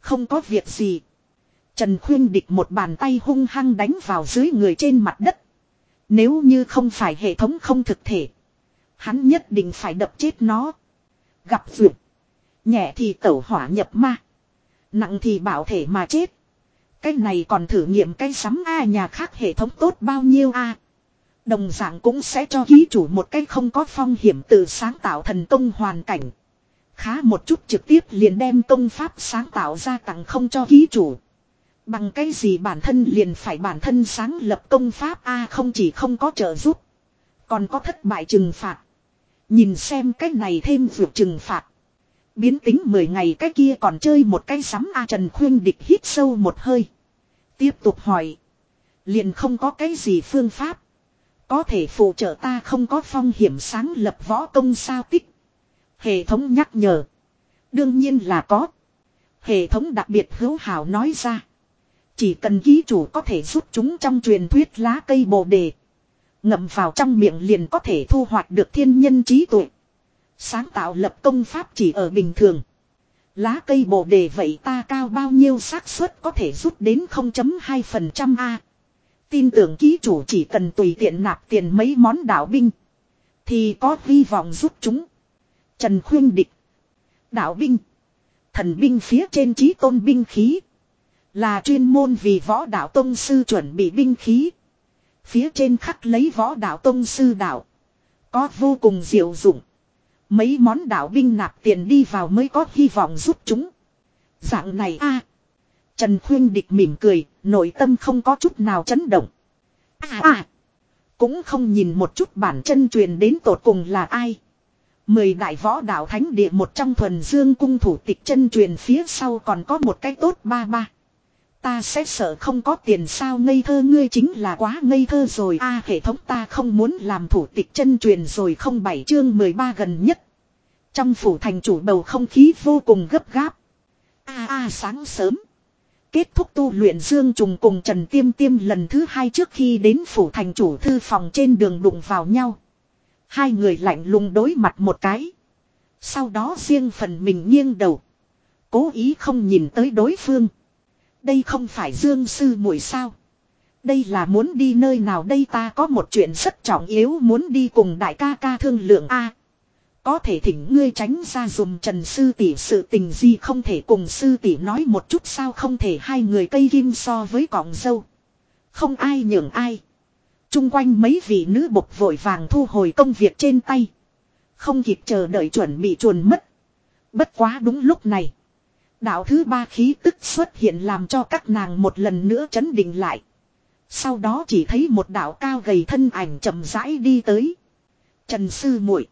Không có việc gì. Trần Khuyên địch một bàn tay hung hăng đánh vào dưới người trên mặt đất. Nếu như không phải hệ thống không thực thể. Hắn nhất định phải đập chết nó. Gặp vượt. Nhẹ thì tẩu hỏa nhập ma. Nặng thì bảo thể mà chết. Cái này còn thử nghiệm cái sắm A nhà khác hệ thống tốt bao nhiêu A. Đồng dạng cũng sẽ cho ký chủ một cái không có phong hiểm từ sáng tạo thần công hoàn cảnh. Khá một chút trực tiếp liền đem công pháp sáng tạo ra tặng không cho ký chủ. Bằng cái gì bản thân liền phải bản thân sáng lập công pháp A không chỉ không có trợ giúp. Còn có thất bại trừng phạt. Nhìn xem cái này thêm vượt trừng phạt. Biến tính 10 ngày cái kia còn chơi một cái sắm A Trần Khuyên Địch hít sâu một hơi. Tiếp tục hỏi. Liền không có cái gì phương pháp. Có thể phụ trợ ta không có phong hiểm sáng lập võ công sao tích. Hệ thống nhắc nhở. Đương nhiên là có. Hệ thống đặc biệt hữu hảo nói ra. Chỉ cần ký chủ có thể giúp chúng trong truyền thuyết lá cây bồ đề. Ngậm vào trong miệng liền có thể thu hoạch được thiên nhân trí tuệ. Sáng tạo lập công pháp chỉ ở bình thường. Lá cây bồ đề vậy ta cao bao nhiêu xác suất có thể rút đến 0.2% A. Tin tưởng ký chủ chỉ cần tùy tiện nạp tiền mấy món đạo binh. Thì có hy vọng giúp chúng. Trần khuyên địch. Đạo binh. Thần binh phía trên trí tôn binh khí. Là chuyên môn vì võ đạo tông sư chuẩn bị binh khí. Phía trên khắc lấy võ đạo tông sư đạo. Có vô cùng diệu dụng. Mấy món đạo binh nạp tiền đi vào mới có hy vọng giúp chúng. Dạng này a Trần Khuyên Địch mỉm cười, nội tâm không có chút nào chấn động. À à! Cũng không nhìn một chút bản chân truyền đến tột cùng là ai. Mười đại võ đạo thánh địa một trong thuần dương cung thủ tịch chân truyền phía sau còn có một cái tốt ba ba. Ta sẽ sợ không có tiền sao ngây thơ ngươi chính là quá ngây thơ rồi a, hệ thống ta không muốn làm thủ tịch chân truyền rồi không bảy chương 13 gần nhất. Trong phủ thành chủ bầu không khí vô cùng gấp gáp. A a, sáng sớm. Kết thúc tu luyện Dương Trùng cùng Trần Tiêm Tiêm lần thứ hai trước khi đến phủ thành chủ thư phòng trên đường đụng vào nhau. Hai người lạnh lùng đối mặt một cái. Sau đó riêng phần mình nghiêng đầu. Cố ý không nhìn tới đối phương. Đây không phải Dương Sư muội sao. Đây là muốn đi nơi nào đây ta có một chuyện rất trọng yếu muốn đi cùng đại ca ca thương lượng A. có thể thỉnh ngươi tránh ra dùm trần sư tỷ, sự tình gì không thể cùng sư tỷ nói một chút sao không thể hai người cây kim so với cọng dâu. Không ai nhường ai. Trung quanh mấy vị nữ bục vội vàng thu hồi công việc trên tay. Không kịp chờ đợi chuẩn bị chuồn mất. Bất quá đúng lúc này. Đạo thứ ba khí tức xuất hiện làm cho các nàng một lần nữa chấn định lại. Sau đó chỉ thấy một đạo cao gầy thân ảnh chậm rãi đi tới. Trần sư muội,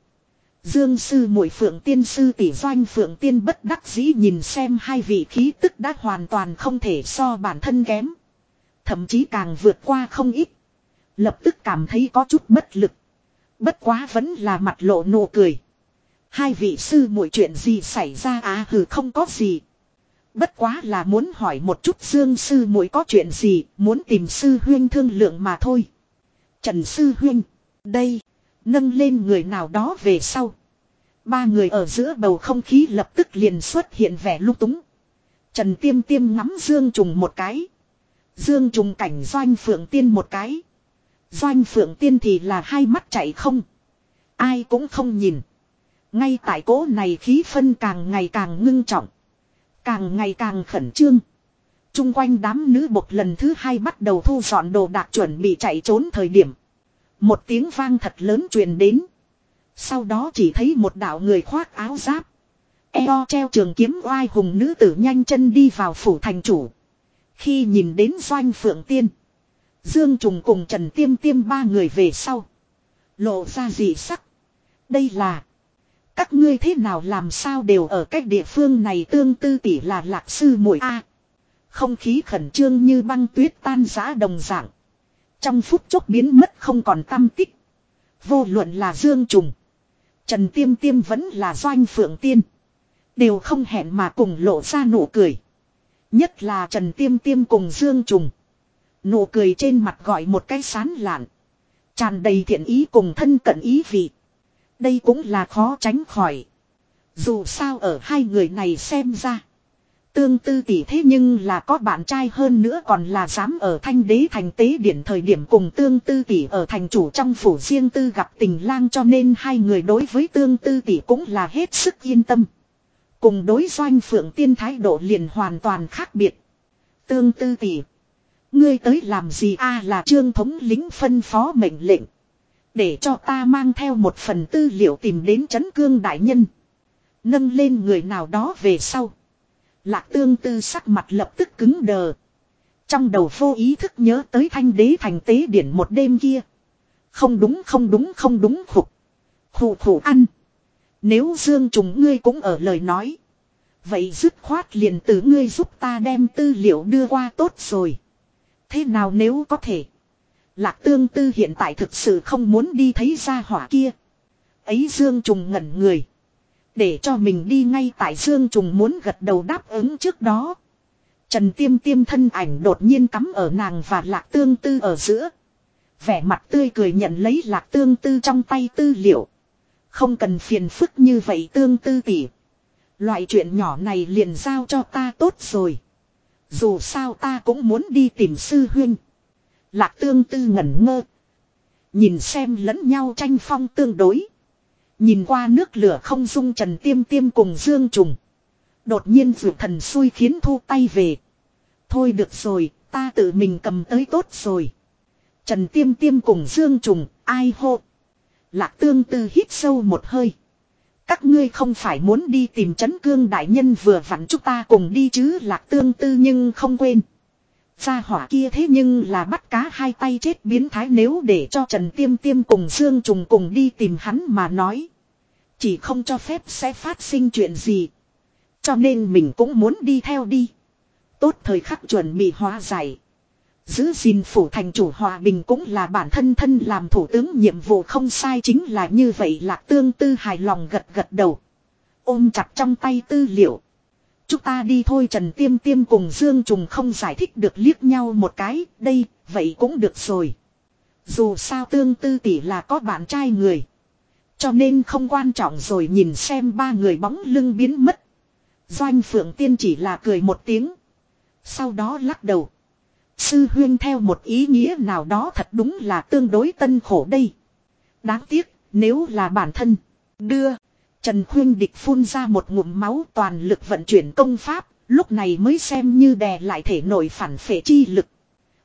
Dương sư muội Phượng Tiên sư tỷ doanh Phượng Tiên bất đắc dĩ nhìn xem hai vị khí tức đã hoàn toàn không thể so bản thân kém. Thậm chí càng vượt qua không ít. Lập tức cảm thấy có chút bất lực. Bất quá vẫn là mặt lộ nụ cười. Hai vị sư muội chuyện gì xảy ra à hừ không có gì. Bất quá là muốn hỏi một chút Dương sư muội có chuyện gì, muốn tìm sư huyên thương lượng mà thôi. Trần sư huyên, đây, nâng lên người nào đó về sau. Ba người ở giữa bầu không khí lập tức liền xuất hiện vẻ lung túng. Trần tiêm tiêm ngắm Dương trùng một cái. Dương trùng cảnh doanh phượng tiên một cái. Doanh phượng tiên thì là hai mắt chạy không. Ai cũng không nhìn. Ngay tại cố này khí phân càng ngày càng ngưng trọng. Càng ngày càng khẩn trương. Trung quanh đám nữ bột lần thứ hai bắt đầu thu dọn đồ đạc chuẩn bị chạy trốn thời điểm. Một tiếng vang thật lớn truyền đến. Sau đó chỉ thấy một đạo người khoác áo giáp. Eo treo trường kiếm oai hùng nữ tử nhanh chân đi vào phủ thành chủ. Khi nhìn đến doanh phượng tiên. Dương Trùng cùng Trần Tiêm Tiêm ba người về sau. Lộ ra dị sắc. Đây là. Các ngươi thế nào làm sao đều ở cách địa phương này tương tư tỷ là lạc sư muội A. Không khí khẩn trương như băng tuyết tan giã đồng dạng. Trong phút chốc biến mất không còn tâm tích. Vô luận là Dương Trùng. Trần Tiêm Tiêm vẫn là Doanh Phượng Tiên. Đều không hẹn mà cùng lộ ra nụ cười. Nhất là Trần Tiêm Tiêm cùng Dương Trùng. Nụ cười trên mặt gọi một cái sán lạn. Tràn đầy thiện ý cùng thân cận ý vị. Đây cũng là khó tránh khỏi. Dù sao ở hai người này xem ra. Tương tư tỷ thế nhưng là có bạn trai hơn nữa còn là dám ở thanh đế thành tế điển thời điểm cùng tương tư tỷ ở thành chủ trong phủ riêng tư gặp tình lang cho nên hai người đối với tương tư tỷ cũng là hết sức yên tâm. Cùng đối doanh phượng tiên thái độ liền hoàn toàn khác biệt. Tương tư tỷ. Ngươi tới làm gì a là trương thống lính phân phó mệnh lệnh. Để cho ta mang theo một phần tư liệu tìm đến chấn cương đại nhân. Nâng lên người nào đó về sau. Lạc tương tư sắc mặt lập tức cứng đờ. Trong đầu vô ý thức nhớ tới thanh đế thành tế điển một đêm kia. Không đúng không đúng không đúng khục. Khủ khủ ăn. Nếu Dương Trùng ngươi cũng ở lời nói. Vậy dứt khoát liền từ ngươi giúp ta đem tư liệu đưa qua tốt rồi. Thế nào nếu có thể. Lạc tương tư hiện tại thực sự không muốn đi thấy ra hỏa kia. Ấy Dương Trùng ngẩn người. Để cho mình đi ngay tại Dương Trùng muốn gật đầu đáp ứng trước đó. Trần Tiêm Tiêm thân ảnh đột nhiên cắm ở nàng và Lạc Tương Tư ở giữa. Vẻ mặt tươi cười nhận lấy Lạc Tương Tư trong tay tư liệu. Không cần phiền phức như vậy Tương Tư tỉ. Loại chuyện nhỏ này liền giao cho ta tốt rồi. Dù sao ta cũng muốn đi tìm sư huynh. Lạc Tương Tư ngẩn ngơ. Nhìn xem lẫn nhau tranh phong tương đối. Nhìn qua nước lửa không dung trần tiêm tiêm cùng dương trùng. Đột nhiên vượt thần xui khiến thu tay về. Thôi được rồi, ta tự mình cầm tới tốt rồi. Trần tiêm tiêm cùng dương trùng, ai hô. Lạc tương tư hít sâu một hơi. Các ngươi không phải muốn đi tìm chấn cương đại nhân vừa vặn chúng ta cùng đi chứ lạc tương tư nhưng không quên. Gia hỏa kia thế nhưng là bắt cá hai tay chết biến thái nếu để cho Trần Tiêm Tiêm cùng Dương Trùng cùng đi tìm hắn mà nói. Chỉ không cho phép sẽ phát sinh chuyện gì. Cho nên mình cũng muốn đi theo đi. Tốt thời khắc chuẩn bị hóa giải. Giữ gìn phủ thành chủ hòa bình cũng là bản thân thân làm thủ tướng nhiệm vụ không sai chính là như vậy lạc tương tư hài lòng gật gật đầu. Ôm chặt trong tay tư liệu. Chúng ta đi thôi Trần Tiêm Tiêm cùng Dương Trùng không giải thích được liếc nhau một cái, đây, vậy cũng được rồi. Dù sao tương tư tỷ là có bạn trai người. Cho nên không quan trọng rồi nhìn xem ba người bóng lưng biến mất. Doanh Phượng Tiên chỉ là cười một tiếng. Sau đó lắc đầu. Sư huyên theo một ý nghĩa nào đó thật đúng là tương đối tân khổ đây. Đáng tiếc, nếu là bản thân, đưa. Trần Khuyên Địch phun ra một ngụm máu toàn lực vận chuyển công pháp, lúc này mới xem như đè lại thể nổi phản phệ chi lực.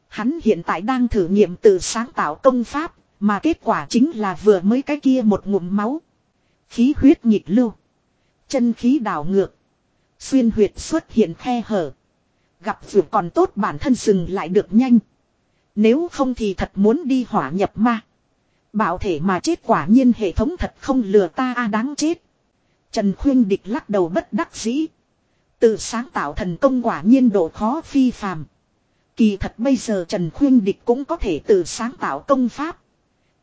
Hắn hiện tại đang thử nghiệm tự sáng tạo công pháp, mà kết quả chính là vừa mới cái kia một ngụm máu. Khí huyết nhịp lưu. Chân khí đảo ngược. Xuyên huyệt xuất hiện khe hở. Gặp dù còn tốt bản thân dừng lại được nhanh. Nếu không thì thật muốn đi hỏa nhập ma. Bảo thể mà chết quả nhiên hệ thống thật không lừa ta a đáng chết. Trần Khuyên Địch lắc đầu bất đắc dĩ. Từ sáng tạo thần công quả nhiên độ khó phi phàm. Kỳ thật bây giờ Trần Khuyên Địch cũng có thể tự sáng tạo công pháp.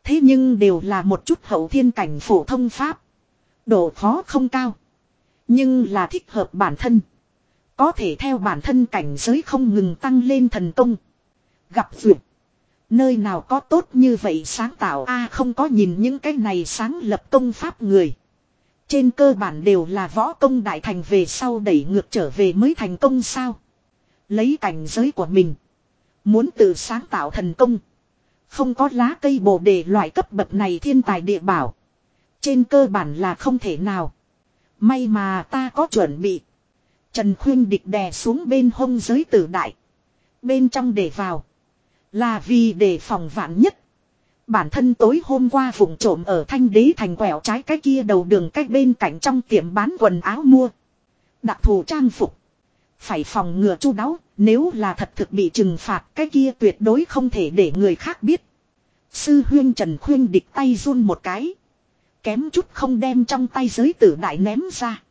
Thế nhưng đều là một chút hậu thiên cảnh phổ thông pháp. Độ khó không cao. Nhưng là thích hợp bản thân. Có thể theo bản thân cảnh giới không ngừng tăng lên thần công. Gặp duyệt. Nơi nào có tốt như vậy sáng tạo a, không có nhìn những cái này sáng lập công pháp người. Trên cơ bản đều là võ công đại thành về sau đẩy ngược trở về mới thành công sao. Lấy cảnh giới của mình. Muốn tự sáng tạo thần công. Không có lá cây bồ đề loại cấp bậc này thiên tài địa bảo. Trên cơ bản là không thể nào. May mà ta có chuẩn bị. Trần Khuyên địch đè xuống bên hông giới tử đại. Bên trong để vào. Là vì để phòng vạn nhất. Bản thân tối hôm qua vùng trộm ở thanh đế thành quẹo trái cái kia đầu đường cách bên cạnh trong tiệm bán quần áo mua. Đặc thù trang phục. Phải phòng ngừa chu đáo, nếu là thật thực bị trừng phạt cái kia tuyệt đối không thể để người khác biết. Sư huyên Trần Khuyên địch tay run một cái. Kém chút không đem trong tay giới tử đại ném ra.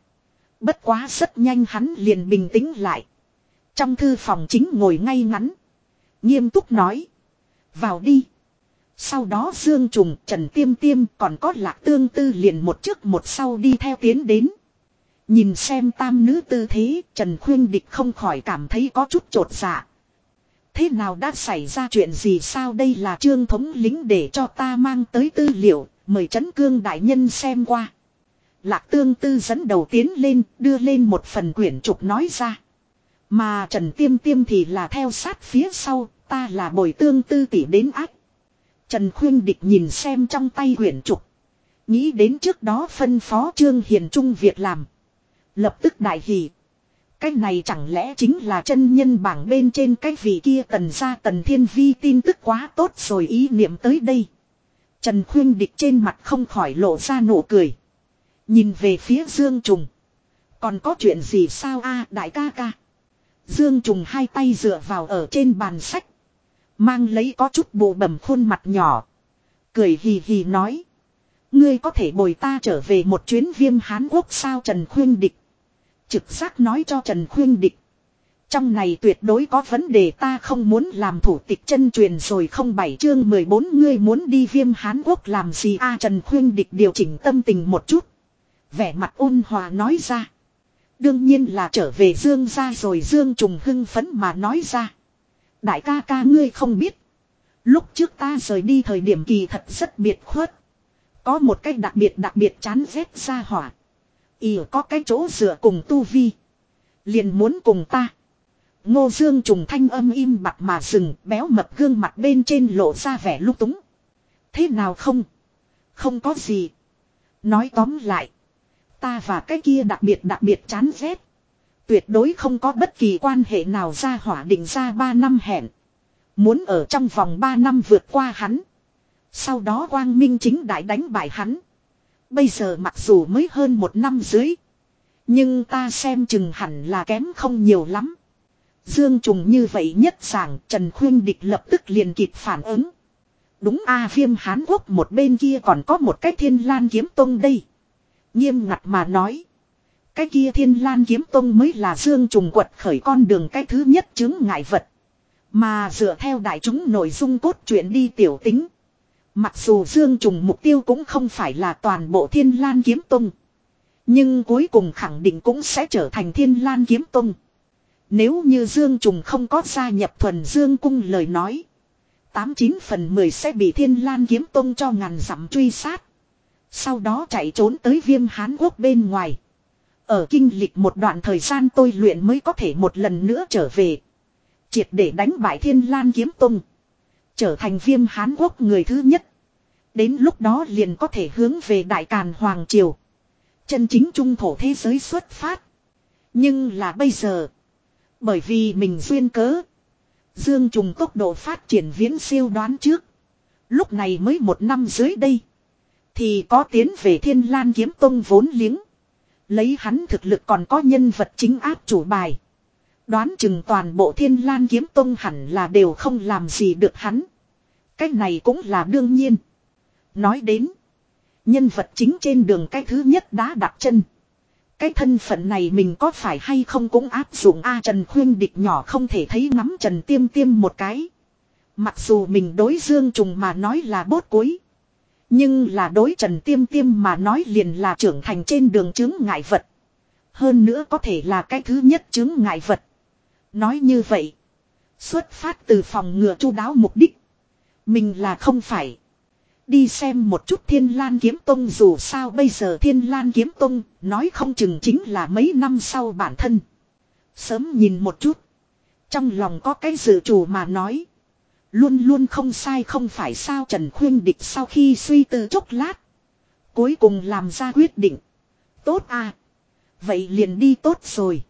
Bất quá rất nhanh hắn liền bình tĩnh lại. Trong thư phòng chính ngồi ngay ngắn. Nghiêm túc nói. Vào đi. Sau đó Dương Trùng, Trần Tiêm Tiêm còn có lạc tương tư liền một trước một sau đi theo tiến đến. Nhìn xem tam nữ tư thế, Trần Khuyên Địch không khỏi cảm thấy có chút trột dạ. Thế nào đã xảy ra chuyện gì sao đây là trương thống lính để cho ta mang tới tư liệu, mời Trấn Cương Đại Nhân xem qua. Lạc tương tư dẫn đầu tiến lên, đưa lên một phần quyển trục nói ra. Mà Trần Tiêm Tiêm thì là theo sát phía sau, ta là bồi tương tư tỷ đến ác. Trần Khuyên Địch nhìn xem trong tay quyển trục. Nghĩ đến trước đó phân phó Trương Hiền Trung việc làm. Lập tức đại hỷ. Cái này chẳng lẽ chính là chân nhân bảng bên trên cái vị kia tần gia tần thiên vi tin tức quá tốt rồi ý niệm tới đây. Trần Khuyên Địch trên mặt không khỏi lộ ra nụ cười. Nhìn về phía Dương Trùng. Còn có chuyện gì sao a, đại ca ca. Dương Trùng hai tay dựa vào ở trên bàn sách. Mang lấy có chút bù bẩm khuôn mặt nhỏ. Cười hì hì nói. Ngươi có thể bồi ta trở về một chuyến viêm Hán Quốc sao Trần Khuyên Địch. Trực giác nói cho Trần Khuyên Địch. Trong này tuyệt đối có vấn đề ta không muốn làm thủ tịch chân truyền rồi không bảy chương 14 ngươi muốn đi viêm Hán Quốc làm gì a Trần Khuyên Địch điều chỉnh tâm tình một chút. Vẻ mặt ôn hòa nói ra. Đương nhiên là trở về Dương ra rồi Dương trùng hưng phấn mà nói ra. Đại ca ca ngươi không biết. Lúc trước ta rời đi thời điểm kỳ thật rất biệt khuất. Có một cách đặc biệt đặc biệt chán rét ra hỏa. Ý có cái chỗ dựa cùng tu vi. Liền muốn cùng ta. Ngô Dương trùng thanh âm im mặt mà dừng, béo mập gương mặt bên trên lộ ra vẻ lúc túng. Thế nào không? Không có gì. Nói tóm lại. Ta và cái kia đặc biệt đặc biệt chán rét. Tuyệt đối không có bất kỳ quan hệ nào ra hỏa định ra 3 năm hẹn. Muốn ở trong vòng 3 năm vượt qua hắn. Sau đó quang minh chính đại đánh bại hắn. Bây giờ mặc dù mới hơn một năm dưới. Nhưng ta xem chừng hẳn là kém không nhiều lắm. Dương trùng như vậy nhất giảng Trần Khuyên Địch lập tức liền kịp phản ứng. Đúng a viêm Hán Quốc một bên kia còn có một cái thiên lan kiếm tông đây. Nghiêm ngặt mà nói. Cái kia thiên lan kiếm tông mới là dương trùng quật khởi con đường cái thứ nhất chứng ngại vật. Mà dựa theo đại chúng nội dung cốt truyện đi tiểu tính. Mặc dù dương trùng mục tiêu cũng không phải là toàn bộ thiên lan kiếm tông. Nhưng cuối cùng khẳng định cũng sẽ trở thành thiên lan kiếm tông. Nếu như Dương Trùng không có gia nhập thuần Dương cung lời nói. 89 phần 10 sẽ bị thiên lan kiếm tông cho ngàn dặm truy sát. Sau đó chạy trốn tới viêm Hán Quốc bên ngoài. Ở kinh lịch một đoạn thời gian tôi luyện mới có thể một lần nữa trở về. Triệt để đánh bại thiên lan kiếm tung. Trở thành viêm Hán Quốc người thứ nhất. Đến lúc đó liền có thể hướng về Đại Càn Hoàng Triều. Chân chính trung thổ thế giới xuất phát. Nhưng là bây giờ. Bởi vì mình duyên cớ. Dương trùng tốc độ phát triển viễn siêu đoán trước. Lúc này mới một năm dưới đây. Thì có tiến về thiên lan kiếm tông vốn liếng. Lấy hắn thực lực còn có nhân vật chính áp chủ bài. Đoán chừng toàn bộ thiên lan kiếm tông hẳn là đều không làm gì được hắn. Cái này cũng là đương nhiên. Nói đến. Nhân vật chính trên đường cái thứ nhất đã đặt chân. Cái thân phận này mình có phải hay không cũng áp dụng A Trần Khuyên địch nhỏ không thể thấy nắm Trần Tiêm Tiêm một cái. Mặc dù mình đối Dương Trùng mà nói là bốt cuối. Nhưng là đối Trần Tiêm Tiêm mà nói liền là trưởng thành trên đường chứng ngại vật. Hơn nữa có thể là cái thứ nhất chứng ngại vật. Nói như vậy. Xuất phát từ phòng ngừa chu đáo mục đích. Mình là không phải. Đi xem một chút thiên lan kiếm tông dù sao bây giờ thiên lan kiếm tông, nói không chừng chính là mấy năm sau bản thân. Sớm nhìn một chút. Trong lòng có cái dự chủ mà nói. Luôn luôn không sai không phải sao Trần Khuyên Địch sau khi suy tư chốc lát. Cuối cùng làm ra quyết định. Tốt à. Vậy liền đi tốt rồi.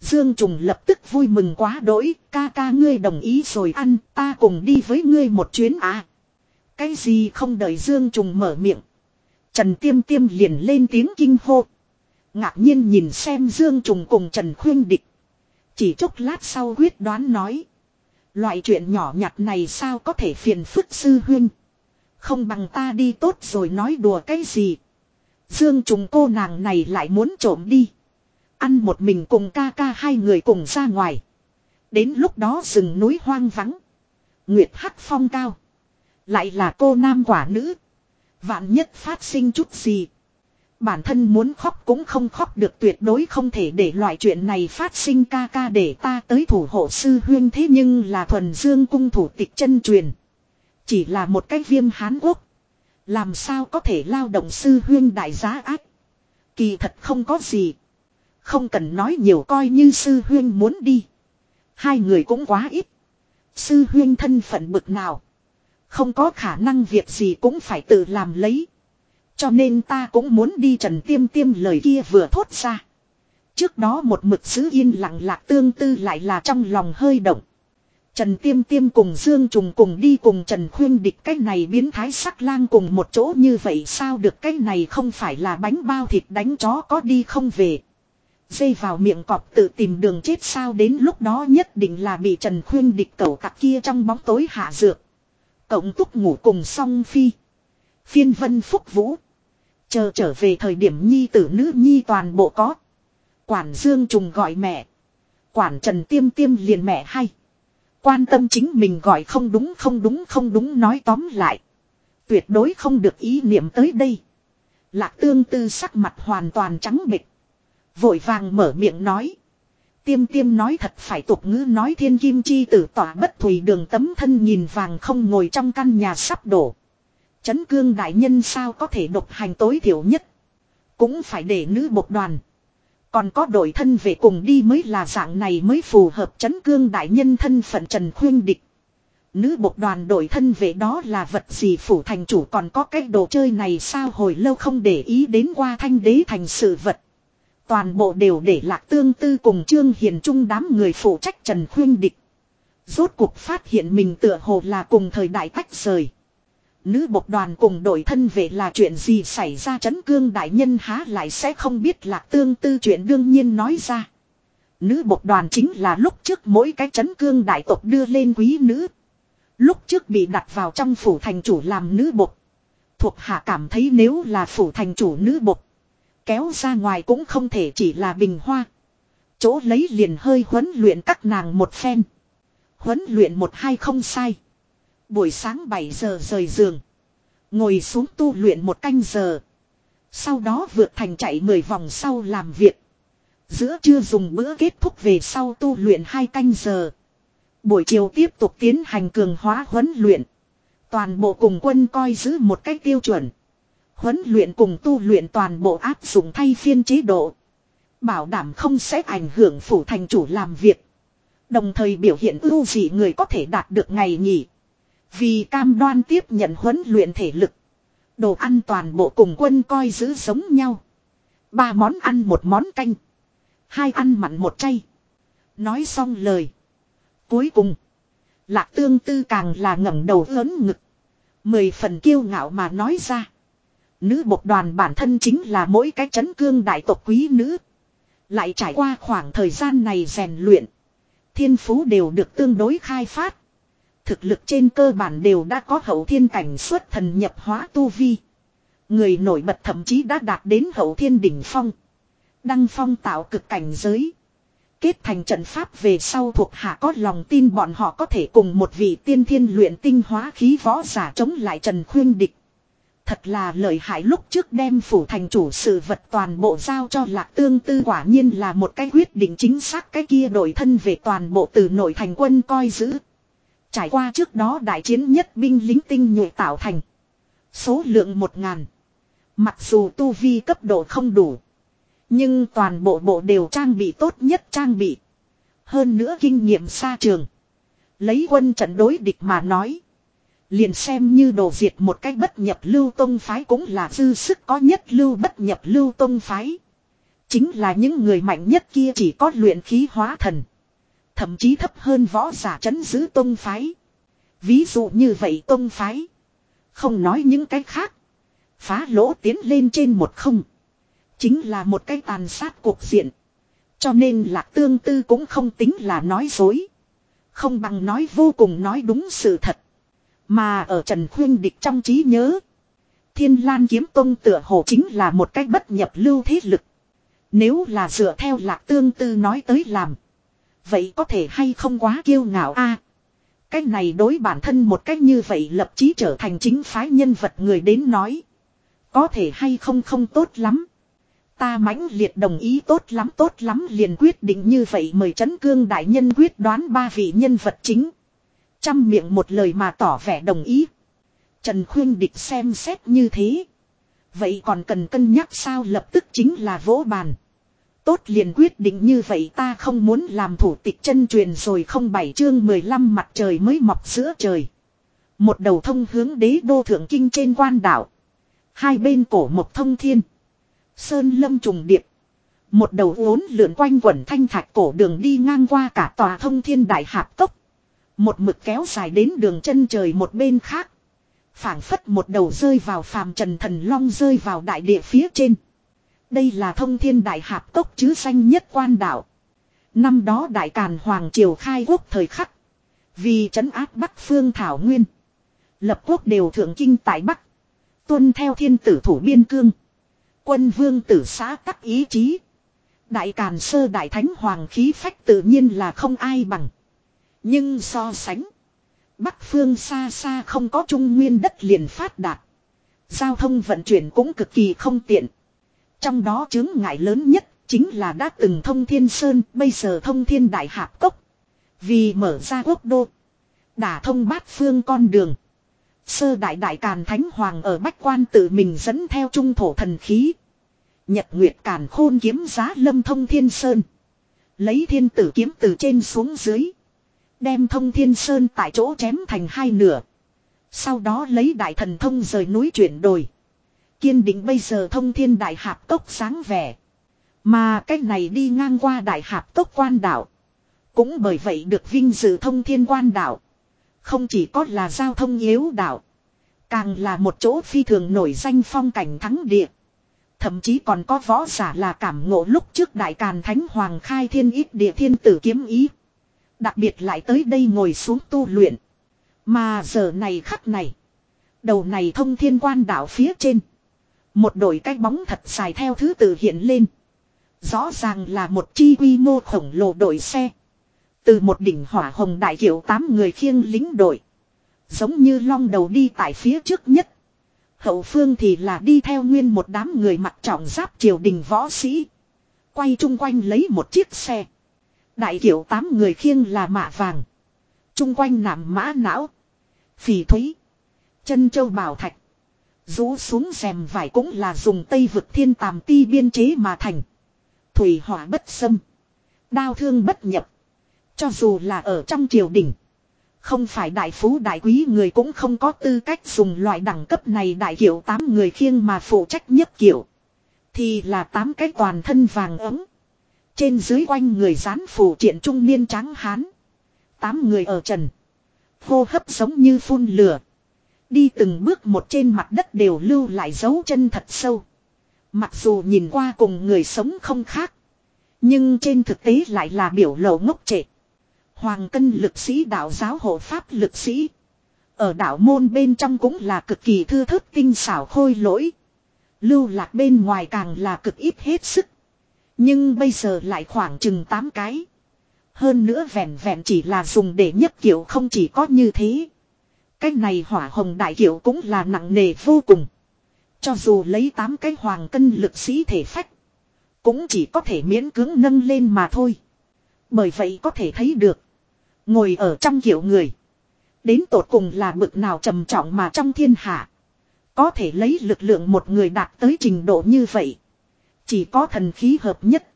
Dương Trùng lập tức vui mừng quá đỗi, ca ca ngươi đồng ý rồi ăn, ta cùng đi với ngươi một chuyến à. Cái gì không đợi Dương Trùng mở miệng. Trần Tiêm Tiêm liền lên tiếng kinh hô. Ngạc nhiên nhìn xem Dương Trùng cùng Trần Khuyên Địch. Chỉ chốc lát sau quyết đoán nói. Loại chuyện nhỏ nhặt này sao có thể phiền phức sư huynh. Không bằng ta đi tốt rồi nói đùa cái gì. Dương Trùng cô nàng này lại muốn trộm đi. Ăn một mình cùng ca ca hai người cùng ra ngoài. Đến lúc đó rừng núi hoang vắng. Nguyệt hắc phong cao. Lại là cô nam quả nữ. Vạn nhất phát sinh chút gì. Bản thân muốn khóc cũng không khóc được tuyệt đối không thể để loại chuyện này phát sinh ca ca để ta tới thủ hộ sư huyên thế nhưng là thuần dương cung thủ tịch chân truyền. Chỉ là một cái viêm hán quốc. Làm sao có thể lao động sư huyên đại giá ác. Kỳ thật không có gì. Không cần nói nhiều coi như sư huyên muốn đi. Hai người cũng quá ít. Sư huyên thân phận bực nào. Không có khả năng việc gì cũng phải tự làm lấy. Cho nên ta cũng muốn đi trần tiêm tiêm lời kia vừa thốt ra. Trước đó một mực giữ yên lặng lạc tương tư lại là trong lòng hơi động. Trần Tiêm Tiêm cùng Dương Trùng cùng đi cùng Trần Khuyên địch cái này biến thái sắc lang cùng một chỗ như vậy sao được cái này không phải là bánh bao thịt đánh chó có đi không về. Dây vào miệng cọp tự tìm đường chết sao đến lúc đó nhất định là bị Trần Khuyên địch cẩu cặp kia trong bóng tối hạ dược. Cộng túc ngủ cùng song phi. Phiên vân phúc vũ. Chờ trở về thời điểm nhi tử nữ nhi toàn bộ có. Quản Dương Trùng gọi mẹ. Quản Trần Tiêm Tiêm liền mẹ hay. Quan tâm chính mình gọi không đúng không đúng không đúng nói tóm lại. Tuyệt đối không được ý niệm tới đây. Lạc tương tư sắc mặt hoàn toàn trắng bịch. Vội vàng mở miệng nói. Tiêm tiêm nói thật phải tục ngữ nói thiên kim chi tử tỏa bất thủy đường tấm thân nhìn vàng không ngồi trong căn nhà sắp đổ. Chấn cương đại nhân sao có thể độc hành tối thiểu nhất. Cũng phải để nữ bộc đoàn. Còn có đội thân về cùng đi mới là dạng này mới phù hợp chấn cương đại nhân thân phận Trần Khuyên Địch. Nữ bộc đoàn đội thân về đó là vật gì phủ thành chủ còn có cái đồ chơi này sao hồi lâu không để ý đến qua thanh đế thành sự vật. Toàn bộ đều để lạc tương tư cùng Trương Hiền Trung đám người phụ trách Trần Khuyên Địch. Rốt cuộc phát hiện mình tựa hồ là cùng thời đại tách rời. Nữ bộc đoàn cùng đội thân về là chuyện gì xảy ra chấn cương đại nhân há lại sẽ không biết lạc tương tư chuyện đương nhiên nói ra. Nữ bộc đoàn chính là lúc trước mỗi cái chấn cương đại tộc đưa lên quý nữ. Lúc trước bị đặt vào trong phủ thành chủ làm nữ bộc. Thuộc hạ cảm thấy nếu là phủ thành chủ nữ bộc. Kéo ra ngoài cũng không thể chỉ là bình hoa. Chỗ lấy liền hơi huấn luyện các nàng một phen. Huấn luyện một hai không sai. Buổi sáng 7 giờ rời giường. Ngồi xuống tu luyện một canh giờ. Sau đó vượt thành chạy 10 vòng sau làm việc. Giữa trưa dùng bữa kết thúc về sau tu luyện hai canh giờ. Buổi chiều tiếp tục tiến hành cường hóa huấn luyện. Toàn bộ cùng quân coi giữ một cách tiêu chuẩn. Huấn luyện cùng tu luyện toàn bộ áp dụng thay phiên chế độ. Bảo đảm không sẽ ảnh hưởng phủ thành chủ làm việc. Đồng thời biểu hiện ưu dị người có thể đạt được ngày nghỉ. Vì cam đoan tiếp nhận huấn luyện thể lực. Đồ ăn toàn bộ cùng quân coi giữ giống nhau. Ba món ăn một món canh. Hai ăn mặn một chay. Nói xong lời. Cuối cùng. Lạc tương tư càng là ngẩng đầu lớn ngực. Mười phần kiêu ngạo mà nói ra. Nữ bộc đoàn bản thân chính là mỗi cái chấn cương đại tộc quý nữ. Lại trải qua khoảng thời gian này rèn luyện. Thiên phú đều được tương đối khai phát. Thực lực trên cơ bản đều đã có hậu thiên cảnh xuất thần nhập hóa tu vi. Người nổi bật thậm chí đã đạt đến hậu thiên đỉnh phong. Đăng phong tạo cực cảnh giới. Kết thành trận pháp về sau thuộc hạ có lòng tin bọn họ có thể cùng một vị tiên thiên luyện tinh hóa khí võ giả chống lại Trần Khuyên Địch. Thật là lợi hại lúc trước đem phủ thành chủ sự vật toàn bộ giao cho lạc tương tư quả nhiên là một cái quyết định chính xác cái kia đổi thân về toàn bộ từ nội thành quân coi giữ. Trải qua trước đó đại chiến nhất binh lính tinh nhuệ tạo thành. Số lượng một ngàn. Mặc dù tu vi cấp độ không đủ. Nhưng toàn bộ bộ đều trang bị tốt nhất trang bị. Hơn nữa kinh nghiệm xa trường. Lấy quân trận đối địch mà nói. Liền xem như đồ diệt một cách bất nhập lưu tông phái cũng là dư sức có nhất lưu bất nhập lưu tông phái. Chính là những người mạnh nhất kia chỉ có luyện khí hóa thần. Thậm chí thấp hơn võ giả chấn giữ tông phái. Ví dụ như vậy tông phái. Không nói những cái khác. Phá lỗ tiến lên trên một không. Chính là một cái tàn sát cuộc diện. Cho nên lạc tương tư cũng không tính là nói dối. Không bằng nói vô cùng nói đúng sự thật. Mà ở Trần Khuyên Địch trong trí nhớ. Thiên Lan Kiếm Tông tựa hồ chính là một cách bất nhập lưu thế lực. Nếu là dựa theo lạc tương tư nói tới làm. Vậy có thể hay không quá kiêu ngạo a Cách này đối bản thân một cách như vậy lập chí trở thành chính phái nhân vật người đến nói. Có thể hay không không tốt lắm. Ta mãnh liệt đồng ý tốt lắm tốt lắm liền quyết định như vậy mời chấn cương đại nhân quyết đoán ba vị nhân vật chính. Trăm miệng một lời mà tỏ vẻ đồng ý. Trần Khuyên Địch xem xét như thế. Vậy còn cần cân nhắc sao lập tức chính là vỗ bàn. Tốt liền quyết định như vậy ta không muốn làm thủ tịch chân truyền rồi không bảy chương 15 mặt trời mới mọc giữa trời. Một đầu thông hướng đế đô thượng kinh trên quan đảo. Hai bên cổ một thông thiên. Sơn lâm trùng điệp. Một đầu uốn lượn quanh quẩn thanh thạch cổ đường đi ngang qua cả tòa thông thiên đại hạp tốc. Một mực kéo dài đến đường chân trời một bên khác. phảng phất một đầu rơi vào phàm trần thần long rơi vào đại địa phía trên. Đây là thông thiên đại hạp tốc chứ danh nhất quan đạo. Năm đó đại càn hoàng triều khai quốc thời khắc. Vì trấn áp bắc phương thảo nguyên. Lập quốc đều thượng kinh tại bắc. Tuân theo thiên tử thủ biên cương. Quân vương tử xã các ý chí. Đại càn sơ đại thánh hoàng khí phách tự nhiên là không ai bằng. Nhưng so sánh. Bắc phương xa xa không có trung nguyên đất liền phát đạt. Giao thông vận chuyển cũng cực kỳ không tiện. Trong đó chứng ngại lớn nhất chính là đã từng thông thiên sơn, bây giờ thông thiên đại hạp cốc. Vì mở ra quốc đô. Đả thông bát phương con đường. Sơ đại đại càn thánh hoàng ở bách quan tự mình dẫn theo trung thổ thần khí. Nhật nguyệt càn khôn kiếm giá lâm thông thiên sơn. Lấy thiên tử kiếm từ trên xuống dưới. Đem thông thiên sơn tại chỗ chém thành hai nửa. Sau đó lấy đại thần thông rời núi chuyển đồi. Kiên định bây giờ thông thiên đại hạp tốc sáng vẻ. Mà cách này đi ngang qua đại hạp tốc quan đảo. Cũng bởi vậy được vinh dự thông thiên quan đảo. Không chỉ có là giao thông yếu đảo. Càng là một chỗ phi thường nổi danh phong cảnh thắng địa. Thậm chí còn có võ giả là cảm ngộ lúc trước đại càn thánh hoàng khai thiên ít địa thiên tử kiếm ý. Đặc biệt lại tới đây ngồi xuống tu luyện. Mà giờ này khắc này. Đầu này thông thiên quan đảo phía trên. Một đội cái bóng thật dài theo thứ tự hiện lên. Rõ ràng là một chi quy mô khổng lồ đội xe. Từ một đỉnh hỏa hồng đại kiểu tám người khiêng lính đội. Giống như long đầu đi tại phía trước nhất. Hậu phương thì là đi theo nguyên một đám người mặc trọng giáp triều đình võ sĩ. Quay chung quanh lấy một chiếc xe. Đại kiểu tám người khiêng là mạ vàng. Chung quanh nằm mã não. Phỉ thúy. Chân châu bảo thạch. Rũ xuống rèm vải cũng là dùng tây vực thiên tàm ti biên chế mà thành. Thủy hỏa bất xâm. Đao thương bất nhập. Cho dù là ở trong triều đình. Không phải đại phú đại quý người cũng không có tư cách dùng loại đẳng cấp này đại kiểu tám người khiêng mà phụ trách nhất kiểu. Thì là tám cái toàn thân vàng ấm. Trên dưới quanh người dán phủ triện trung niên trắng hán. Tám người ở trần. Hô hấp giống như phun lửa. Đi từng bước một trên mặt đất đều lưu lại dấu chân thật sâu. Mặc dù nhìn qua cùng người sống không khác. Nhưng trên thực tế lại là biểu lộ ngốc trệ. Hoàng cân lực sĩ đạo giáo hộ pháp lực sĩ. Ở đạo môn bên trong cũng là cực kỳ thư thớt tinh xảo khôi lỗi. Lưu lạc bên ngoài càng là cực ít hết sức. Nhưng bây giờ lại khoảng chừng 8 cái. Hơn nữa vẹn vẹn chỉ là dùng để nhất kiểu không chỉ có như thế. Cái này hỏa hồng đại kiểu cũng là nặng nề vô cùng. Cho dù lấy 8 cái hoàng cân lực sĩ thể phách. Cũng chỉ có thể miễn cưỡng nâng lên mà thôi. Bởi vậy có thể thấy được. Ngồi ở trong kiểu người. Đến tột cùng là bực nào trầm trọng mà trong thiên hạ. Có thể lấy lực lượng một người đạt tới trình độ như vậy. Chỉ có thần khí hợp nhất.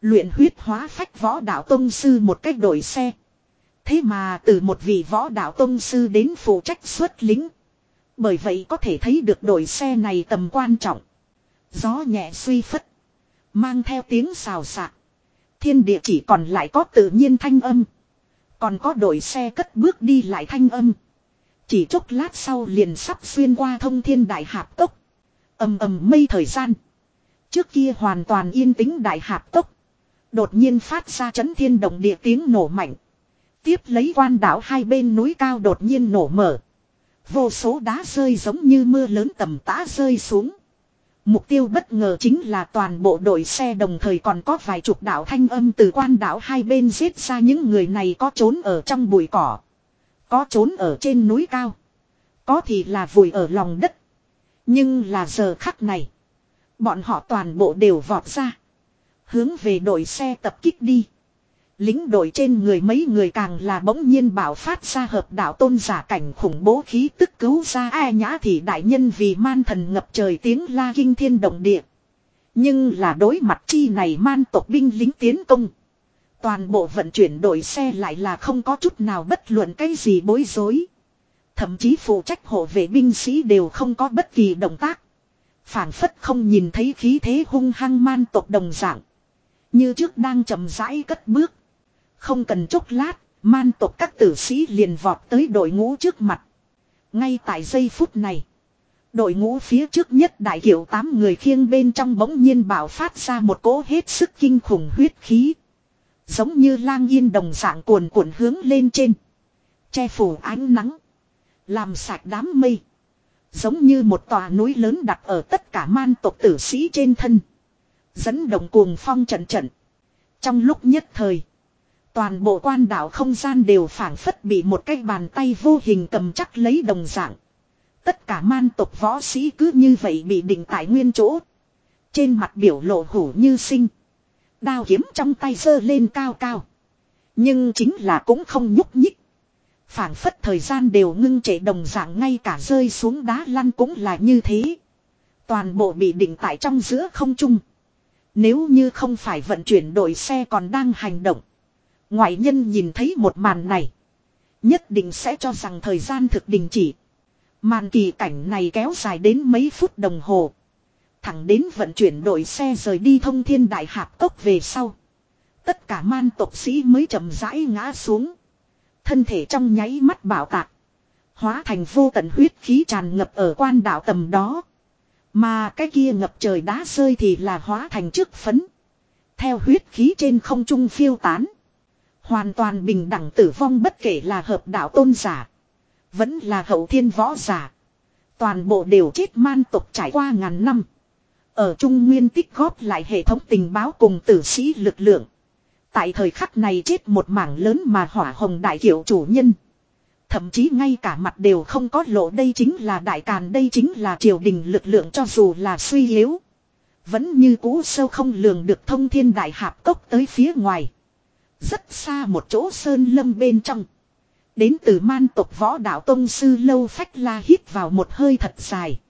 Luyện huyết hóa phách võ đạo tông sư một cách đổi xe. Thế mà từ một vị võ đạo tông sư đến phụ trách xuất lính. Bởi vậy có thể thấy được đội xe này tầm quan trọng. Gió nhẹ suy phất. Mang theo tiếng xào xạc. Thiên địa chỉ còn lại có tự nhiên thanh âm. Còn có đội xe cất bước đi lại thanh âm. Chỉ chốc lát sau liền sắp xuyên qua thông thiên đại hạp tốc. ầm ầm mây thời gian. Trước kia hoàn toàn yên tĩnh đại hạp tốc. Đột nhiên phát ra chấn thiên động địa tiếng nổ mạnh. Tiếp lấy quan đảo hai bên núi cao đột nhiên nổ mở. Vô số đá rơi giống như mưa lớn tầm tã rơi xuống. Mục tiêu bất ngờ chính là toàn bộ đội xe đồng thời còn có vài chục đạo thanh âm từ quan đảo hai bên giết ra những người này có trốn ở trong bụi cỏ. Có trốn ở trên núi cao. Có thì là vùi ở lòng đất. Nhưng là giờ khắc này. Bọn họ toàn bộ đều vọt ra. Hướng về đội xe tập kích đi. Lính đội trên người mấy người càng là bỗng nhiên bảo phát ra hợp đạo tôn giả cảnh khủng bố khí tức cứu ra ai nhã thì đại nhân vì man thần ngập trời tiếng la kinh thiên động địa. Nhưng là đối mặt chi này man tộc binh lính tiến công. Toàn bộ vận chuyển đội xe lại là không có chút nào bất luận cái gì bối rối. Thậm chí phụ trách hộ vệ binh sĩ đều không có bất kỳ động tác. phảng phất không nhìn thấy khí thế hung hăng man tộc đồng dạng. Như trước đang chậm rãi cất bước. Không cần chốc lát, man tộc các tử sĩ liền vọt tới đội ngũ trước mặt. Ngay tại giây phút này, đội ngũ phía trước nhất đại kiểu tám người khiêng bên trong bỗng nhiên bảo phát ra một cỗ hết sức kinh khủng huyết khí. Giống như lang yên đồng dạng cuồn cuộn hướng lên trên. Che phủ ánh nắng. Làm sạch đám mây. Giống như một tòa núi lớn đặt ở tất cả man tộc tử sĩ trên thân. Dẫn động cuồng phong trận trận. Trong lúc nhất thời. Toàn bộ quan đảo không gian đều phản phất bị một cái bàn tay vô hình cầm chắc lấy đồng dạng. Tất cả man tộc võ sĩ cứ như vậy bị định tại nguyên chỗ. Trên mặt biểu lộ hủ như sinh. Đao kiếm trong tay giơ lên cao cao. Nhưng chính là cũng không nhúc nhích. phản phất thời gian đều ngưng trệ đồng dạng ngay cả rơi xuống đá lăn cũng là như thế. Toàn bộ bị định tại trong giữa không trung. Nếu như không phải vận chuyển đội xe còn đang hành động. Ngoại nhân nhìn thấy một màn này. Nhất định sẽ cho rằng thời gian thực đình chỉ. Màn kỳ cảnh này kéo dài đến mấy phút đồng hồ. Thẳng đến vận chuyển đội xe rời đi thông thiên đại hạp cốc về sau. Tất cả man tộc sĩ mới chậm rãi ngã xuống. Thân thể trong nháy mắt bảo tạc. Hóa thành vô tận huyết khí tràn ngập ở quan đảo tầm đó. Mà cái kia ngập trời đá rơi thì là hóa thành trước phấn. Theo huyết khí trên không trung phiêu tán. Hoàn toàn bình đẳng tử vong bất kể là hợp đạo tôn giả. Vẫn là hậu thiên võ giả. Toàn bộ đều chết man tộc trải qua ngàn năm. Ở Trung Nguyên tích góp lại hệ thống tình báo cùng tử sĩ lực lượng. Tại thời khắc này chết một mảng lớn mà hỏa hồng đại hiệu chủ nhân. Thậm chí ngay cả mặt đều không có lộ đây chính là đại càn, đây chính là triều đình lực lượng cho dù là suy yếu. Vẫn như cũ sâu không lường được thông thiên đại hạp cốc tới phía ngoài. Rất xa một chỗ sơn lâm bên trong. Đến từ man tộc võ đạo tông sư lâu phách la hít vào một hơi thật dài.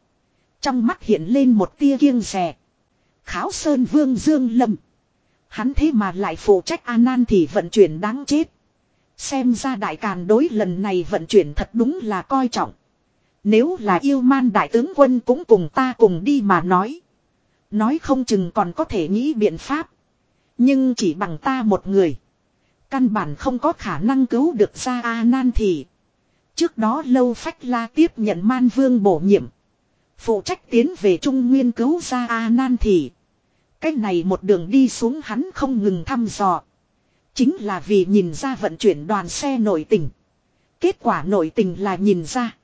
Trong mắt hiện lên một tia kiêng rè. Kháo sơn vương dương lâm. Hắn thế mà lại phụ trách an nan thì vận chuyển đáng chết. Xem ra đại càn đối lần này vận chuyển thật đúng là coi trọng. Nếu là yêu man đại tướng quân cũng cùng ta cùng đi mà nói. Nói không chừng còn có thể nghĩ biện pháp. Nhưng chỉ bằng ta một người. Căn bản không có khả năng cứu được ra A Nan thì. Trước đó lâu phách la tiếp nhận man vương bổ nhiệm. Phụ trách tiến về Trung Nguyên cứu ra A Nan Thị. Cách này một đường đi xuống hắn không ngừng thăm dò. Chính là vì nhìn ra vận chuyển đoàn xe nội tình. Kết quả nội tình là nhìn ra.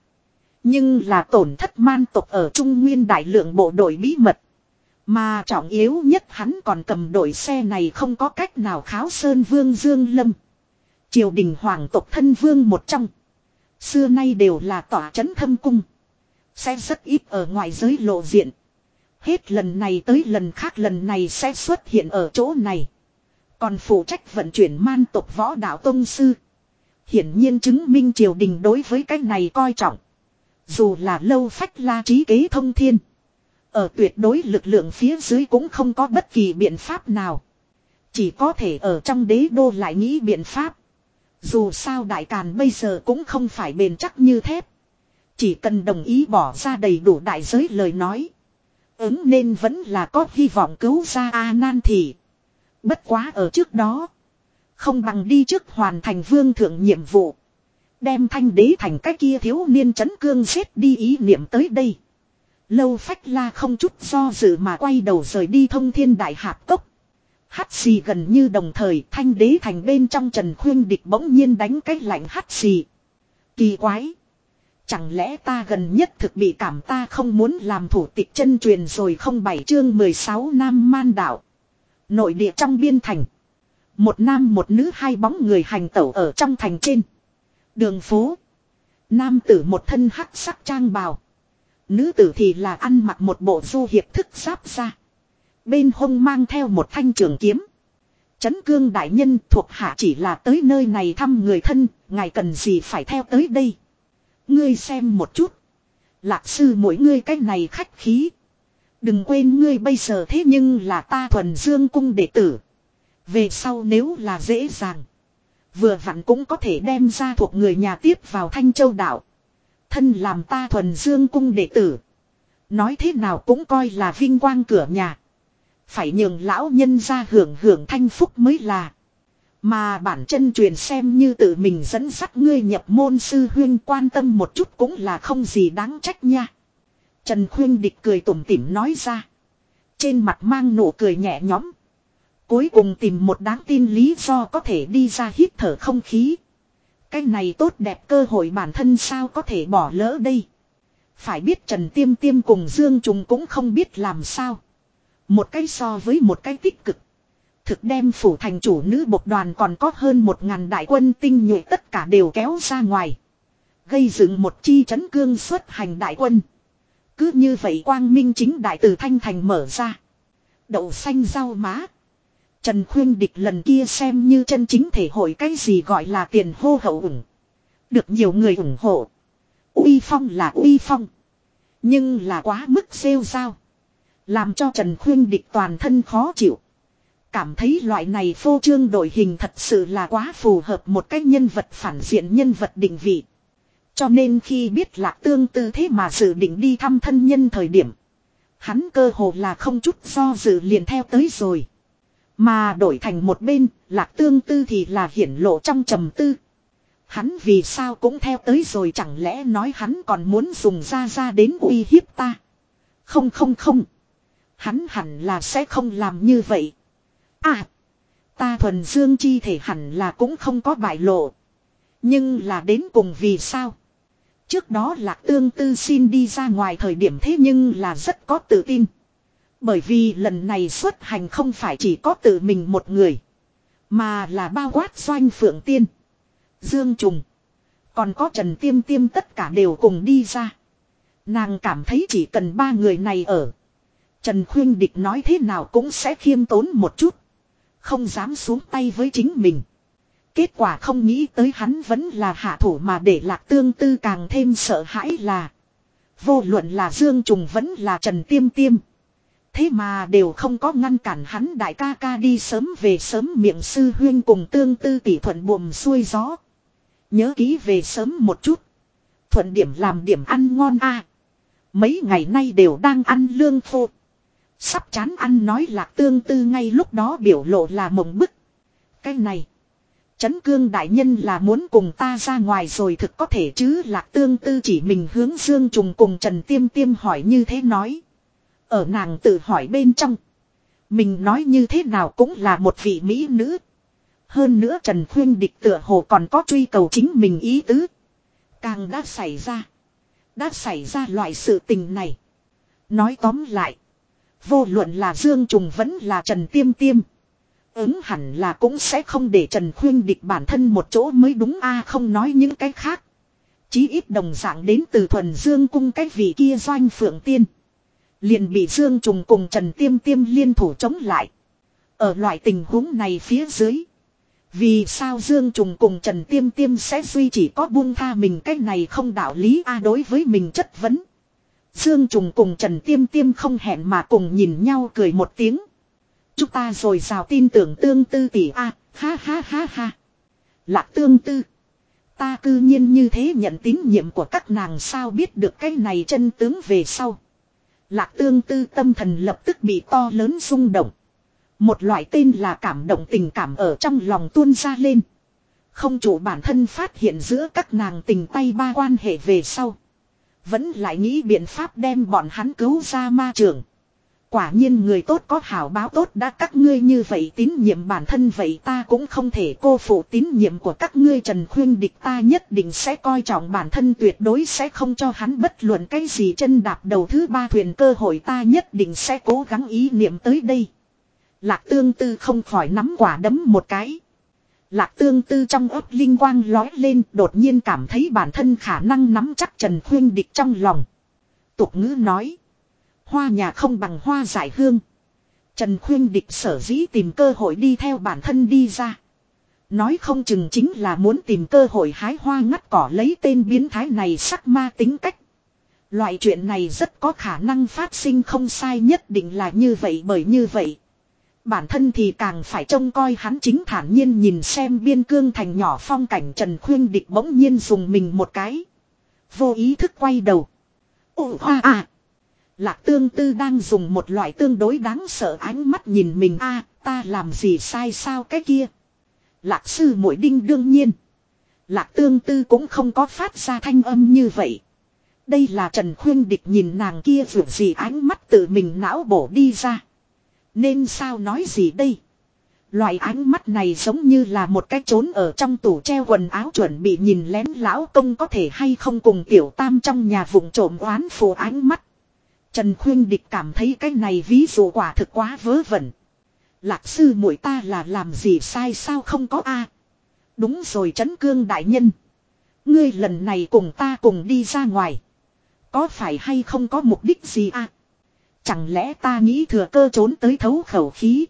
Nhưng là tổn thất man tộc ở Trung Nguyên đại lượng bộ đội bí mật. Mà trọng yếu nhất hắn còn cầm đội xe này không có cách nào kháo sơn vương Dương Lâm. Triều đình hoàng tộc thân vương một trong. Xưa nay đều là tỏa chấn thâm cung. Sẽ rất ít ở ngoài giới lộ diện. Hết lần này tới lần khác lần này sẽ xuất hiện ở chỗ này. Còn phụ trách vận chuyển man tộc võ đạo tông sư. Hiển nhiên chứng minh triều đình đối với cái này coi trọng. Dù là lâu phách la trí kế thông thiên. Ở tuyệt đối lực lượng phía dưới cũng không có bất kỳ biện pháp nào. Chỉ có thể ở trong đế đô lại nghĩ biện pháp. Dù sao đại càn bây giờ cũng không phải bền chắc như thép. Chỉ cần đồng ý bỏ ra đầy đủ đại giới lời nói. Ứng nên vẫn là có hy vọng cứu ra A Nan Thị. Bất quá ở trước đó. Không bằng đi trước hoàn thành vương thượng nhiệm vụ. Đem thanh đế thành cái kia thiếu niên chấn cương xếp đi ý niệm tới đây. Lâu phách la không chút do dự mà quay đầu rời đi thông thiên đại hạp cốc. Hắt xì gần như đồng thời thanh đế thành bên trong trần khuyên địch bỗng nhiên đánh cái lạnh hắt xì. Kỳ quái. Chẳng lẽ ta gần nhất thực bị cảm ta không muốn làm thủ tịch chân truyền rồi không bảy chương 16 nam man đạo. Nội địa trong biên thành. Một nam một nữ hai bóng người hành tẩu ở trong thành trên. Đường phố. Nam tử một thân hắc sắc trang bào. Nữ tử thì là ăn mặc một bộ du hiệp thức sáp ra. Bên hông mang theo một thanh trường kiếm. Chấn cương đại nhân thuộc hạ chỉ là tới nơi này thăm người thân, ngài cần gì phải theo tới đây. Ngươi xem một chút. Lạc sư mỗi ngươi cách này khách khí. Đừng quên ngươi bây giờ thế nhưng là ta thuần dương cung đệ tử. Về sau nếu là dễ dàng. Vừa vặn cũng có thể đem ra thuộc người nhà tiếp vào Thanh Châu Đạo. Thân làm ta thuần dương cung đệ tử. Nói thế nào cũng coi là vinh quang cửa nhà. Phải nhường lão nhân ra hưởng hưởng thanh phúc mới là. Mà bản chân truyền xem như tự mình dẫn dắt ngươi nhập môn sư huyên quan tâm một chút cũng là không gì đáng trách nha. Trần Khuyên Địch cười tủm tỉm nói ra. Trên mặt mang nụ cười nhẹ nhõm. Cuối cùng tìm một đáng tin lý do có thể đi ra hít thở không khí. Cái này tốt đẹp cơ hội bản thân sao có thể bỏ lỡ đây. Phải biết Trần Tiêm Tiêm cùng Dương Trùng cũng không biết làm sao. Một cái so với một cái tích cực. Thực đem phủ thành chủ nữ bộc đoàn còn có hơn một ngàn đại quân tinh nhuệ tất cả đều kéo ra ngoài. Gây dựng một chi chấn cương xuất hành đại quân. Cứ như vậy quang minh chính đại từ thanh thành mở ra. Đậu xanh rau má. Trần Khuyên Địch lần kia xem như chân chính thể hội cái gì gọi là tiền hô hậu ủng. Được nhiều người ủng hộ. Uy phong là uy phong. Nhưng là quá mức rêu sao, Làm cho Trần Khuyên Địch toàn thân khó chịu. Cảm thấy loại này phô trương đội hình thật sự là quá phù hợp một cái nhân vật phản diện nhân vật định vị. Cho nên khi biết lạc tương tư thế mà dự định đi thăm thân nhân thời điểm. Hắn cơ hồ là không chút do dự liền theo tới rồi. Mà đổi thành một bên, lạc tương tư thì là hiển lộ trong trầm tư. Hắn vì sao cũng theo tới rồi chẳng lẽ nói hắn còn muốn dùng ra ra đến uy hiếp ta. Không không không. Hắn hẳn là sẽ không làm như vậy. À. Ta thuần dương chi thể hẳn là cũng không có bại lộ. Nhưng là đến cùng vì sao? Trước đó lạc tương tư xin đi ra ngoài thời điểm thế nhưng là rất có tự tin. Bởi vì lần này xuất hành không phải chỉ có tự mình một người. Mà là bao quát doanh phượng tiên. Dương Trùng. Còn có Trần Tiêm Tiêm tất cả đều cùng đi ra. Nàng cảm thấy chỉ cần ba người này ở. Trần Khuyên Địch nói thế nào cũng sẽ khiêm tốn một chút. Không dám xuống tay với chính mình. Kết quả không nghĩ tới hắn vẫn là hạ thủ mà để lạc tương tư càng thêm sợ hãi là. Vô luận là Dương Trùng vẫn là Trần Tiêm Tiêm. Thế mà đều không có ngăn cản hắn đại ca ca đi sớm về sớm miệng sư huyên cùng tương tư tỷ thuận buồm xuôi gió. Nhớ ký về sớm một chút. Thuận điểm làm điểm ăn ngon a. Mấy ngày nay đều đang ăn lương khô. Sắp chán ăn nói lạc tương tư ngay lúc đó biểu lộ là mộng bức. Cái này. chấn cương đại nhân là muốn cùng ta ra ngoài rồi thực có thể chứ lạc tương tư chỉ mình hướng Dương Trùng cùng Trần Tiêm Tiêm hỏi như thế nói. Ở nàng tự hỏi bên trong. Mình nói như thế nào cũng là một vị mỹ nữ. Hơn nữa Trần Khuyên địch tựa hồ còn có truy cầu chính mình ý tứ. Càng đã xảy ra. Đã xảy ra loại sự tình này. Nói tóm lại. Vô luận là Dương Trùng vẫn là Trần Tiêm Tiêm. Ứng hẳn là cũng sẽ không để Trần Khuyên địch bản thân một chỗ mới đúng a à, không nói những cái khác. Chí ít đồng dạng đến từ thuần Dương cung cái vị kia doanh phượng tiên. Liền bị Dương Trùng cùng Trần Tiêm Tiêm liên thủ chống lại. Ở loại tình huống này phía dưới. Vì sao Dương Trùng cùng Trần Tiêm Tiêm sẽ duy chỉ có buông tha mình cái này không đạo lý a đối với mình chất vấn. Dương Trùng cùng Trần Tiêm Tiêm không hẹn mà cùng nhìn nhau cười một tiếng. Chúng ta rồi rào tin tưởng tương tư tỷ a, ha ha ha ha. Lạc tương tư. Ta cư nhiên như thế nhận tín nhiệm của các nàng sao biết được cái này chân tướng về sau. Lạc tương tư tâm thần lập tức bị to lớn rung động. Một loại tên là cảm động tình cảm ở trong lòng tuôn ra lên. Không chủ bản thân phát hiện giữa các nàng tình tay ba quan hệ về sau. Vẫn lại nghĩ biện pháp đem bọn hắn cứu ra ma trường. Quả nhiên người tốt có hảo báo tốt đã các ngươi như vậy tín nhiệm bản thân vậy ta cũng không thể cô phụ tín nhiệm của các ngươi trần khuyên địch ta nhất định sẽ coi trọng bản thân tuyệt đối sẽ không cho hắn bất luận cái gì chân đạp đầu thứ ba thuyền cơ hội ta nhất định sẽ cố gắng ý niệm tới đây. Lạc tương tư không khỏi nắm quả đấm một cái. Lạc tương tư trong ấp linh quang lói lên, đột nhiên cảm thấy bản thân khả năng nắm chắc Trần Khuyên Địch trong lòng. Tục ngữ nói. Hoa nhà không bằng hoa giải hương. Trần Khuyên Địch sở dĩ tìm cơ hội đi theo bản thân đi ra. Nói không chừng chính là muốn tìm cơ hội hái hoa ngắt cỏ lấy tên biến thái này sắc ma tính cách. Loại chuyện này rất có khả năng phát sinh không sai nhất định là như vậy bởi như vậy. Bản thân thì càng phải trông coi hắn chính thản nhiên nhìn xem biên cương thành nhỏ phong cảnh Trần Khuyên Địch bỗng nhiên dùng mình một cái. Vô ý thức quay đầu. Ồ, hoa à. Lạc tương tư đang dùng một loại tương đối đáng sợ ánh mắt nhìn mình a, ta làm gì sai sao cái kia. Lạc sư mũi đinh đương nhiên. Lạc tương tư cũng không có phát ra thanh âm như vậy. Đây là Trần Khuyên Địch nhìn nàng kia vượt gì ánh mắt tự mình não bổ đi ra. Nên sao nói gì đây? Loại ánh mắt này giống như là một cái trốn ở trong tủ treo quần áo chuẩn bị nhìn lén lão công có thể hay không cùng tiểu tam trong nhà vùng trộm oán phù ánh mắt. Trần Khuyên Địch cảm thấy cái này ví dụ quả thực quá vớ vẩn. Lạc sư muội ta là làm gì sai sao không có a Đúng rồi Trấn Cương Đại Nhân. Ngươi lần này cùng ta cùng đi ra ngoài. Có phải hay không có mục đích gì a Chẳng lẽ ta nghĩ thừa cơ trốn tới thấu khẩu khí.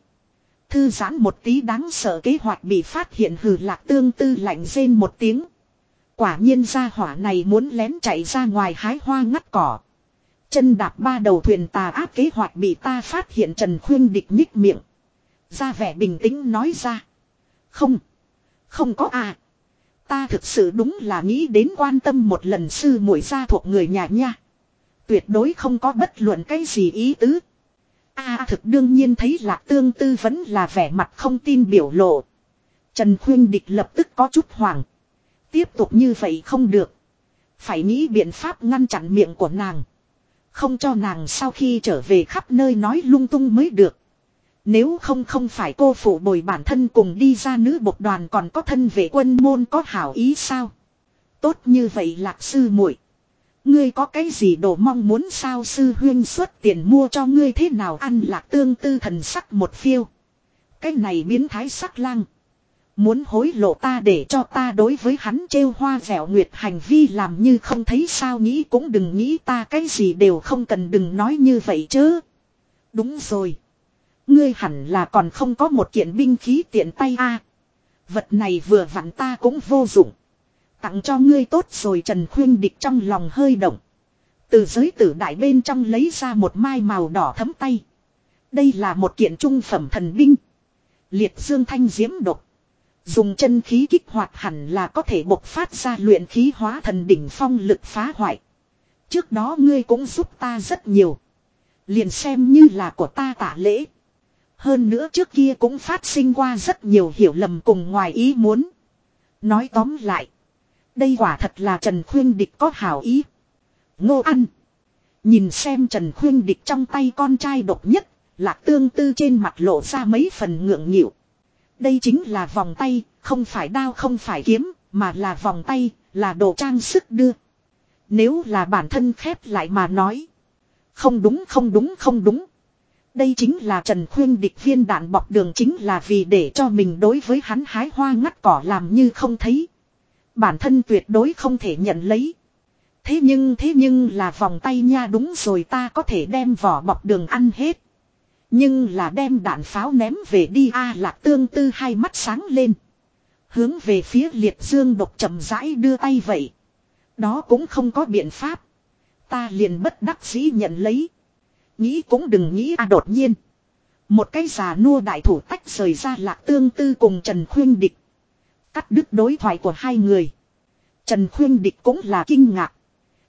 Thư giãn một tí đáng sợ kế hoạch bị phát hiện hừ lạc tương tư lạnh rên một tiếng. Quả nhiên ra hỏa này muốn lén chạy ra ngoài hái hoa ngắt cỏ. Chân đạp ba đầu thuyền tà áp kế hoạch bị ta phát hiện Trần Khuyên địch nhích miệng. Ra vẻ bình tĩnh nói ra. Không. Không có à. Ta thực sự đúng là nghĩ đến quan tâm một lần sư muội gia thuộc người nhà nha. Tuyệt đối không có bất luận cái gì ý tứ. A à, thực đương nhiên thấy lạc tương tư vẫn là vẻ mặt không tin biểu lộ. Trần Khuyên Địch lập tức có chút hoảng. Tiếp tục như vậy không được. Phải nghĩ biện pháp ngăn chặn miệng của nàng. Không cho nàng sau khi trở về khắp nơi nói lung tung mới được. Nếu không không phải cô phụ bồi bản thân cùng đi ra nữ bộc đoàn còn có thân vệ quân môn có hảo ý sao. Tốt như vậy lạc sư muội Ngươi có cái gì đồ mong muốn sao sư huyên xuất tiền mua cho ngươi thế nào ăn lạc tương tư thần sắc một phiêu. Cái này biến thái sắc lang. Muốn hối lộ ta để cho ta đối với hắn trêu hoa dẻo nguyệt hành vi làm như không thấy sao nghĩ cũng đừng nghĩ ta cái gì đều không cần đừng nói như vậy chứ. Đúng rồi. Ngươi hẳn là còn không có một kiện binh khí tiện tay a Vật này vừa vặn ta cũng vô dụng. Tặng cho ngươi tốt rồi Trần Khuyên Địch trong lòng hơi động. Từ giới tử đại bên trong lấy ra một mai màu đỏ thấm tay. Đây là một kiện trung phẩm thần binh. Liệt dương thanh diễm độc. Dùng chân khí kích hoạt hẳn là có thể bộc phát ra luyện khí hóa thần đỉnh phong lực phá hoại. Trước đó ngươi cũng giúp ta rất nhiều. Liền xem như là của ta tạ lễ. Hơn nữa trước kia cũng phát sinh qua rất nhiều hiểu lầm cùng ngoài ý muốn. Nói tóm lại. Đây quả thật là Trần Khuyên Địch có hảo ý. Ngô ăn. Nhìn xem Trần Khuyên Địch trong tay con trai độc nhất. Lạc tương tư trên mặt lộ ra mấy phần ngượng nghịu. Đây chính là vòng tay, không phải đao không phải kiếm, mà là vòng tay, là đồ trang sức đưa. Nếu là bản thân khép lại mà nói. Không đúng không đúng không đúng. Đây chính là Trần Khuyên địch viên đạn bọc đường chính là vì để cho mình đối với hắn hái hoa ngắt cỏ làm như không thấy. Bản thân tuyệt đối không thể nhận lấy. Thế nhưng thế nhưng là vòng tay nha đúng rồi ta có thể đem vỏ bọc đường ăn hết. Nhưng là đem đạn pháo ném về đi a lạc tương tư hai mắt sáng lên. Hướng về phía liệt dương độc chậm rãi đưa tay vậy. Đó cũng không có biện pháp. Ta liền bất đắc dĩ nhận lấy. Nghĩ cũng đừng nghĩ a đột nhiên. Một cái già nua đại thủ tách rời ra lạc tương tư cùng Trần Khuyên Địch. Cắt đứt đối thoại của hai người. Trần Khuyên Địch cũng là kinh ngạc.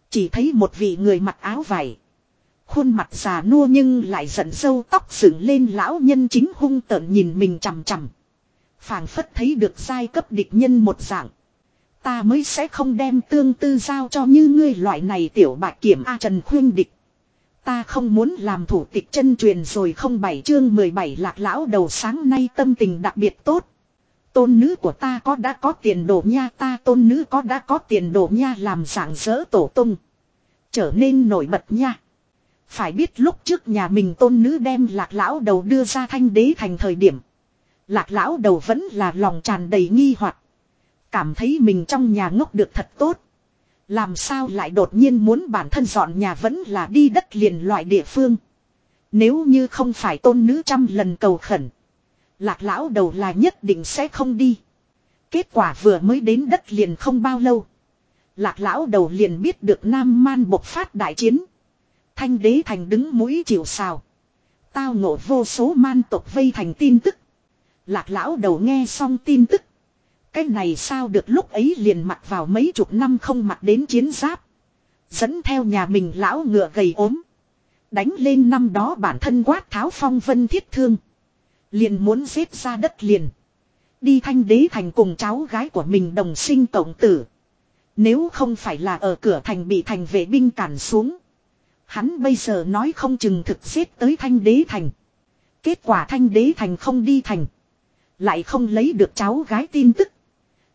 Chỉ thấy một vị người mặc áo vải. Khuôn mặt già nua nhưng lại giận sâu tóc dựng lên lão nhân chính hung tợn nhìn mình chằm chằm. phảng phất thấy được giai cấp địch nhân một dạng. Ta mới sẽ không đem tương tư giao cho như ngươi loại này tiểu bạc kiểm A Trần khuyên địch. Ta không muốn làm thủ tịch chân truyền rồi không bảy chương 17 lạc lão đầu sáng nay tâm tình đặc biệt tốt. Tôn nữ của ta có đã có tiền đồ nha, ta tôn nữ có đã có tiền đồ nha, làm dạng dỡ tổ tung. Trở nên nổi bật nha. Phải biết lúc trước nhà mình tôn nữ đem lạc lão đầu đưa ra thanh đế thành thời điểm. Lạc lão đầu vẫn là lòng tràn đầy nghi hoặc Cảm thấy mình trong nhà ngốc được thật tốt. Làm sao lại đột nhiên muốn bản thân dọn nhà vẫn là đi đất liền loại địa phương. Nếu như không phải tôn nữ trăm lần cầu khẩn. Lạc lão đầu là nhất định sẽ không đi. Kết quả vừa mới đến đất liền không bao lâu. Lạc lão đầu liền biết được Nam Man bộc phát đại chiến. Thanh đế thành đứng mũi chịu sào. Tao ngộ vô số man tộc vây thành tin tức. Lạc lão đầu nghe xong tin tức. Cái này sao được lúc ấy liền mặc vào mấy chục năm không mặc đến chiến giáp. Dẫn theo nhà mình lão ngựa gầy ốm. Đánh lên năm đó bản thân quát tháo phong vân thiết thương. Liền muốn xếp ra đất liền. Đi thanh đế thành cùng cháu gái của mình đồng sinh tổng tử. Nếu không phải là ở cửa thành bị thành vệ binh cản xuống. Hắn bây giờ nói không chừng thực xếp tới thanh đế thành. Kết quả thanh đế thành không đi thành. Lại không lấy được cháu gái tin tức.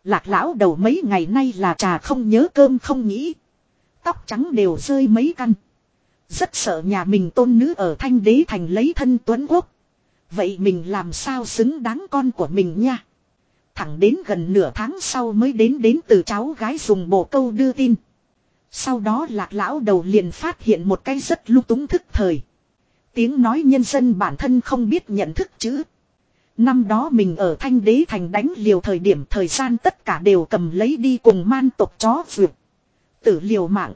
Lạc lão đầu mấy ngày nay là trà không nhớ cơm không nghĩ. Tóc trắng đều rơi mấy căn. Rất sợ nhà mình tôn nữ ở thanh đế thành lấy thân tuấn quốc. Vậy mình làm sao xứng đáng con của mình nha. Thẳng đến gần nửa tháng sau mới đến đến từ cháu gái dùng bộ câu đưa tin. Sau đó lạc lão đầu liền phát hiện một cái rất lúc túng thức thời. Tiếng nói nhân dân bản thân không biết nhận thức chữ. Năm đó mình ở thanh đế thành đánh liều thời điểm thời gian tất cả đều cầm lấy đi cùng man tộc chó vượt. Tử liều mạng.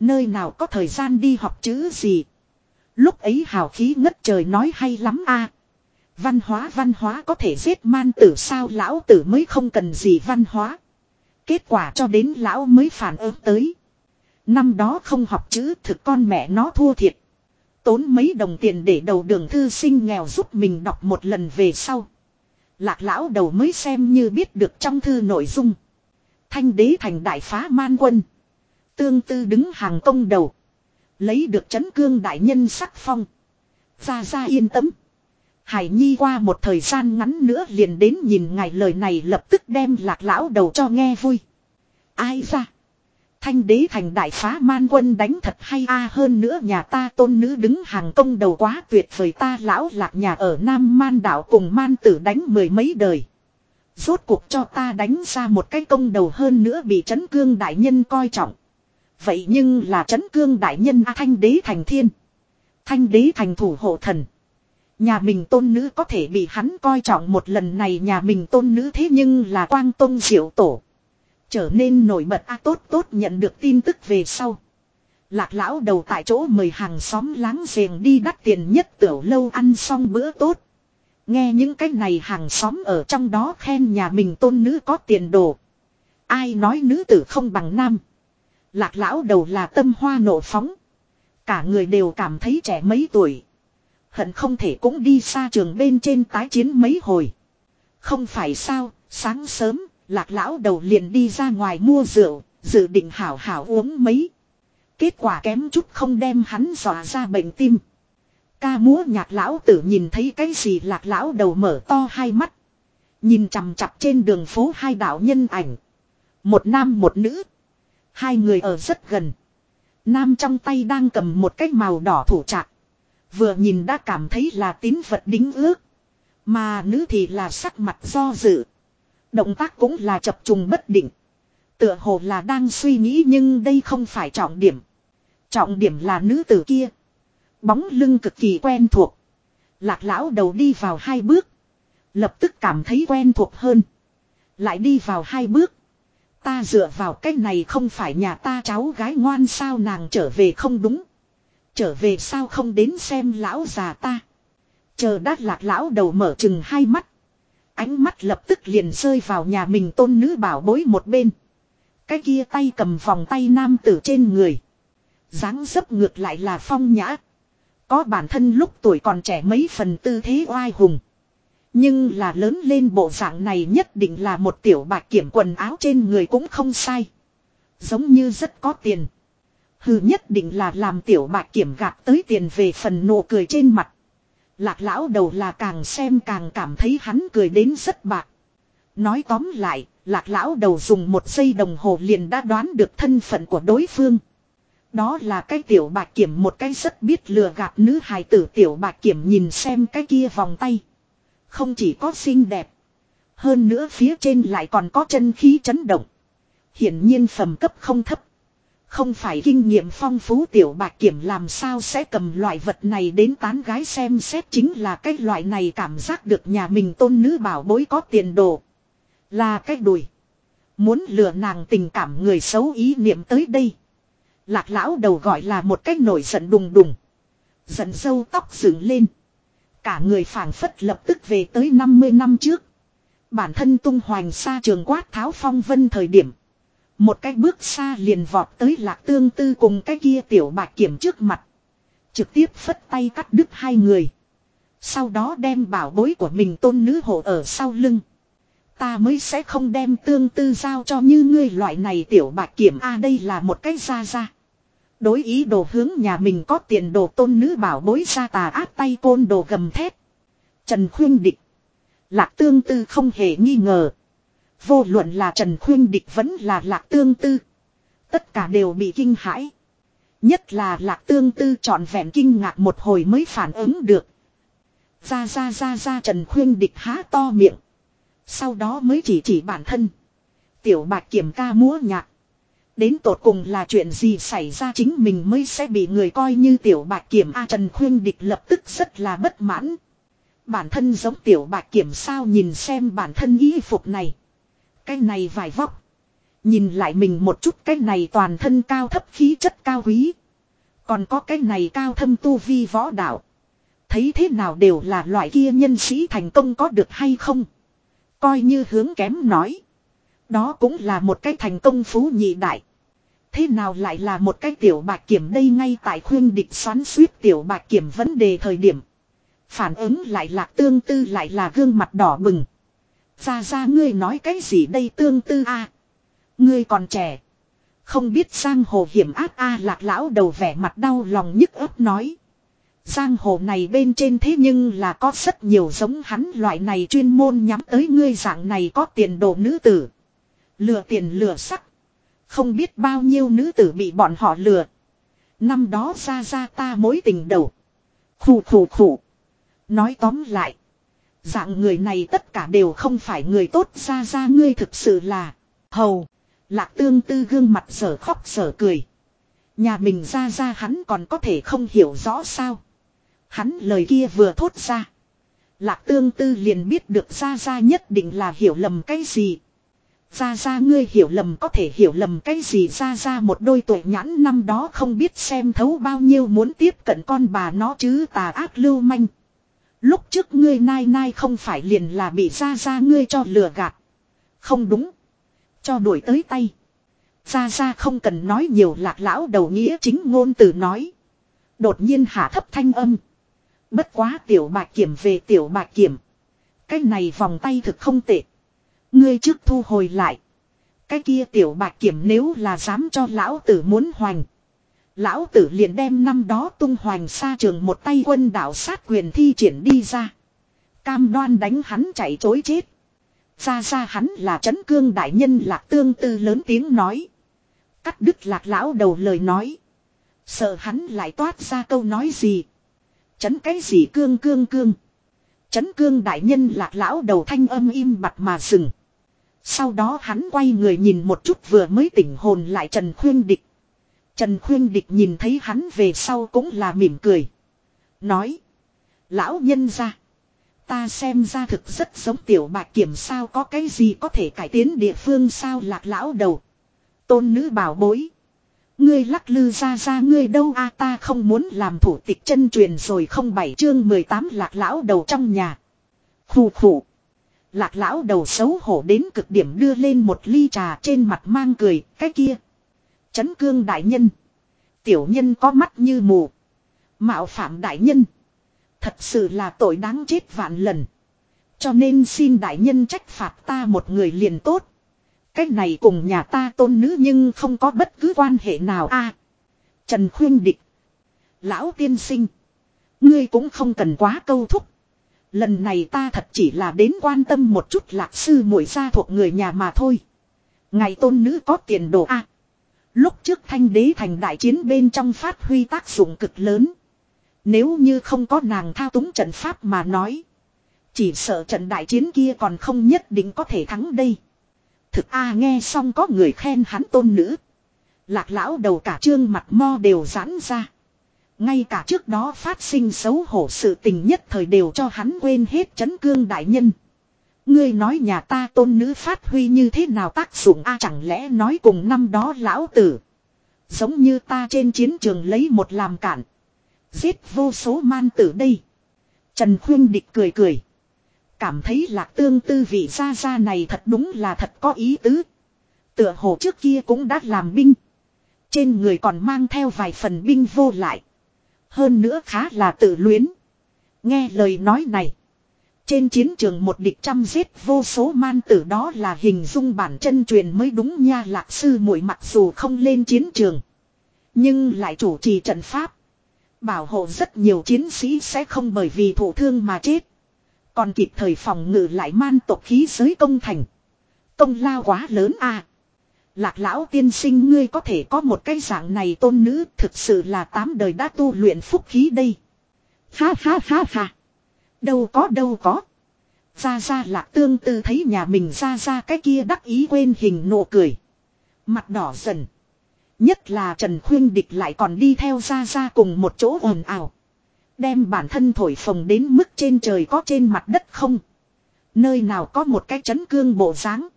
Nơi nào có thời gian đi học chữ gì. Lúc ấy hào khí ngất trời nói hay lắm a Văn hóa văn hóa có thể giết man tử sao lão tử mới không cần gì văn hóa. Kết quả cho đến lão mới phản ứng tới. Năm đó không học chữ thực con mẹ nó thua thiệt. Tốn mấy đồng tiền để đầu đường thư sinh nghèo giúp mình đọc một lần về sau. Lạc lão đầu mới xem như biết được trong thư nội dung. Thanh đế thành đại phá man quân. Tương tư đứng hàng công đầu. Lấy được chấn cương đại nhân sắc phong. Ra ra yên tâm. Hải Nhi qua một thời gian ngắn nữa liền đến nhìn ngài lời này lập tức đem lạc lão đầu cho nghe vui. Ai ra? Thanh đế thành đại phá man quân đánh thật hay a à, hơn nữa nhà ta tôn nữ đứng hàng công đầu quá tuyệt vời ta lão lạc nhà ở Nam Man đảo cùng man tử đánh mười mấy đời. Rốt cuộc cho ta đánh ra một cái công đầu hơn nữa bị chấn cương đại nhân coi trọng. Vậy nhưng là chấn cương đại nhân a thanh đế thành thiên. Thanh đế thành thủ hộ thần. Nhà mình tôn nữ có thể bị hắn coi trọng một lần này nhà mình tôn nữ thế nhưng là quang tôn diệu tổ. Trở nên nổi bật a tốt tốt nhận được tin tức về sau. Lạc lão đầu tại chỗ mời hàng xóm láng giềng đi đắt tiền nhất tiểu lâu ăn xong bữa tốt. Nghe những cái này hàng xóm ở trong đó khen nhà mình tôn nữ có tiền đồ. Ai nói nữ tử không bằng nam. Lạc lão đầu là tâm hoa nổ phóng. Cả người đều cảm thấy trẻ mấy tuổi. Hận không thể cũng đi xa trường bên trên tái chiến mấy hồi. Không phải sao, sáng sớm, lạc lão đầu liền đi ra ngoài mua rượu, dự định hảo hảo uống mấy. Kết quả kém chút không đem hắn dọa ra bệnh tim. Ca múa nhạc lão tử nhìn thấy cái gì lạc lão đầu mở to hai mắt. Nhìn chằm chặp trên đường phố hai đạo nhân ảnh. Một nam một nữ. Hai người ở rất gần. Nam trong tay đang cầm một cái màu đỏ thủ trạc. Vừa nhìn đã cảm thấy là tín vật đính ước. Mà nữ thì là sắc mặt do dự. Động tác cũng là chập trùng bất định. Tựa hồ là đang suy nghĩ nhưng đây không phải trọng điểm. Trọng điểm là nữ tử kia. Bóng lưng cực kỳ quen thuộc. Lạc lão đầu đi vào hai bước. Lập tức cảm thấy quen thuộc hơn. Lại đi vào hai bước. Ta dựa vào cái này không phải nhà ta cháu gái ngoan sao nàng trở về không đúng. Trở về sao không đến xem lão già ta. Chờ đát lạc lão đầu mở chừng hai mắt. Ánh mắt lập tức liền rơi vào nhà mình tôn nữ bảo bối một bên. Cái kia tay cầm vòng tay nam tử trên người. dáng dấp ngược lại là phong nhã. Có bản thân lúc tuổi còn trẻ mấy phần tư thế oai hùng. Nhưng là lớn lên bộ dạng này nhất định là một tiểu bạc kiểm quần áo trên người cũng không sai. Giống như rất có tiền. Hừ, nhất định là làm tiểu bạc kiểm gạt tới tiền về phần nụ cười trên mặt. Lạc lão đầu là càng xem càng cảm thấy hắn cười đến rất bạc. Nói tóm lại, lạc lão đầu dùng một giây đồng hồ liền đã đoán được thân phận của đối phương. Đó là cái tiểu bạc kiểm một cái rất biết lừa gạt nữ hài tử tiểu bạc kiểm nhìn xem cái kia vòng tay. Không chỉ có xinh đẹp. Hơn nữa phía trên lại còn có chân khí chấn động. Hiển nhiên phẩm cấp không thấp. Không phải kinh nghiệm phong phú tiểu bạc kiểm làm sao sẽ cầm loại vật này đến tán gái xem xét chính là cái loại này cảm giác được nhà mình tôn nữ bảo bối có tiền đồ. Là cái đùi. Muốn lừa nàng tình cảm người xấu ý niệm tới đây. Lạc lão đầu gọi là một cách nổi giận đùng đùng. Giận sâu tóc dựng lên. Cả người phảng phất lập tức về tới 50 năm trước. Bản thân tung hoành xa trường quát tháo phong vân thời điểm. Một cái bước xa liền vọt tới lạc tương tư cùng cái kia tiểu bạc kiểm trước mặt. Trực tiếp phất tay cắt đứt hai người. Sau đó đem bảo bối của mình tôn nữ hộ ở sau lưng. Ta mới sẽ không đem tương tư giao cho như ngươi loại này tiểu bạc kiểm a, đây là một cái ra ra. Đối ý đồ hướng nhà mình có tiền đồ tôn nữ bảo bối ra tà áp tay côn đồ gầm thét. Trần khuyên địch. Lạc tương tư không hề nghi ngờ. Vô luận là Trần khuyên địch vẫn là lạc tương tư. Tất cả đều bị kinh hãi. Nhất là lạc tương tư trọn vẹn kinh ngạc một hồi mới phản ứng được. Ra ra ra ra Trần khuyên địch há to miệng. Sau đó mới chỉ chỉ bản thân. Tiểu bạc kiểm ca múa nhạc. Đến tột cùng là chuyện gì xảy ra chính mình mới sẽ bị người coi như tiểu bạc kiểm A Trần Khuyên Địch lập tức rất là bất mãn. Bản thân giống tiểu bạc kiểm sao nhìn xem bản thân y phục này. Cái này vải vóc. Nhìn lại mình một chút cái này toàn thân cao thấp khí chất cao quý. Còn có cái này cao thâm tu vi võ đạo. Thấy thế nào đều là loại kia nhân sĩ thành công có được hay không. Coi như hướng kém nói. Đó cũng là một cái thành công phú nhị đại. Thế nào lại là một cái tiểu bạc kiểm đây ngay tại khuyên địch xoắn suýt tiểu bạc kiểm vấn đề thời điểm. Phản ứng lại là tương tư lại là gương mặt đỏ bừng. Ra ra ngươi nói cái gì đây tương tư a Ngươi còn trẻ. Không biết giang hồ hiểm ác a lạc lão đầu vẻ mặt đau lòng nhức ấp nói. Giang hồ này bên trên thế nhưng là có rất nhiều giống hắn loại này chuyên môn nhắm tới ngươi dạng này có tiền đồ nữ tử. Lừa tiền lừa sắc. Không biết bao nhiêu nữ tử bị bọn họ lừa. Năm đó ra ra ta mối tình đầu. Khủ khủ khủ. Nói tóm lại. Dạng người này tất cả đều không phải người tốt ra ra, ngươi thực sự là. Hầu. Lạc tương tư gương mặt sở khóc sở cười. Nhà mình ra ra hắn còn có thể không hiểu rõ sao. Hắn lời kia vừa thốt ra. Lạc tương tư liền biết được ra ra nhất định là hiểu lầm cái gì. Ra ra ngươi hiểu lầm có thể hiểu lầm cái gì ra ra một đôi tuổi nhãn năm đó không biết xem thấu bao nhiêu muốn tiếp cận con bà nó chứ tà ác lưu manh. Lúc trước ngươi nai nai không phải liền là bị ra ra ngươi cho lừa gạt. Không đúng. Cho đuổi tới tay. Ra ra không cần nói nhiều lạc lão đầu nghĩa chính ngôn từ nói. Đột nhiên hạ thấp thanh âm. Bất quá tiểu bạc kiểm về tiểu bạc kiểm. Cái này vòng tay thực không tệ. Ngươi trước thu hồi lại. Cái kia tiểu bạch kiểm nếu là dám cho lão tử muốn hoành. Lão tử liền đem năm đó tung hoành xa trường một tay quân đảo sát quyền thi triển đi ra. Cam đoan đánh hắn chạy chối chết. Ra ra hắn là chấn cương đại nhân lạc tương tư lớn tiếng nói. Cắt đứt lạc lão đầu lời nói. Sợ hắn lại toát ra câu nói gì. Chấn cái gì cương cương cương. Chấn cương đại nhân lạc lão đầu thanh âm im bặt mà dừng. Sau đó hắn quay người nhìn một chút vừa mới tỉnh hồn lại Trần Khuyên Địch. Trần Khuyên Địch nhìn thấy hắn về sau cũng là mỉm cười. Nói. Lão nhân ra. Ta xem ra thực rất giống tiểu bạc kiểm sao có cái gì có thể cải tiến địa phương sao lạc lão đầu. Tôn nữ bảo bối. Ngươi lắc lư ra ra ngươi đâu a ta không muốn làm thủ tịch chân truyền rồi không bảy chương 18 lạc lão đầu trong nhà. Khủ khủ. Lạc lão đầu xấu hổ đến cực điểm đưa lên một ly trà trên mặt mang cười, cái kia. Chấn cương đại nhân. Tiểu nhân có mắt như mù. Mạo phạm đại nhân. Thật sự là tội đáng chết vạn lần. Cho nên xin đại nhân trách phạt ta một người liền tốt. Cách này cùng nhà ta tôn nữ nhưng không có bất cứ quan hệ nào a. Trần khuyên địch. Lão tiên sinh. Ngươi cũng không cần quá câu thúc. Lần này ta thật chỉ là đến quan tâm một chút lạc sư muội gia thuộc người nhà mà thôi. Ngày tôn nữ có tiền đồ a lúc trước thanh đế thành đại chiến bên trong phát huy tác dụng cực lớn. Nếu như không có nàng thao túng trận pháp mà nói. Chỉ sợ trận đại chiến kia còn không nhất định có thể thắng đây. Thực A nghe xong có người khen hắn tôn nữ. Lạc lão đầu cả trương mặt mo đều giãn ra. Ngay cả trước đó phát sinh xấu hổ sự tình nhất thời đều cho hắn quên hết chấn cương đại nhân. Ngươi nói nhà ta tôn nữ phát huy như thế nào tác dụng a chẳng lẽ nói cùng năm đó lão tử. Giống như ta trên chiến trường lấy một làm cản. Giết vô số man tử đây. Trần Khuyên Địch cười cười. Cảm thấy lạc tương tư vị gia ra này thật đúng là thật có ý tứ. Tựa hồ trước kia cũng đã làm binh. Trên người còn mang theo vài phần binh vô lại. Hơn nữa khá là tự luyến. Nghe lời nói này. Trên chiến trường một địch trăm giết vô số man tử đó là hình dung bản chân truyền mới đúng nha lạc sư muội mặc dù không lên chiến trường. Nhưng lại chủ trì trận pháp. Bảo hộ rất nhiều chiến sĩ sẽ không bởi vì thổ thương mà chết. Còn kịp thời phòng ngự lại man tộc khí giới công thành. Công lao quá lớn à. Lạc lão tiên sinh ngươi có thể có một cái dạng này tôn nữ thực sự là tám đời đã tu luyện phúc khí đây. Ha ha ha ha. Đâu có đâu có. Ra ra lạc tương tư thấy nhà mình ra ra cái kia đắc ý quên hình nụ cười. Mặt đỏ dần. Nhất là Trần Khuyên Địch lại còn đi theo ra ra cùng một chỗ ồn ào. Đem bản thân thổi phồng đến mức trên trời có trên mặt đất không. Nơi nào có một cái chấn cương bộ dáng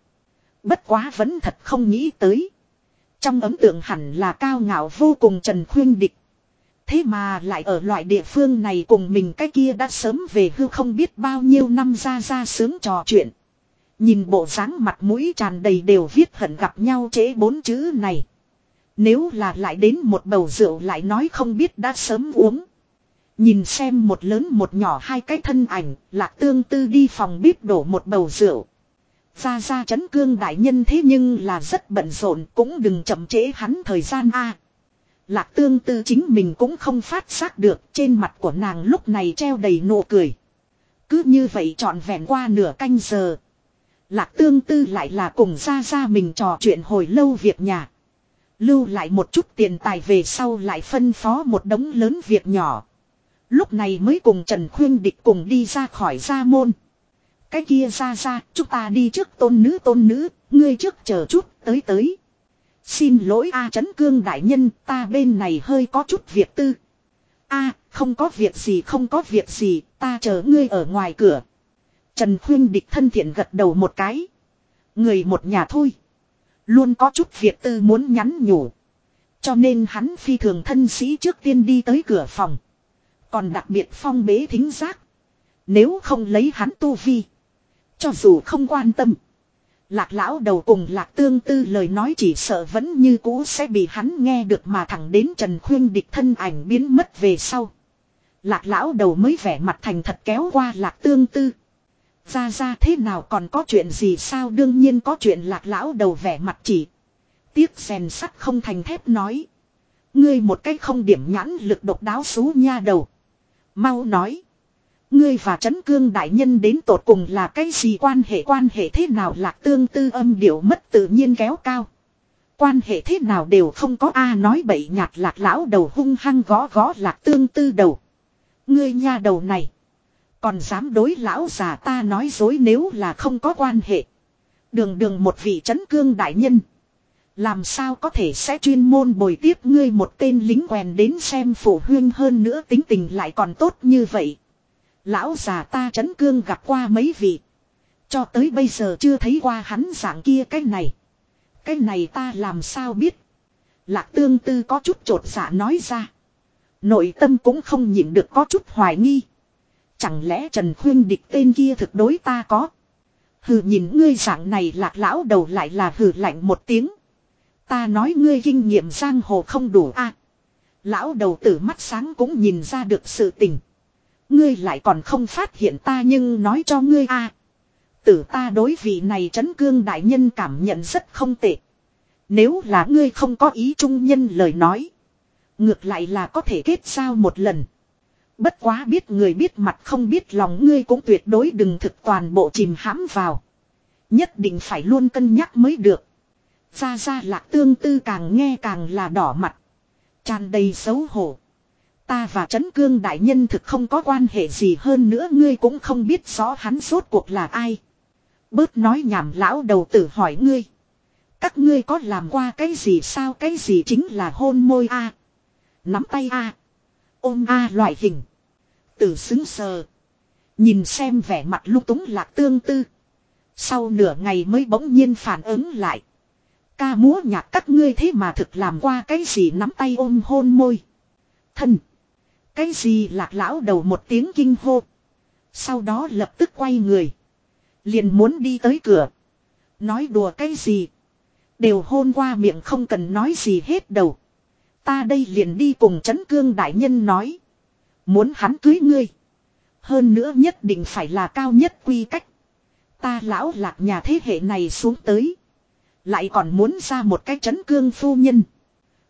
Bất quá vẫn thật không nghĩ tới. Trong ấn tượng hẳn là cao ngạo vô cùng Trần Khuyên Địch. Thế mà lại ở loại địa phương này cùng mình cái kia đã sớm về hư không biết bao nhiêu năm ra ra sướng trò chuyện. Nhìn bộ dáng mặt mũi tràn đầy đều viết hận gặp nhau chế bốn chữ này. Nếu là lại đến một bầu rượu lại nói không biết đã sớm uống. Nhìn xem một lớn một nhỏ hai cái thân ảnh, lạc tương tư đi phòng bếp đổ một bầu rượu. Ra ra chấn cương đại nhân thế nhưng là rất bận rộn cũng đừng chậm trễ hắn thời gian a. Lạc tương tư chính mình cũng không phát giác được trên mặt của nàng lúc này treo đầy nụ cười. Cứ như vậy trọn vẹn qua nửa canh giờ. Lạc tương tư lại là cùng ra ra mình trò chuyện hồi lâu việc nhà. Lưu lại một chút tiền tài về sau lại phân phó một đống lớn việc nhỏ. Lúc này mới cùng Trần Khuyên Địch cùng đi ra khỏi gia môn. Cái kia ra ra, chúng ta đi trước tôn nữ tôn nữ, ngươi trước chờ chút, tới tới. Xin lỗi A Trấn Cương Đại Nhân, ta bên này hơi có chút việc tư. A, không có việc gì không có việc gì, ta chờ ngươi ở ngoài cửa. Trần Khuyên Địch thân thiện gật đầu một cái. Người một nhà thôi. Luôn có chút việc tư muốn nhắn nhủ. Cho nên hắn phi thường thân sĩ trước tiên đi tới cửa phòng. Còn đặc biệt phong bế thính giác. Nếu không lấy hắn tu vi. Cho dù không quan tâm. Lạc lão đầu cùng lạc tương tư lời nói chỉ sợ vẫn như cũ sẽ bị hắn nghe được mà thẳng đến Trần Khuyên địch thân ảnh biến mất về sau. Lạc lão đầu mới vẻ mặt thành thật kéo qua lạc tương tư. Ra ra thế nào còn có chuyện gì sao đương nhiên có chuyện lạc lão đầu vẻ mặt chỉ. Tiếc rèn sắt không thành thép nói. Ngươi một cách không điểm nhãn lực độc đáo xú nha đầu. Mau nói. Ngươi và Trấn Cương Đại Nhân đến tột cùng là cái gì quan hệ quan hệ thế nào lạc tương tư âm điệu mất tự nhiên kéo cao. Quan hệ thế nào đều không có A nói bậy nhạt lạc lão đầu hung hăng gõ gõ lạc tương tư đầu. Ngươi nha đầu này. Còn dám đối lão già ta nói dối nếu là không có quan hệ. Đường đường một vị Trấn Cương Đại Nhân. Làm sao có thể sẽ chuyên môn bồi tiếp ngươi một tên lính quèn đến xem phụ huyên hơn nữa tính tình lại còn tốt như vậy. Lão già ta chấn cương gặp qua mấy vị. Cho tới bây giờ chưa thấy qua hắn dạng kia cái này. Cái này ta làm sao biết. Lạc tương tư có chút trột dạ nói ra. Nội tâm cũng không nhịn được có chút hoài nghi. Chẳng lẽ Trần Khuyên địch tên kia thực đối ta có. Hừ nhìn ngươi dạng này lạc lão đầu lại là hừ lạnh một tiếng. Ta nói ngươi kinh nghiệm giang hồ không đủ a. lão đầu tử mắt sáng cũng nhìn ra được sự tình. Ngươi lại còn không phát hiện ta nhưng nói cho ngươi a. tử ta đối vị này chấn cương đại nhân cảm nhận rất không tệ. Nếu là ngươi không có ý trung nhân lời nói. Ngược lại là có thể kết giao một lần. Bất quá biết người biết mặt không biết lòng ngươi cũng tuyệt đối đừng thực toàn bộ chìm hãm vào. Nhất định phải luôn cân nhắc mới được. Ra ra lạc tương tư càng nghe càng là đỏ mặt. tràn đầy xấu hổ. Ta và Trấn Cương Đại Nhân thực không có quan hệ gì hơn nữa, ngươi cũng không biết rõ hắn rốt cuộc là ai. Bớt nói nhảm lão đầu tử hỏi ngươi. Các ngươi có làm qua cái gì sao cái gì chính là hôn môi a Nắm tay a Ôm a loại hình. Tử xứng sờ. Nhìn xem vẻ mặt lúc túng lạc tương tư. Sau nửa ngày mới bỗng nhiên phản ứng lại. Ca múa nhạc các ngươi thế mà thực làm qua cái gì nắm tay ôm hôn môi. Thân. Cái gì lạc lão đầu một tiếng kinh hô. Sau đó lập tức quay người. Liền muốn đi tới cửa. Nói đùa cái gì. Đều hôn qua miệng không cần nói gì hết đầu. Ta đây liền đi cùng chấn cương đại nhân nói. Muốn hắn cưới ngươi. Hơn nữa nhất định phải là cao nhất quy cách. Ta lão lạc nhà thế hệ này xuống tới. Lại còn muốn ra một cái chấn cương phu nhân.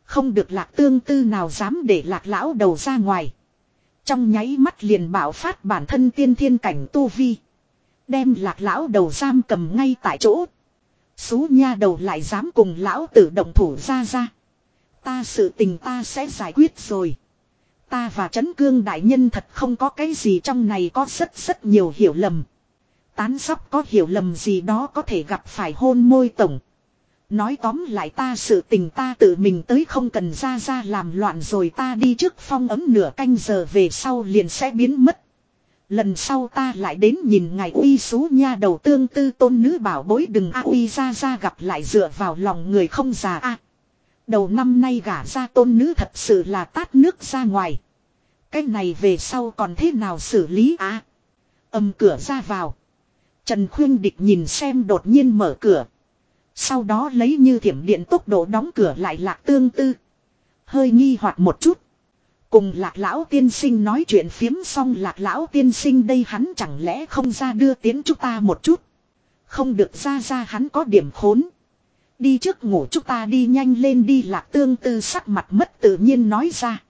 Không được lạc tương tư nào dám để lạc lão đầu ra ngoài. Trong nháy mắt liền bảo phát bản thân tiên thiên cảnh tu vi. Đem lạc lão đầu giam cầm ngay tại chỗ. Xú nha đầu lại dám cùng lão tử động thủ ra ra. Ta sự tình ta sẽ giải quyết rồi. Ta và Trấn Cương Đại Nhân thật không có cái gì trong này có rất rất nhiều hiểu lầm. Tán sóc có hiểu lầm gì đó có thể gặp phải hôn môi tổng. Nói tóm lại ta sự tình ta tự mình tới không cần ra ra làm loạn rồi ta đi trước phong ấm nửa canh giờ về sau liền sẽ biến mất. Lần sau ta lại đến nhìn ngài uy xú nha đầu tương tư tôn nữ bảo bối đừng a uy ra ra gặp lại dựa vào lòng người không già a. Đầu năm nay gả ra tôn nữ thật sự là tát nước ra ngoài. Cái này về sau còn thế nào xử lý á? Âm cửa ra vào. Trần Khuyên Địch nhìn xem đột nhiên mở cửa. Sau đó lấy như thiểm điện tốc độ đóng cửa lại lạc tương tư. Hơi nghi hoặc một chút. Cùng lạc lão tiên sinh nói chuyện phiếm xong lạc lão tiên sinh đây hắn chẳng lẽ không ra đưa tiến chúng ta một chút. Không được ra ra hắn có điểm khốn. Đi trước ngủ chúng ta đi nhanh lên đi lạc tương tư sắc mặt mất tự nhiên nói ra.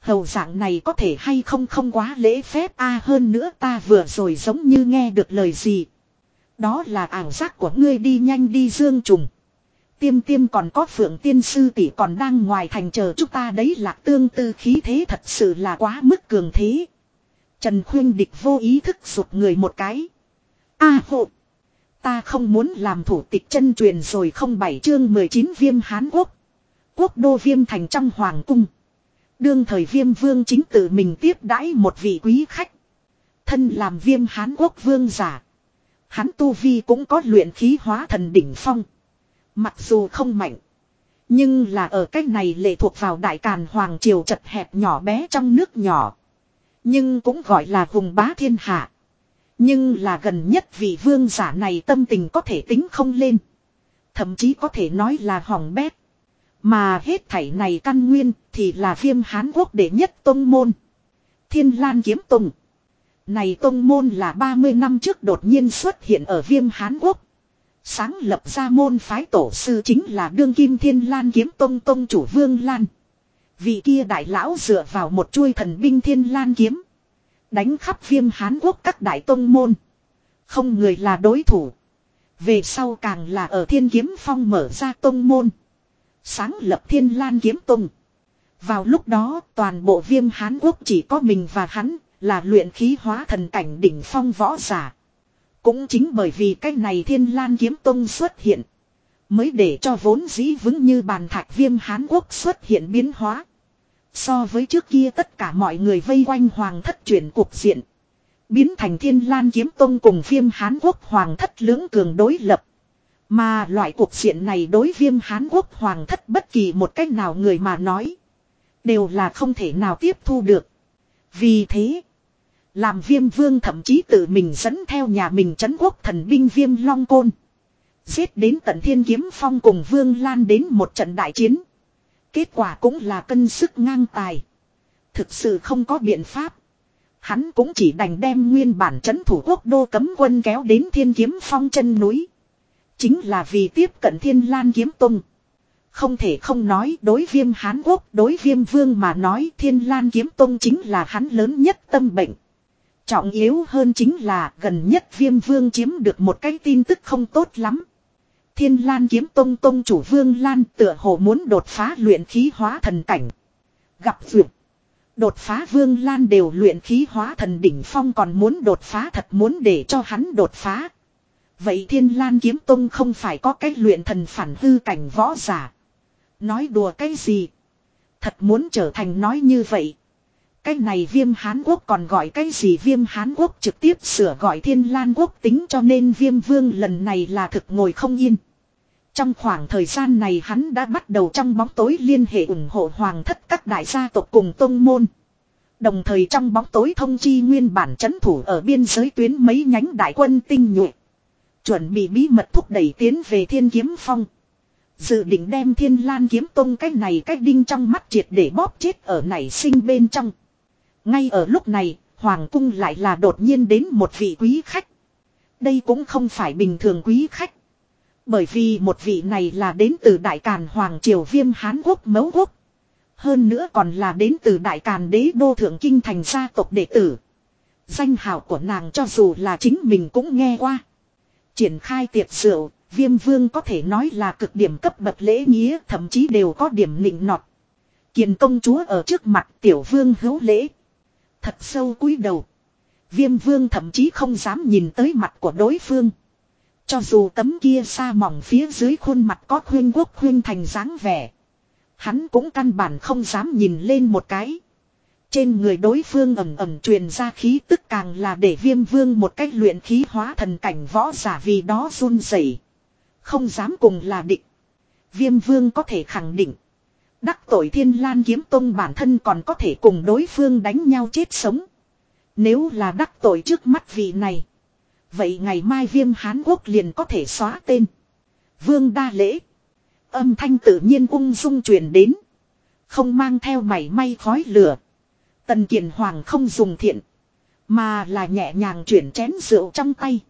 Hầu dạng này có thể hay không không quá lễ phép a à, hơn nữa ta vừa rồi giống như nghe được lời gì. Đó là ảo giác của ngươi đi nhanh đi dương trùng. Tiêm tiêm còn có phượng tiên sư tỷ còn đang ngoài thành chờ chúng ta đấy là tương tư khí thế thật sự là quá mức cường thế. Trần khuyên địch vô ý thức sụt người một cái. A hộ. Ta không muốn làm thủ tịch chân truyền rồi không bảy chương 19 viêm Hán Quốc. Quốc đô viêm thành trong hoàng cung. Đương thời viêm vương chính tự mình tiếp đãi một vị quý khách. Thân làm viêm Hán Quốc vương giả. Hắn tu vi cũng có luyện khí hóa thần đỉnh phong. Mặc dù không mạnh. Nhưng là ở cách này lệ thuộc vào đại càn hoàng triều chật hẹp nhỏ bé trong nước nhỏ. Nhưng cũng gọi là hùng bá thiên hạ. Nhưng là gần nhất vị vương giả này tâm tình có thể tính không lên. Thậm chí có thể nói là hỏng bét. Mà hết thảy này căn nguyên thì là viêm hán quốc đệ nhất tôn môn. Thiên Lan kiếm tùng. Này tông môn là 30 năm trước đột nhiên xuất hiện ở viêm Hán Quốc. Sáng lập ra môn phái tổ sư chính là đương kim thiên lan kiếm tông tông chủ vương lan. Vị kia đại lão dựa vào một chuôi thần binh thiên lan kiếm. Đánh khắp viêm Hán Quốc các đại tông môn. Không người là đối thủ. Về sau càng là ở thiên kiếm phong mở ra tông môn. Sáng lập thiên lan kiếm tông. Vào lúc đó, toàn bộ viêm Hán Quốc chỉ có mình và hắn là luyện khí hóa thần cảnh đỉnh phong võ giả. Cũng chính bởi vì cái này thiên lan kiếm tông xuất hiện. Mới để cho vốn dĩ vững như bàn thạch viêm Hán Quốc xuất hiện biến hóa. So với trước kia tất cả mọi người vây quanh hoàng thất chuyển cuộc diện. Biến thành thiên lan kiếm tông cùng viêm Hán Quốc hoàng thất lưỡng cường đối lập. Mà loại cuộc diện này đối viêm Hán Quốc hoàng thất bất kỳ một cách nào người mà nói. Đều là không thể nào tiếp thu được. Vì thế. Làm viêm vương thậm chí tự mình dẫn theo nhà mình trấn quốc thần binh viêm long côn. Giết đến tận thiên kiếm phong cùng vương lan đến một trận đại chiến. Kết quả cũng là cân sức ngang tài. Thực sự không có biện pháp. Hắn cũng chỉ đành đem nguyên bản trấn thủ quốc đô cấm quân kéo đến thiên kiếm phong chân núi. Chính là vì tiếp cận thiên lan kiếm tung. Không thể không nói đối viêm Hán Quốc, đối viêm vương mà nói thiên lan kiếm tông chính là hắn lớn nhất tâm bệnh. Trọng yếu hơn chính là gần nhất viêm vương chiếm được một cái tin tức không tốt lắm. Thiên lan kiếm tông tông chủ vương lan tựa hồ muốn đột phá luyện khí hóa thần cảnh. Gặp vượt. Đột phá vương lan đều luyện khí hóa thần đỉnh phong còn muốn đột phá thật muốn để cho hắn đột phá. Vậy thiên lan kiếm tông không phải có cách luyện thần phản hư cảnh võ giả. Nói đùa cái gì? Thật muốn trở thành nói như vậy. Cái này viêm Hán Quốc còn gọi cái gì viêm Hán Quốc trực tiếp sửa gọi thiên lan quốc tính cho nên viêm vương lần này là thực ngồi không yên. Trong khoảng thời gian này hắn đã bắt đầu trong bóng tối liên hệ ủng hộ hoàng thất các đại gia tộc cùng tôn môn. Đồng thời trong bóng tối thông chi nguyên bản chấn thủ ở biên giới tuyến mấy nhánh đại quân tinh nhuệ. Chuẩn bị bí mật thúc đẩy tiến về thiên kiếm phong. Dự định đem thiên lan kiếm tông cái này cách đinh trong mắt triệt để bóp chết ở nảy sinh bên trong. Ngay ở lúc này, Hoàng cung lại là đột nhiên đến một vị quý khách. Đây cũng không phải bình thường quý khách. Bởi vì một vị này là đến từ Đại Càn Hoàng Triều Viêm Hán Quốc Mấu Quốc. Hơn nữa còn là đến từ Đại Càn Đế Đô Thượng Kinh thành gia tộc đệ tử. Danh hào của nàng cho dù là chính mình cũng nghe qua. Triển khai tiệc rượu, viêm vương có thể nói là cực điểm cấp bậc lễ nghĩa thậm chí đều có điểm nịnh nọt. Kiền công chúa ở trước mặt tiểu vương hữu lễ. Thật sâu cúi đầu. Viêm vương thậm chí không dám nhìn tới mặt của đối phương. Cho dù tấm kia xa mỏng phía dưới khuôn mặt có khuyên quốc khuyên thành dáng vẻ. Hắn cũng căn bản không dám nhìn lên một cái. Trên người đối phương ẩm ẩm truyền ra khí tức càng là để viêm vương một cách luyện khí hóa thần cảnh võ giả vì đó run rẩy Không dám cùng là định. Viêm vương có thể khẳng định. Đắc tội thiên lan kiếm tông bản thân còn có thể cùng đối phương đánh nhau chết sống. Nếu là đắc tội trước mắt vị này. Vậy ngày mai viêm Hán Quốc liền có thể xóa tên. Vương đa lễ. Âm thanh tự nhiên ung dung truyền đến. Không mang theo mảy may khói lửa. Tần Kiền Hoàng không dùng thiện. Mà là nhẹ nhàng chuyển chén rượu trong tay.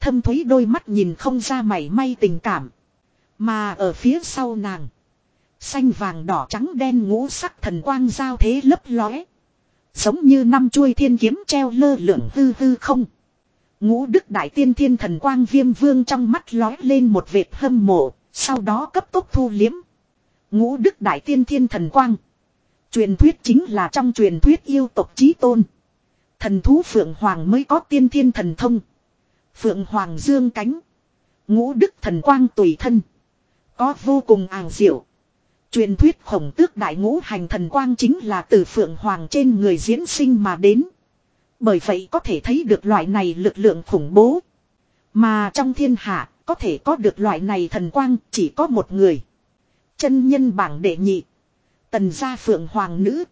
Thâm thúy đôi mắt nhìn không ra mảy may tình cảm. Mà ở phía sau nàng. Xanh vàng đỏ trắng đen ngũ sắc thần quang giao thế lấp lóe. Giống như năm chuôi thiên kiếm treo lơ lửng hư hư không. Ngũ đức đại tiên thiên thần quang viêm vương trong mắt lóe lên một vệt hâm mộ, sau đó cấp tốc thu liếm. Ngũ đức đại tiên thiên thần quang. Truyền thuyết chính là trong truyền thuyết yêu tộc chí tôn. Thần thú Phượng Hoàng mới có tiên thiên thần thông. Phượng Hoàng dương cánh. Ngũ đức thần quang tùy thân. Có vô cùng ảo diệu. Truyền thuyết khổng tước đại ngũ hành thần quang chính là từ Phượng Hoàng trên người diễn sinh mà đến. Bởi vậy có thể thấy được loại này lực lượng khủng bố. Mà trong thiên hạ, có thể có được loại này thần quang chỉ có một người. Chân nhân bảng đệ nhị. Tần gia phượng hoàng nữ.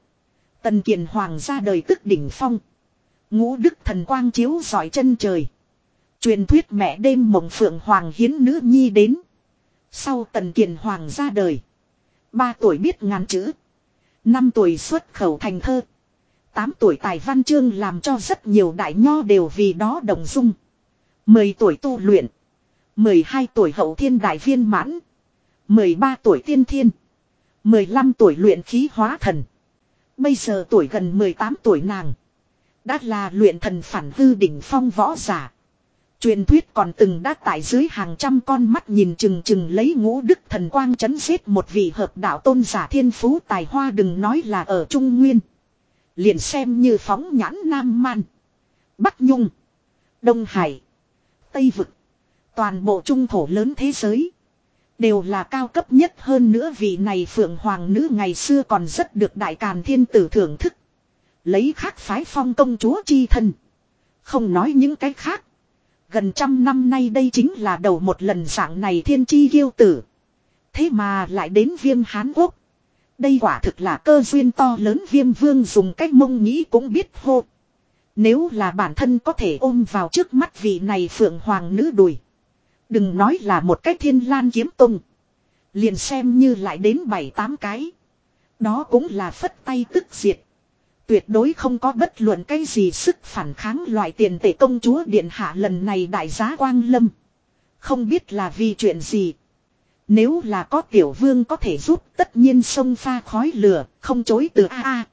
Tần kiền hoàng ra đời tức đỉnh phong. Ngũ đức thần quang chiếu giỏi chân trời. Truyền thuyết mẹ đêm mộng phượng hoàng hiến nữ nhi đến. Sau tần kiền hoàng ra đời. Ba tuổi biết ngàn chữ. Năm tuổi xuất khẩu thành thơ. tám tuổi tài văn chương làm cho rất nhiều đại nho đều vì đó đồng dung. 10 tuổi tu luyện. 12 tuổi hậu thiên đại viên mãn. 13 tuổi tiên thiên. 15 tuổi luyện khí hóa thần. Bây giờ tuổi gần 18 tuổi nàng. Đã là luyện thần phản hư đỉnh phong võ giả. Truyền thuyết còn từng đã tại dưới hàng trăm con mắt nhìn chừng chừng lấy ngũ đức thần quang chấn giết một vị hợp đạo tôn giả thiên phú tài hoa đừng nói là ở Trung Nguyên. Liền xem như phóng nhãn Nam Man. Bắc Nhung. Đông Hải. Tây Vực. Toàn bộ trung thổ lớn thế giới. Đều là cao cấp nhất hơn nữa vì này Phượng Hoàng nữ ngày xưa còn rất được đại càn thiên tử thưởng thức. Lấy khác phái phong công chúa chi thân. Không nói những cái khác. Gần trăm năm nay đây chính là đầu một lần dạng này thiên chi ghiêu tử. Thế mà lại đến viêm Hán Quốc. Đây quả thực là cơ duyên to lớn viêm vương dùng cách mông nghĩ cũng biết hô. Nếu là bản thân có thể ôm vào trước mắt vị này phượng hoàng nữ đùi. Đừng nói là một cái thiên lan kiếm tung. Liền xem như lại đến bảy tám cái. Đó cũng là phất tay tức diệt. Tuyệt đối không có bất luận cái gì sức phản kháng loại tiền tệ công chúa điện hạ lần này đại giá quang lâm. Không biết là vì chuyện gì. Nếu là có tiểu vương có thể giúp tất nhiên sông pha khói lửa, không chối từ a a.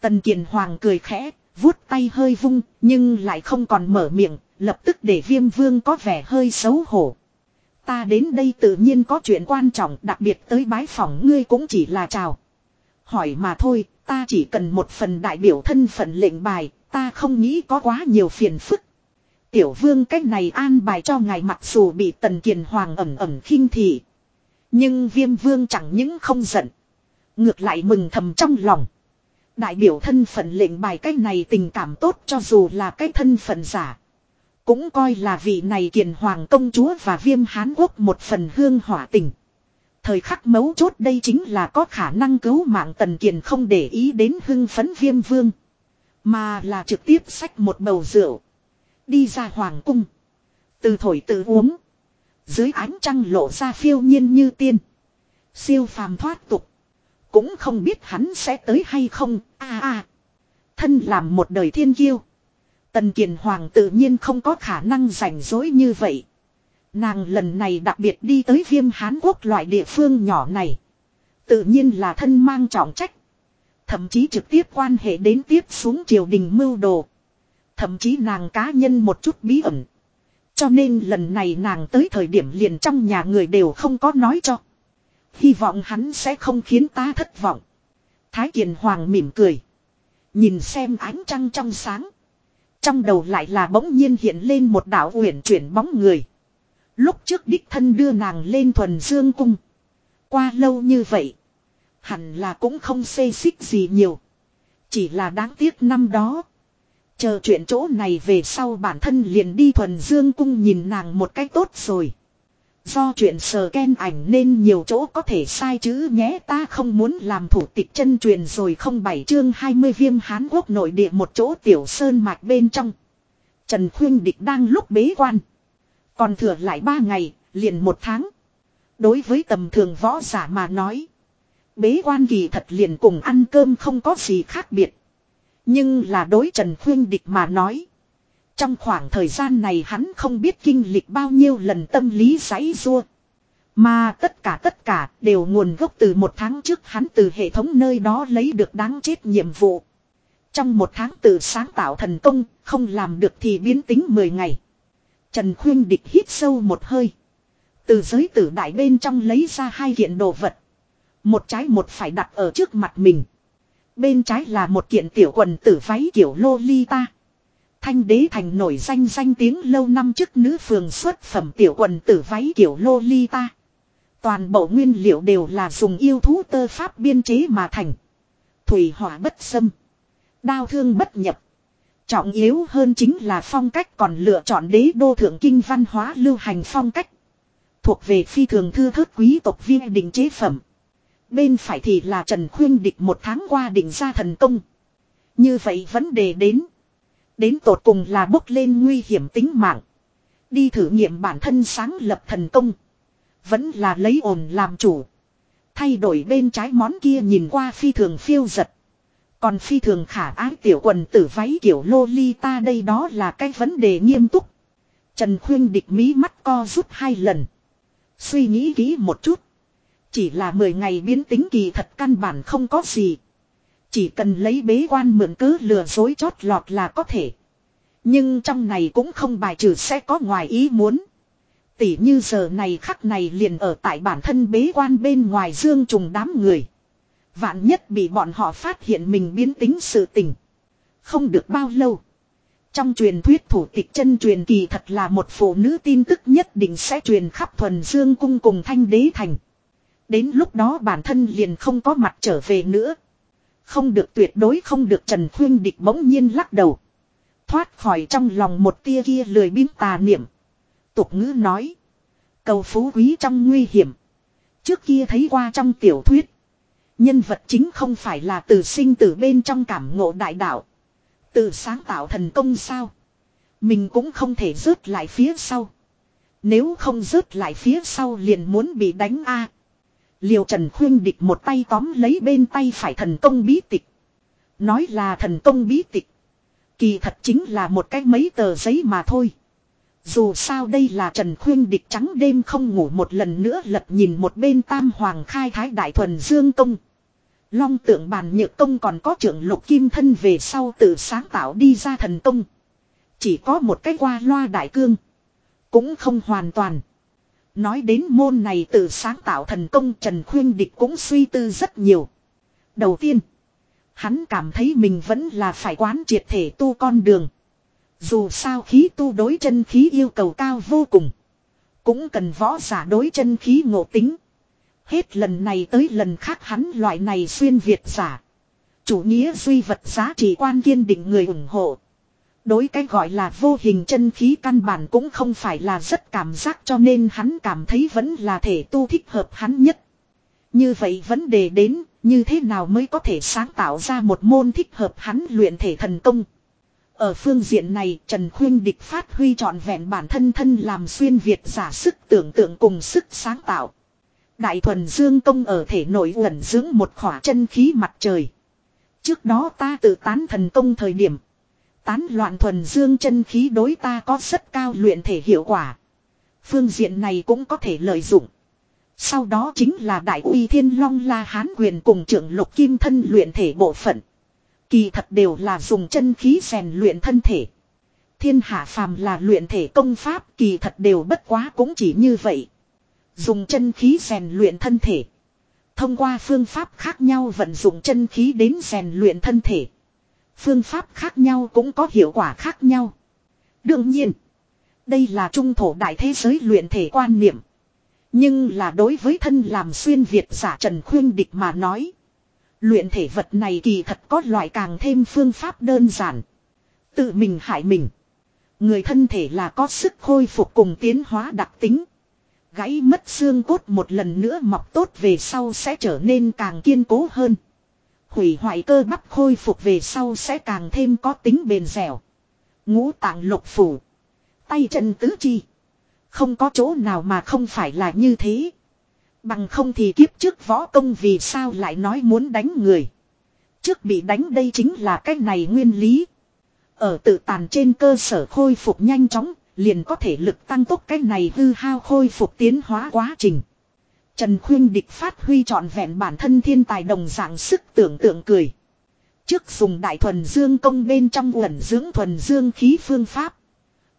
Tần Kiền Hoàng cười khẽ, vuốt tay hơi vung, nhưng lại không còn mở miệng, lập tức để viêm vương có vẻ hơi xấu hổ. Ta đến đây tự nhiên có chuyện quan trọng đặc biệt tới bái phỏng ngươi cũng chỉ là chào. Hỏi mà thôi, ta chỉ cần một phần đại biểu thân phận lệnh bài, ta không nghĩ có quá nhiều phiền phức. Tiểu vương cách này an bài cho ngài mặc dù bị tần kiền hoàng ẩm ẩm khinh thị. Nhưng viêm vương chẳng những không giận. Ngược lại mừng thầm trong lòng. Đại biểu thân phận lệnh bài cách này tình cảm tốt cho dù là cái thân phận giả. Cũng coi là vị này kiền hoàng công chúa và viêm hán quốc một phần hương hỏa tình. Thời khắc mấu chốt đây chính là có khả năng cứu mạng tần kiền không để ý đến hưng phấn viêm vương. Mà là trực tiếp xách một bầu rượu. Đi ra hoàng cung. Từ thổi tự uống. Dưới ánh trăng lộ ra phiêu nhiên như tiên. Siêu phàm thoát tục. Cũng không biết hắn sẽ tới hay không. a a Thân làm một đời thiên kiêu. Tần Kiền Hoàng tự nhiên không có khả năng rảnh rỗi như vậy. Nàng lần này đặc biệt đi tới viêm Hán Quốc loại địa phương nhỏ này. Tự nhiên là thân mang trọng trách. Thậm chí trực tiếp quan hệ đến tiếp xuống triều đình mưu đồ. Thậm chí nàng cá nhân một chút bí ẩn. Cho nên lần này nàng tới thời điểm liền trong nhà người đều không có nói cho. Hy vọng hắn sẽ không khiến ta thất vọng. Thái Kiền Hoàng mỉm cười. Nhìn xem ánh trăng trong sáng. Trong đầu lại là bỗng nhiên hiện lên một đạo uyển chuyển bóng người. Lúc trước đích thân đưa nàng lên thuần dương cung. Qua lâu như vậy. Hẳn là cũng không xê xích gì nhiều. Chỉ là đáng tiếc năm đó. Chờ chuyện chỗ này về sau bản thân liền đi thuần dương cung nhìn nàng một cách tốt rồi. Do chuyện sờ ken ảnh nên nhiều chỗ có thể sai chứ nhé, ta không muốn làm thủ tịch chân truyền rồi không bảy chương 20 viêm Hán Quốc nội địa một chỗ tiểu sơn mạch bên trong. Trần Khuyên Địch đang lúc bế quan. Còn thừa lại ba ngày, liền một tháng. Đối với tầm thường võ giả mà nói. Bế quan kỳ thật liền cùng ăn cơm không có gì khác biệt. Nhưng là đối Trần Khuyên Địch mà nói. Trong khoảng thời gian này hắn không biết kinh lịch bao nhiêu lần tâm lý giấy rua. Mà tất cả tất cả đều nguồn gốc từ một tháng trước hắn từ hệ thống nơi đó lấy được đáng chết nhiệm vụ. Trong một tháng từ sáng tạo thần công, không làm được thì biến tính 10 ngày. Trần Khuyên Địch hít sâu một hơi. Từ giới tử đại bên trong lấy ra hai kiện đồ vật. Một trái một phải đặt ở trước mặt mình. Bên trái là một kiện tiểu quần tử váy kiểu Lolita. Thanh đế thành nổi danh danh tiếng lâu năm trước nữ phường xuất phẩm tiểu quần tử váy kiểu Lolita. Toàn bộ nguyên liệu đều là dùng yêu thú tơ pháp biên chế mà thành. Thủy hỏa bất xâm. Đao thương bất nhập. Trọng yếu hơn chính là phong cách còn lựa chọn đế đô thượng kinh văn hóa lưu hành phong cách. Thuộc về phi thường thư thớt quý tộc viên định chế phẩm. Bên phải thì là Trần Khuyên Địch một tháng qua định ra thần công. Như vậy vấn đề đến. Đến tột cùng là bốc lên nguy hiểm tính mạng. Đi thử nghiệm bản thân sáng lập thần công. Vẫn là lấy ổn làm chủ. Thay đổi bên trái món kia nhìn qua phi thường phiêu giật. Còn phi thường khả ái tiểu quần tử váy kiểu Lolita đây đó là cái vấn đề nghiêm túc. Trần Khuyên địch mí mắt co rút hai lần. Suy nghĩ kỹ một chút. Chỉ là 10 ngày biến tính kỳ thật căn bản không có gì. Chỉ cần lấy bế quan mượn cớ lừa dối chót lọt là có thể. Nhưng trong này cũng không bài trừ sẽ có ngoài ý muốn. Tỉ như giờ này khắc này liền ở tại bản thân bế quan bên ngoài dương trùng đám người. Vạn nhất bị bọn họ phát hiện mình biến tính sự tình. Không được bao lâu. Trong truyền thuyết thủ tịch chân truyền kỳ thật là một phụ nữ tin tức nhất định sẽ truyền khắp thuần dương cung cùng thanh đế thành. Đến lúc đó bản thân liền không có mặt trở về nữa. Không được tuyệt đối không được Trần Khuyên Địch bỗng nhiên lắc đầu. Thoát khỏi trong lòng một tia kia lười biếng tà niệm. Tục ngữ nói. Cầu phú quý trong nguy hiểm. Trước kia thấy qua trong tiểu thuyết. Nhân vật chính không phải là từ sinh từ bên trong cảm ngộ đại đạo. Từ sáng tạo thần công sao. Mình cũng không thể rớt lại phía sau. Nếu không rớt lại phía sau liền muốn bị đánh a Liều Trần Khuyên địch một tay tóm lấy bên tay phải thần công bí tịch. Nói là thần công bí tịch. Kỳ thật chính là một cái mấy tờ giấy mà thôi. Dù sao đây là Trần Khuyên địch trắng đêm không ngủ một lần nữa lật nhìn một bên tam hoàng khai thái đại thuần dương công. Long tượng bàn nhược công còn có trưởng lục kim thân về sau tự sáng tạo đi ra thần công. Chỉ có một cái qua loa đại cương. Cũng không hoàn toàn. Nói đến môn này tự sáng tạo thần công Trần Khuyên Địch cũng suy tư rất nhiều. Đầu tiên, hắn cảm thấy mình vẫn là phải quán triệt thể tu con đường. Dù sao khí tu đối chân khí yêu cầu cao vô cùng. Cũng cần võ giả đối chân khí ngộ tính. Hết lần này tới lần khác hắn loại này xuyên Việt giả. Chủ nghĩa duy vật giá trị quan kiên định người ủng hộ. Đối cái gọi là vô hình chân khí căn bản cũng không phải là rất cảm giác cho nên hắn cảm thấy vẫn là thể tu thích hợp hắn nhất. Như vậy vấn đề đến, như thế nào mới có thể sáng tạo ra một môn thích hợp hắn luyện thể thần công. Ở phương diện này, Trần Khuyên Địch phát huy trọn vẹn bản thân thân làm xuyên Việt giả sức tưởng tượng cùng sức sáng tạo. Đại thuần dương công ở thể nội ẩn dưỡng một khỏa chân khí mặt trời. Trước đó ta tự tán thần công thời điểm. Tán loạn thuần dương chân khí đối ta có rất cao luyện thể hiệu quả. Phương diện này cũng có thể lợi dụng. Sau đó chính là đại uy thiên long la hán quyền cùng trưởng lục kim thân luyện thể bộ phận. Kỳ thật đều là dùng chân khí rèn luyện thân thể. Thiên hạ phàm là luyện thể công pháp kỳ thật đều bất quá cũng chỉ như vậy. Dùng chân khí rèn luyện thân thể. Thông qua phương pháp khác nhau vận dụng chân khí đến rèn luyện thân thể. Phương pháp khác nhau cũng có hiệu quả khác nhau. Đương nhiên, đây là trung thổ đại thế giới luyện thể quan niệm. Nhưng là đối với thân làm xuyên Việt giả Trần Khuyên Địch mà nói. Luyện thể vật này kỳ thật có loại càng thêm phương pháp đơn giản. Tự mình hại mình. Người thân thể là có sức khôi phục cùng tiến hóa đặc tính. Gãy mất xương cốt một lần nữa mọc tốt về sau sẽ trở nên càng kiên cố hơn. Hủy hoại cơ bắp khôi phục về sau sẽ càng thêm có tính bền dẻo. Ngũ tạng lục phủ. Tay chân tứ chi. Không có chỗ nào mà không phải là như thế. Bằng không thì kiếp trước võ công vì sao lại nói muốn đánh người. Trước bị đánh đây chính là cách này nguyên lý. Ở tự tàn trên cơ sở khôi phục nhanh chóng, liền có thể lực tăng tốc cách này hư hao khôi phục tiến hóa quá trình. Trần Khuyên Địch phát huy trọn vẹn bản thân thiên tài đồng dạng sức tưởng tượng cười. Trước dùng đại thuần dương công bên trong uẩn dưỡng thuần dương khí phương pháp.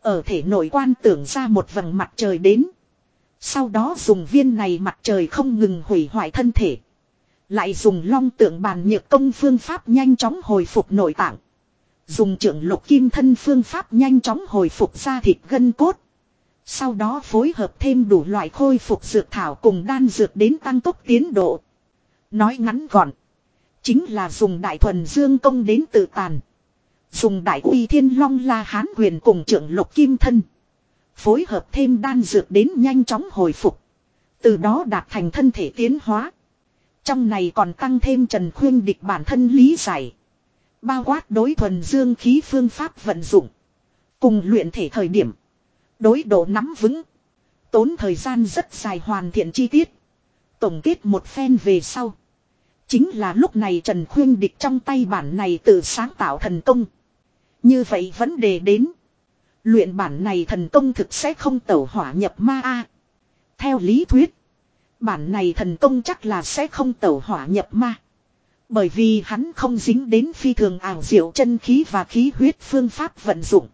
Ở thể nội quan tưởng ra một vầng mặt trời đến. Sau đó dùng viên này mặt trời không ngừng hủy hoại thân thể. Lại dùng long tượng bàn nhược công phương pháp nhanh chóng hồi phục nội tạng. Dùng trưởng lục kim thân phương pháp nhanh chóng hồi phục da thịt gân cốt. Sau đó phối hợp thêm đủ loại khôi phục dược thảo cùng đan dược đến tăng tốc tiến độ. Nói ngắn gọn. Chính là dùng đại thuần dương công đến tự tàn. Dùng đại uy thiên long la hán huyền cùng trưởng lục kim thân. Phối hợp thêm đan dược đến nhanh chóng hồi phục. Từ đó đạt thành thân thể tiến hóa. Trong này còn tăng thêm Trần Khuyên địch bản thân lý giải. Bao quát đối thuần dương khí phương pháp vận dụng. Cùng luyện thể thời điểm. Đối độ nắm vững. Tốn thời gian rất dài hoàn thiện chi tiết. Tổng kết một phen về sau. Chính là lúc này Trần Khuyên Địch trong tay bản này tự sáng tạo thần công. Như vậy vấn đề đến. Luyện bản này thần công thực sẽ không tẩu hỏa nhập ma a. Theo lý thuyết. Bản này thần công chắc là sẽ không tẩu hỏa nhập ma. Bởi vì hắn không dính đến phi thường ảo diệu chân khí và khí huyết phương pháp vận dụng.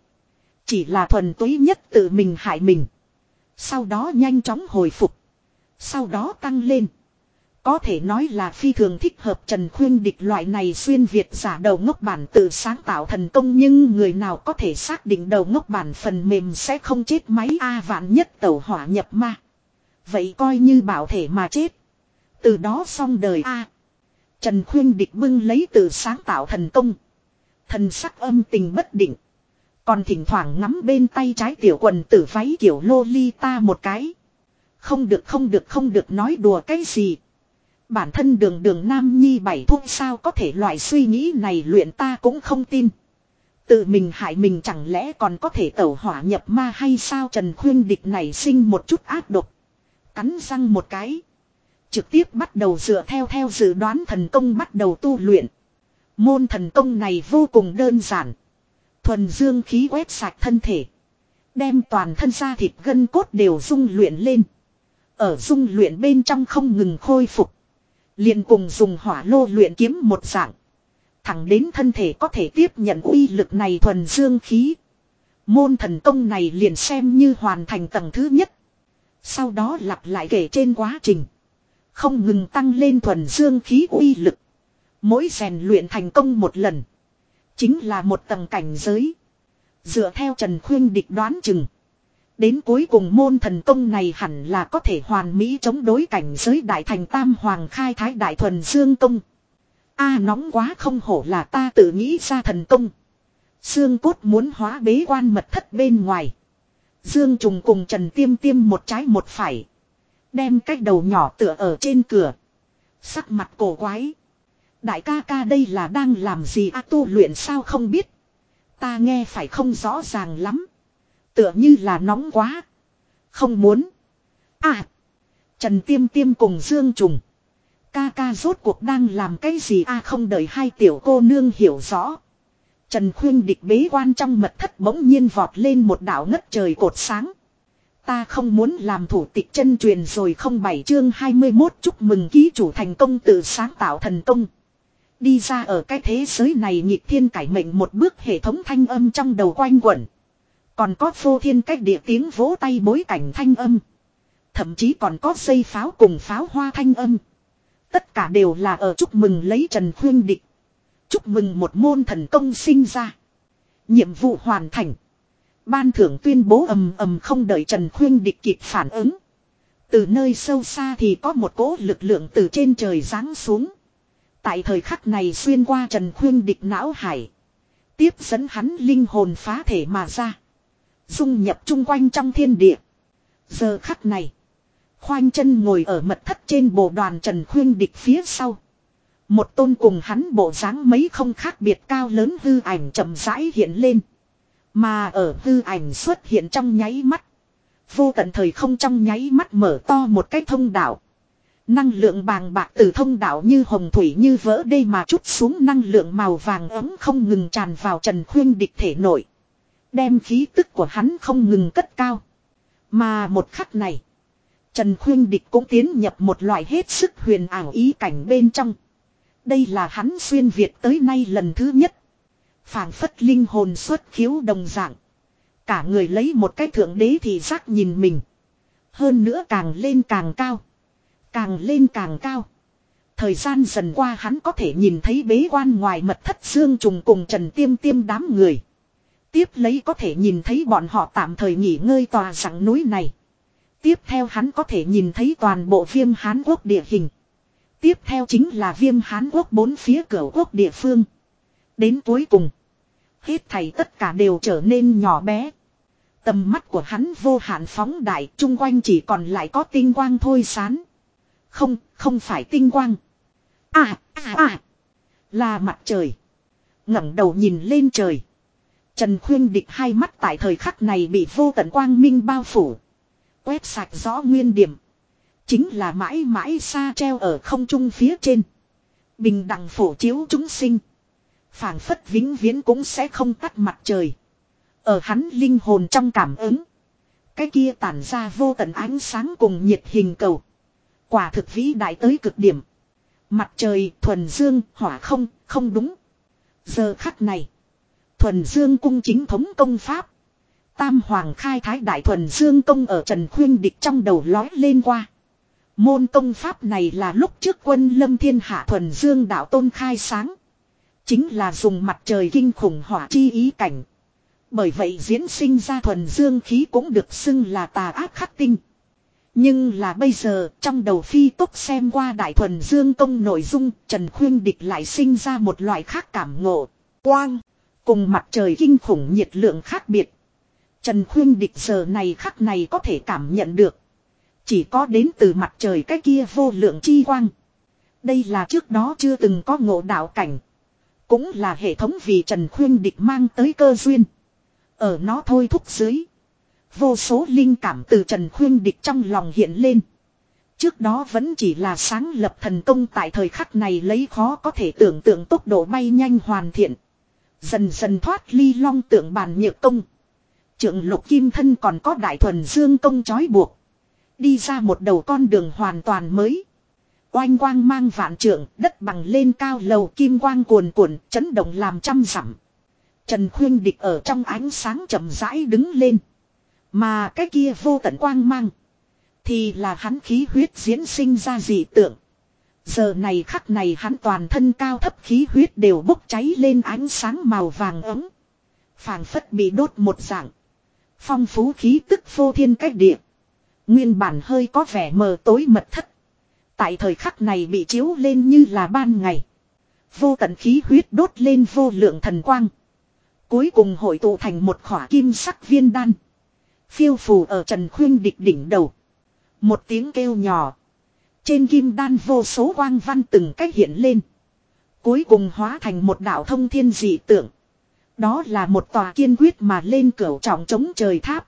Chỉ là thuần túy nhất tự mình hại mình. Sau đó nhanh chóng hồi phục. Sau đó tăng lên. Có thể nói là phi thường thích hợp Trần Khuyên Địch loại này xuyên Việt giả đầu ngốc bản tự sáng tạo thần công nhưng người nào có thể xác định đầu ngốc bản phần mềm sẽ không chết máy A vạn nhất tẩu hỏa nhập ma. Vậy coi như bảo thể mà chết. Từ đó xong đời A. Trần Khuyên Địch bưng lấy tự sáng tạo thần công. Thần sắc âm tình bất định. Còn thỉnh thoảng ngắm bên tay trái tiểu quần tử váy kiểu Lolita một cái. Không được không được không được, nói đùa cái gì. Bản thân đường đường nam nhi bảy thuốc sao có thể loại suy nghĩ này luyện ta cũng không tin. Tự mình hại mình chẳng lẽ còn có thể tẩu hỏa nhập ma hay sao Trần Khuyên Địch này sinh một chút ác độc. Cắn răng một cái. Trực tiếp bắt đầu dựa theo theo dự đoán thần công bắt đầu tu luyện. Môn thần công này vô cùng đơn giản. Thuần dương khí quét sạch thân thể. Đem toàn thân da thịt gân cốt đều dung luyện lên. Ở dung luyện bên trong không ngừng khôi phục liền cùng dùng hỏa lô luyện kiếm một dạng. Thẳng đến thân thể có thể tiếp nhận uy lực này thuần dương khí. Môn thần công này liền xem như hoàn thành tầng thứ nhất. Sau đó lặp lại kể trên quá trình. Không ngừng tăng lên thuần dương khí uy lực. Mỗi rèn luyện thành công một lần. Chính là một tầng cảnh giới. Dựa theo Trần Khuyên địch đoán chừng. Đến cuối cùng môn thần công này hẳn là có thể hoàn mỹ chống đối cảnh giới đại thành tam hoàng khai thái đại thuần dương công. A nóng quá không hổ là ta tự nghĩ ra thần công. Xương cốt muốn hóa bế quan mật thất bên ngoài. Dương trùng cùng Trần Tiêm Tiêm một trái một phải. Đem cái đầu nhỏ tựa ở trên cửa. Sắc mặt cổ quái. Đại ca ca đây là đang làm gì a tu luyện sao không biết. Ta nghe phải không rõ ràng lắm. Tựa như là nóng quá. Không muốn. À. Trần Tiêm Tiêm cùng Dương Trùng. Ca ca rốt cuộc đang làm cái gì a không đợi hai tiểu cô nương hiểu rõ. Trần Khuyên địch bế quan trong mật thất bỗng nhiên vọt lên một đảo ngất trời cột sáng. Ta không muốn làm thủ tịch chân truyền rồi không bảy chương 21 chúc mừng ký chủ thành công tự sáng tạo thần công. Đi ra ở cái thế giới này nhịp thiên cải mệnh một bước hệ thống thanh âm trong đầu quanh quẩn. Còn có phô thiên cách địa tiếng vỗ tay bối cảnh thanh âm. Thậm chí còn có xây pháo cùng pháo hoa thanh âm. Tất cả đều là ở chúc mừng lấy Trần Khuyên Địch. Chúc mừng một môn thần công sinh ra. Nhiệm vụ hoàn thành. Ban thưởng tuyên bố ầm ầm không đợi Trần Khuyên Địch kịp phản ứng. Từ nơi sâu xa thì có một cỗ lực lượng từ trên trời giáng xuống. Tại thời khắc này xuyên qua Trần Khuyên Địch não hải. Tiếp dẫn hắn linh hồn phá thể mà ra. Dung nhập chung quanh trong thiên địa. Giờ khắc này. Khoanh chân ngồi ở mật thất trên bộ đoàn Trần Khuyên Địch phía sau. Một tôn cùng hắn bộ dáng mấy không khác biệt cao lớn hư ảnh chậm rãi hiện lên. Mà ở hư ảnh xuất hiện trong nháy mắt. Vô tận thời không trong nháy mắt mở to một cái thông đạo. Năng lượng bàng bạc từ thông đạo như hồng thủy như vỡ đây mà chút xuống năng lượng màu vàng ấm không ngừng tràn vào Trần Khuyên Địch thể nội. Đem khí tức của hắn không ngừng cất cao. Mà một khắc này. Trần Khuyên Địch cũng tiến nhập một loại hết sức huyền ảo ý cảnh bên trong. Đây là hắn xuyên Việt tới nay lần thứ nhất. phảng phất linh hồn xuất khiếu đồng dạng. Cả người lấy một cái thượng đế thì giác nhìn mình. Hơn nữa càng lên càng cao. Càng lên càng cao. Thời gian dần qua hắn có thể nhìn thấy bế quan ngoài mật thất xương trùng cùng Trần Tiêm Tiêm đám người. Tiếp lấy có thể nhìn thấy bọn họ tạm thời nghỉ ngơi tòa rặng núi này. Tiếp theo hắn có thể nhìn thấy toàn bộ viêm Hán Quốc địa hình. Tiếp theo chính là viêm Hán Quốc bốn phía cửa quốc địa phương. Đến cuối cùng. Hết thảy tất cả đều trở nên nhỏ bé. Tầm mắt của hắn vô hạn phóng đại chung quanh chỉ còn lại có tinh quang thôi sán. Không, không phải tinh quang. À, à, à. Là mặt trời. ngẩng đầu nhìn lên trời. Trần Khuyên Địch hai mắt tại thời khắc này bị vô tận quang minh bao phủ. Quét sạch rõ nguyên điểm. Chính là mãi mãi xa treo ở không trung phía trên. Bình đẳng phổ chiếu chúng sinh. phảng phất vĩnh viễn cũng sẽ không tắt mặt trời. Ở hắn linh hồn trong cảm ứng. Cái kia tản ra vô tận ánh sáng cùng nhiệt hình cầu. Quả thực vĩ đại tới cực điểm. Mặt trời thuần dương hỏa không, không đúng. Giờ khắc này. Thuần dương cung chính thống công pháp. Tam hoàng khai thái đại thuần dương công ở Trần Khuyên Địch trong đầu lói lên qua. Môn công pháp này là lúc trước quân lâm thiên hạ thuần dương đạo tôn khai sáng. Chính là dùng mặt trời kinh khủng hỏa chi ý cảnh. Bởi vậy diễn sinh ra thuần dương khí cũng được xưng là tà ác khắc tinh. Nhưng là bây giờ, trong đầu phi tốc xem qua đại thuần dương công nội dung, Trần Khuyên Địch lại sinh ra một loại khác cảm ngộ. Quang. Cùng mặt trời kinh khủng nhiệt lượng khác biệt. Trần Khuyên Địch giờ này khắc này có thể cảm nhận được. Chỉ có đến từ mặt trời cái kia vô lượng chi quang. Đây là trước đó chưa từng có ngộ đạo cảnh. Cũng là hệ thống vì Trần Khuyên Địch mang tới cơ duyên. Ở nó thôi thúc dưới. Vô số linh cảm từ Trần Khuyên Địch trong lòng hiện lên. Trước đó vẫn chỉ là sáng lập thần công tại thời khắc này lấy khó có thể tưởng tượng tốc độ bay nhanh hoàn thiện. Dần dần thoát ly long tượng bàn nhược công. Trượng lục kim thân còn có đại thuần dương công trói buộc. Đi ra một đầu con đường hoàn toàn mới. Oanh quang mang vạn trượng, đất bằng lên cao lầu kim quang cuồn cuộn, chấn động làm trăm dặm. Trần Khuyên Địch ở trong ánh sáng chậm rãi đứng lên. Mà cái kia vô tận quang mang. Thì là hắn khí huyết diễn sinh ra dị tượng. Giờ này khắc này hắn toàn thân cao thấp khí huyết đều bốc cháy lên ánh sáng màu vàng ấm. phảng phất bị đốt một dạng. Phong phú khí tức vô thiên cách địa. Nguyên bản hơi có vẻ mờ tối mật thất. Tại thời khắc này bị chiếu lên như là ban ngày. Vô tận khí huyết đốt lên vô lượng thần quang. Cuối cùng hội tụ thành một khỏa kim sắc viên đan. Phiêu phù ở Trần Khuyên địch đỉnh đầu. Một tiếng kêu nhỏ. Trên kim đan vô số quang văn từng cách hiện lên. Cuối cùng hóa thành một đạo thông thiên dị tượng. Đó là một tòa kiên quyết mà lên cửa trọng chống trời tháp.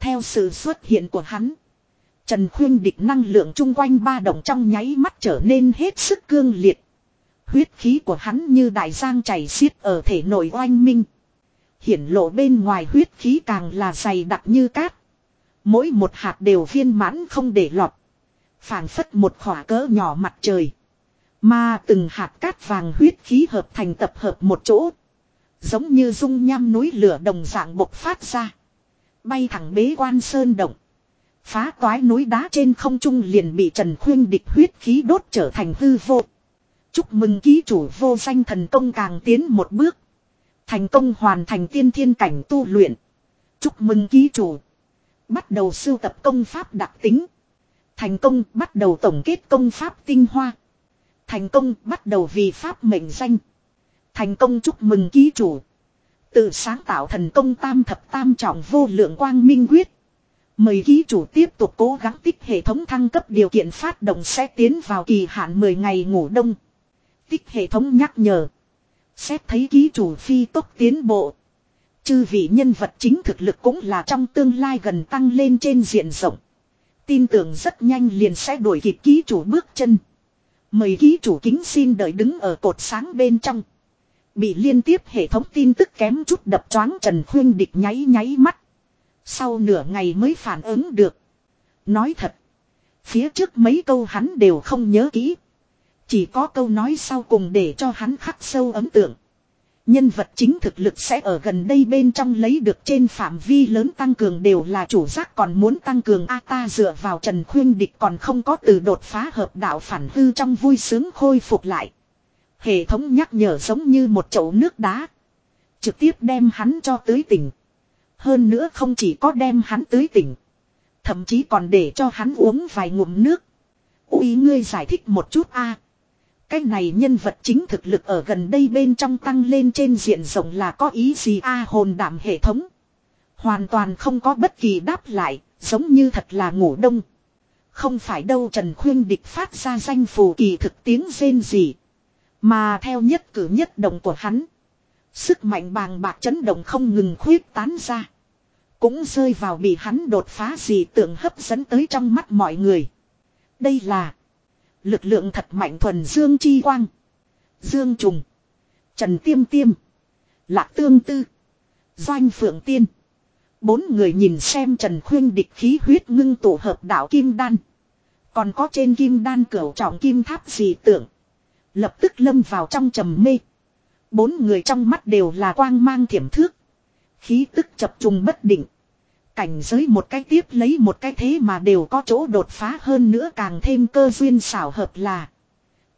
Theo sự xuất hiện của hắn. Trần Khuyên địch năng lượng chung quanh ba động trong nháy mắt trở nên hết sức cương liệt. Huyết khí của hắn như đại giang chảy xiết ở thể nội oanh minh. Hiển lộ bên ngoài huyết khí càng là dày đặc như cát. Mỗi một hạt đều viên mãn không để lọt phảng phất một khỏa cỡ nhỏ mặt trời. Mà từng hạt cát vàng huyết khí hợp thành tập hợp một chỗ. Giống như dung nham núi lửa đồng dạng bộc phát ra. Bay thẳng bế quan sơn động. Phá toái núi đá trên không trung liền bị Trần Khuyên địch huyết khí đốt trở thành hư vô. Chúc mừng ký chủ vô danh thần công càng tiến một bước. Thành công hoàn thành tiên thiên cảnh tu luyện. Chúc mừng ký chủ. Bắt đầu sưu tập công pháp đặc tính. Thành công bắt đầu tổng kết công pháp tinh hoa. Thành công bắt đầu vì pháp mệnh danh. Thành công chúc mừng ký chủ. Tự sáng tạo thần công tam thập tam trọng vô lượng quang minh quyết. Mời ký chủ tiếp tục cố gắng tích hệ thống thăng cấp điều kiện phát động sẽ tiến vào kỳ hạn 10 ngày ngủ đông. Tích hệ thống nhắc nhở. Xét thấy ký chủ phi tốc tiến bộ. Chư vị nhân vật chính thực lực cũng là trong tương lai gần tăng lên trên diện rộng. Tin tưởng rất nhanh liền sẽ đuổi kịp ký chủ bước chân. Mời ký chủ kính xin đợi đứng ở cột sáng bên trong. Bị liên tiếp hệ thống tin tức kém chút đập choáng Trần Khuyên Địch nháy nháy mắt. Sau nửa ngày mới phản ứng được. Nói thật. Phía trước mấy câu hắn đều không nhớ kỹ. Chỉ có câu nói sau cùng để cho hắn khắc sâu ấn tượng. Nhân vật chính thực lực sẽ ở gần đây bên trong lấy được trên phạm vi lớn tăng cường đều là chủ giác còn muốn tăng cường A ta dựa vào Trần Khuyên Địch còn không có từ đột phá hợp đạo phản hư trong vui sướng khôi phục lại. Hệ thống nhắc nhở giống như một chậu nước đá. Trực tiếp đem hắn cho tới tỉnh. Hơn nữa không chỉ có đem hắn tới tỉnh. Thậm chí còn để cho hắn uống vài ngụm nước. Úi ngươi giải thích một chút a cái này nhân vật chính thực lực ở gần đây bên trong tăng lên trên diện rộng là có ý gì a hồn đảm hệ thống. Hoàn toàn không có bất kỳ đáp lại, giống như thật là ngủ đông. Không phải đâu Trần Khuyên Địch phát ra danh phù kỳ thực tiếng rên gì. Mà theo nhất cử nhất động của hắn. Sức mạnh bàng bạc chấn động không ngừng khuyết tán ra. Cũng rơi vào bị hắn đột phá gì tưởng hấp dẫn tới trong mắt mọi người. Đây là Lực lượng thật mạnh thuần dương chi quang. Dương Trùng. Trần Tiêm Tiêm. Lạc Tương Tư. Doanh Phượng Tiên. Bốn người nhìn xem Trần Khuyên địch khí huyết ngưng tụ hợp đạo Kim Đan. Còn có trên Kim Đan cửu trọng Kim Tháp gì tưởng. Lập tức lâm vào trong trầm mê. Bốn người trong mắt đều là quang mang thiểm thước. Khí tức chập trùng bất định. Cảnh giới một cái tiếp lấy một cái thế mà đều có chỗ đột phá hơn nữa càng thêm cơ duyên xảo hợp là.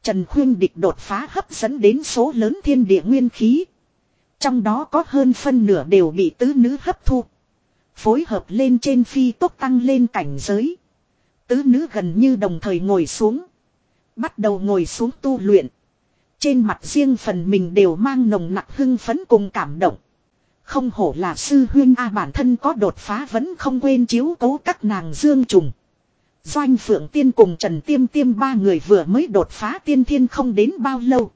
Trần Khuyên Địch đột phá hấp dẫn đến số lớn thiên địa nguyên khí. Trong đó có hơn phân nửa đều bị tứ nữ hấp thu. Phối hợp lên trên phi tốc tăng lên cảnh giới. Tứ nữ gần như đồng thời ngồi xuống. Bắt đầu ngồi xuống tu luyện. Trên mặt riêng phần mình đều mang nồng nặc hưng phấn cùng cảm động. Không hổ là sư huyên A, bản thân có đột phá vẫn không quên chiếu cố các nàng dương trùng. Doanh Phượng Tiên cùng Trần Tiêm Tiêm ba người vừa mới đột phá tiên thiên không đến bao lâu.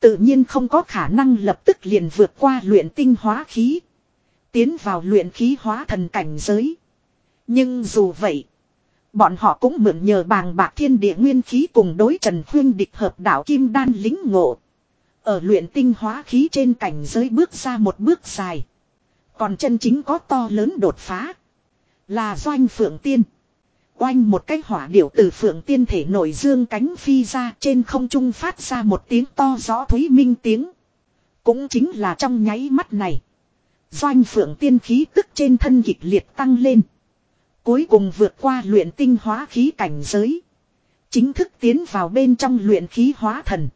Tự nhiên không có khả năng lập tức liền vượt qua luyện tinh hóa khí. Tiến vào luyện khí hóa thần cảnh giới. Nhưng dù vậy. Bọn họ cũng mượn nhờ bàng bạc thiên địa nguyên khí cùng đối trần khuyên địch hợp đạo kim đan lính ngộ. Ở luyện tinh hóa khí trên cảnh giới bước ra một bước dài. Còn chân chính có to lớn đột phá. Là doanh phượng tiên. Oanh một cái hỏa điểu từ phượng tiên thể nổi dương cánh phi ra trên không trung phát ra một tiếng to rõ thúy minh tiếng. Cũng chính là trong nháy mắt này. Doanh phượng tiên khí tức trên thân kịch liệt tăng lên. Cuối cùng vượt qua luyện tinh hóa khí cảnh giới. Chính thức tiến vào bên trong luyện khí hóa thần.